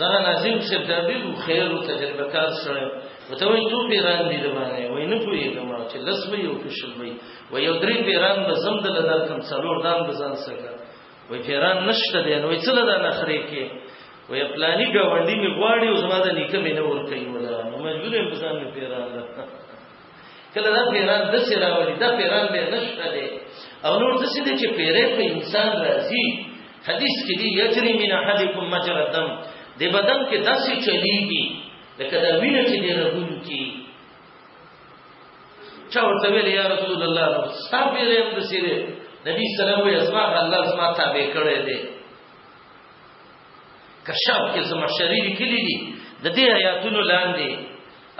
زغه نظیم صاحب د ډیر خیر او تجربه کار سره وته وي ټو پیران دي باندې وای نه پوهیږم چې لس وي او فشل وي و یو درې پیران به زم د لدار کم څلور دان بزان سره وای پیران نشته دی نو څه لدا نه خري کې وای پلاني ګاونډي می غواړي او زما د نیکه مې نه ور کوي ولا نو مجبور یم بزان پیران ده کله دا پیران د څه راوړي دا پیران به نشته دي او نور د څه دي چې پیرې په انسان راځي حدیث کې دی یجری من احدکم مجرى الدم د بدن کې داسې چلیږي لکه دا وینه چې دی رغون کی چا ورته ویل یا رسول الله صابر هم د سیره نبی سلام وي اسما الله اسما تابع کړی دی کشاف کې زما شری لیکلی دي د دې آیاتونو لاندې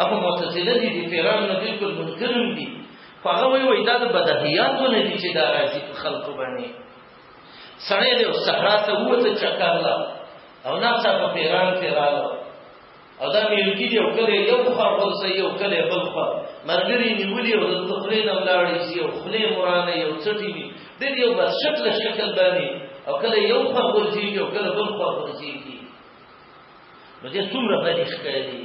اخو معتزله دي د پیرانو نه بالکل منکر هم دي خو هغه وایي وایي دا د بدهیاتو نه دي چې دا راځي په خلکو باندې سړی دی صحرا ته ووته چکر لا او ناڅا په پیران کې راغله او دا میلکی دی او کله یو خوا ورسې یو کله بل خوا مرګري نیولې او د تخلې نه ولاړې سي او خلې مرانه یو چټي وي د دې یو بس شکل شکل باندې او کله یو خوا ورسې او کله بل خوا ورسې نو دې څومره بدې ښکاري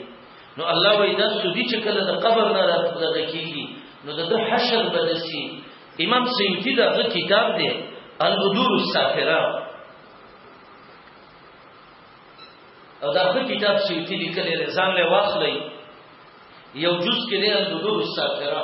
نو الله وایي دا سودی چې کله د قبر نه راځي کیږي نو د حشر بدسي امام سیوطي دا کتاب دی البدور السافره او دا خو کتاب سیوطي لیکلی رضان له واخلې یو جز کې دی البدور السافره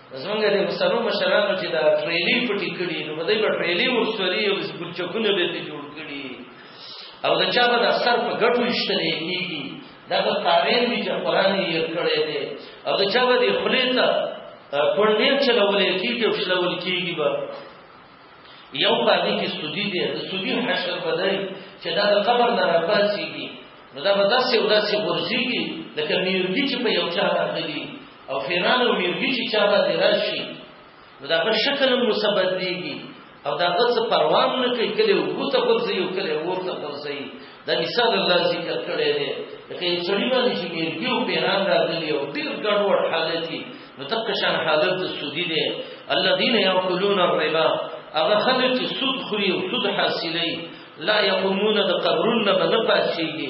زمونږ د مسلو مشرانو چې دا ټریلی پټی کړي نو په دې په ټریلی ورسوري او ګلچکونه به دې جوړ کړي او د چا به د سر په ګټو اشتلې کیږي دا به قارین دي چې قران یې کړی دی او د چا به د خلې ته کونډې چلولې کیږي او شلول کیږي به یو باندې کې سودی دی د سودی حشر بدای چې دا د قبر نه راپاسيږي نو دا به داسې او داسې ورځيږي لکه میرګي چې په یو چا راغلي او فیران او میرګی چې چا باندې راشي نو دا په شکل هم مثبت دیږي او دا غڅ پروام نه کوي کله وو ته ورځي او کله ورته ورځي دا مثال الله ذکر کړی دی لکه یو سړی باندې چې میرګی او پیران راغلي او ډیر ګډوډ حالت دی نو تک شان حالت د سودی دی الذين ياكلون الربا هغه خلک چې سود خوري او سود حاصلوي لا يقومون د قبرون نه نه پاتشيږي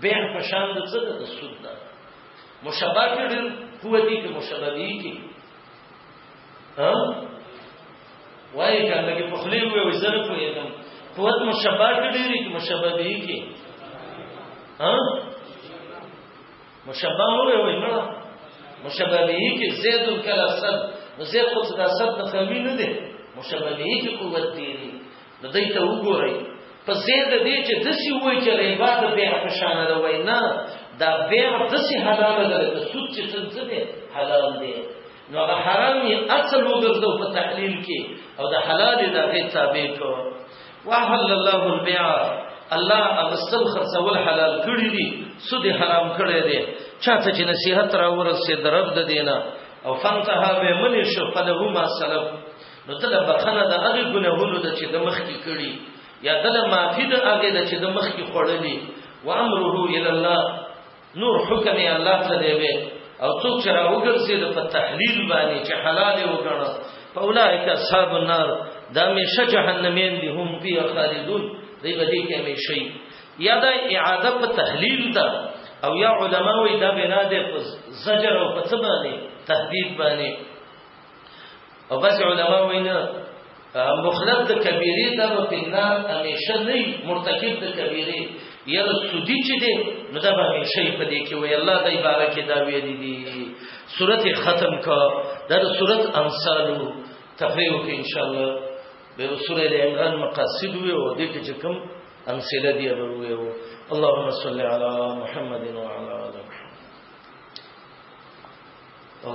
بیع په شان د څه د سود ده مشابه کې ډېر قوت دي کې مشابه دي کې ها وای کله کې په خلی وې وې زره په یې قوت مشابه کې ډېر کې مشابه دي کې ها مشابه وې وې نه مشابه دي کې زید کلا صد زید خو صدا صد د قوی نه دي مشابه دي کې قوت دي نو دای ته وګورئ په زید دې چې دسی وای چې ریبا د بیع په شان ده وای نه دا بیع دسی حلال ده د سود چې څنګه ده حلال دی نو هغه حرام یې اصل وګرځو په تحلیل کې او د حلال د هغه تابع کو وحل الله البيع الله اغسل خرڅول حلال کړی دي سود حرام کړی دی چاته چې نصيحت را ورسې درب د دینه او فنتها به منی شو فله ما سلف نو تل بخنه د هغه ګناهونو د چې د مخ کې کړي یا تل معافي د هغه د چې د مخ کې خړلې و امره الى الله نور حکم یې الله ته دی وي او څوک چې راوګرځي د په تحلیل باندې چې حلال وګڼه په اولایک اصحاب النار دا مشه جهنمین دي هم فی خالدون دی بدی کې مشي یا دا اعاده په تحلیل ده او یا علما وی دا بنا ده په زجر او په څه باندې تهدید باندې او بس علماء وینا مخلب د کبیره د په نار همیشه نه مرتکب د کبیره یا سودی چې دی نو دا به همیشه په دې کې وي الله دای بارک دا وی دي دي سورته ختم کا دا سورته انصالو تفریو کې ان شاء الله به سورې ال عمران مقاصد وي او دې کې چې کوم امثله دی به وي اللهم صل علی محمد وعلى ال محمد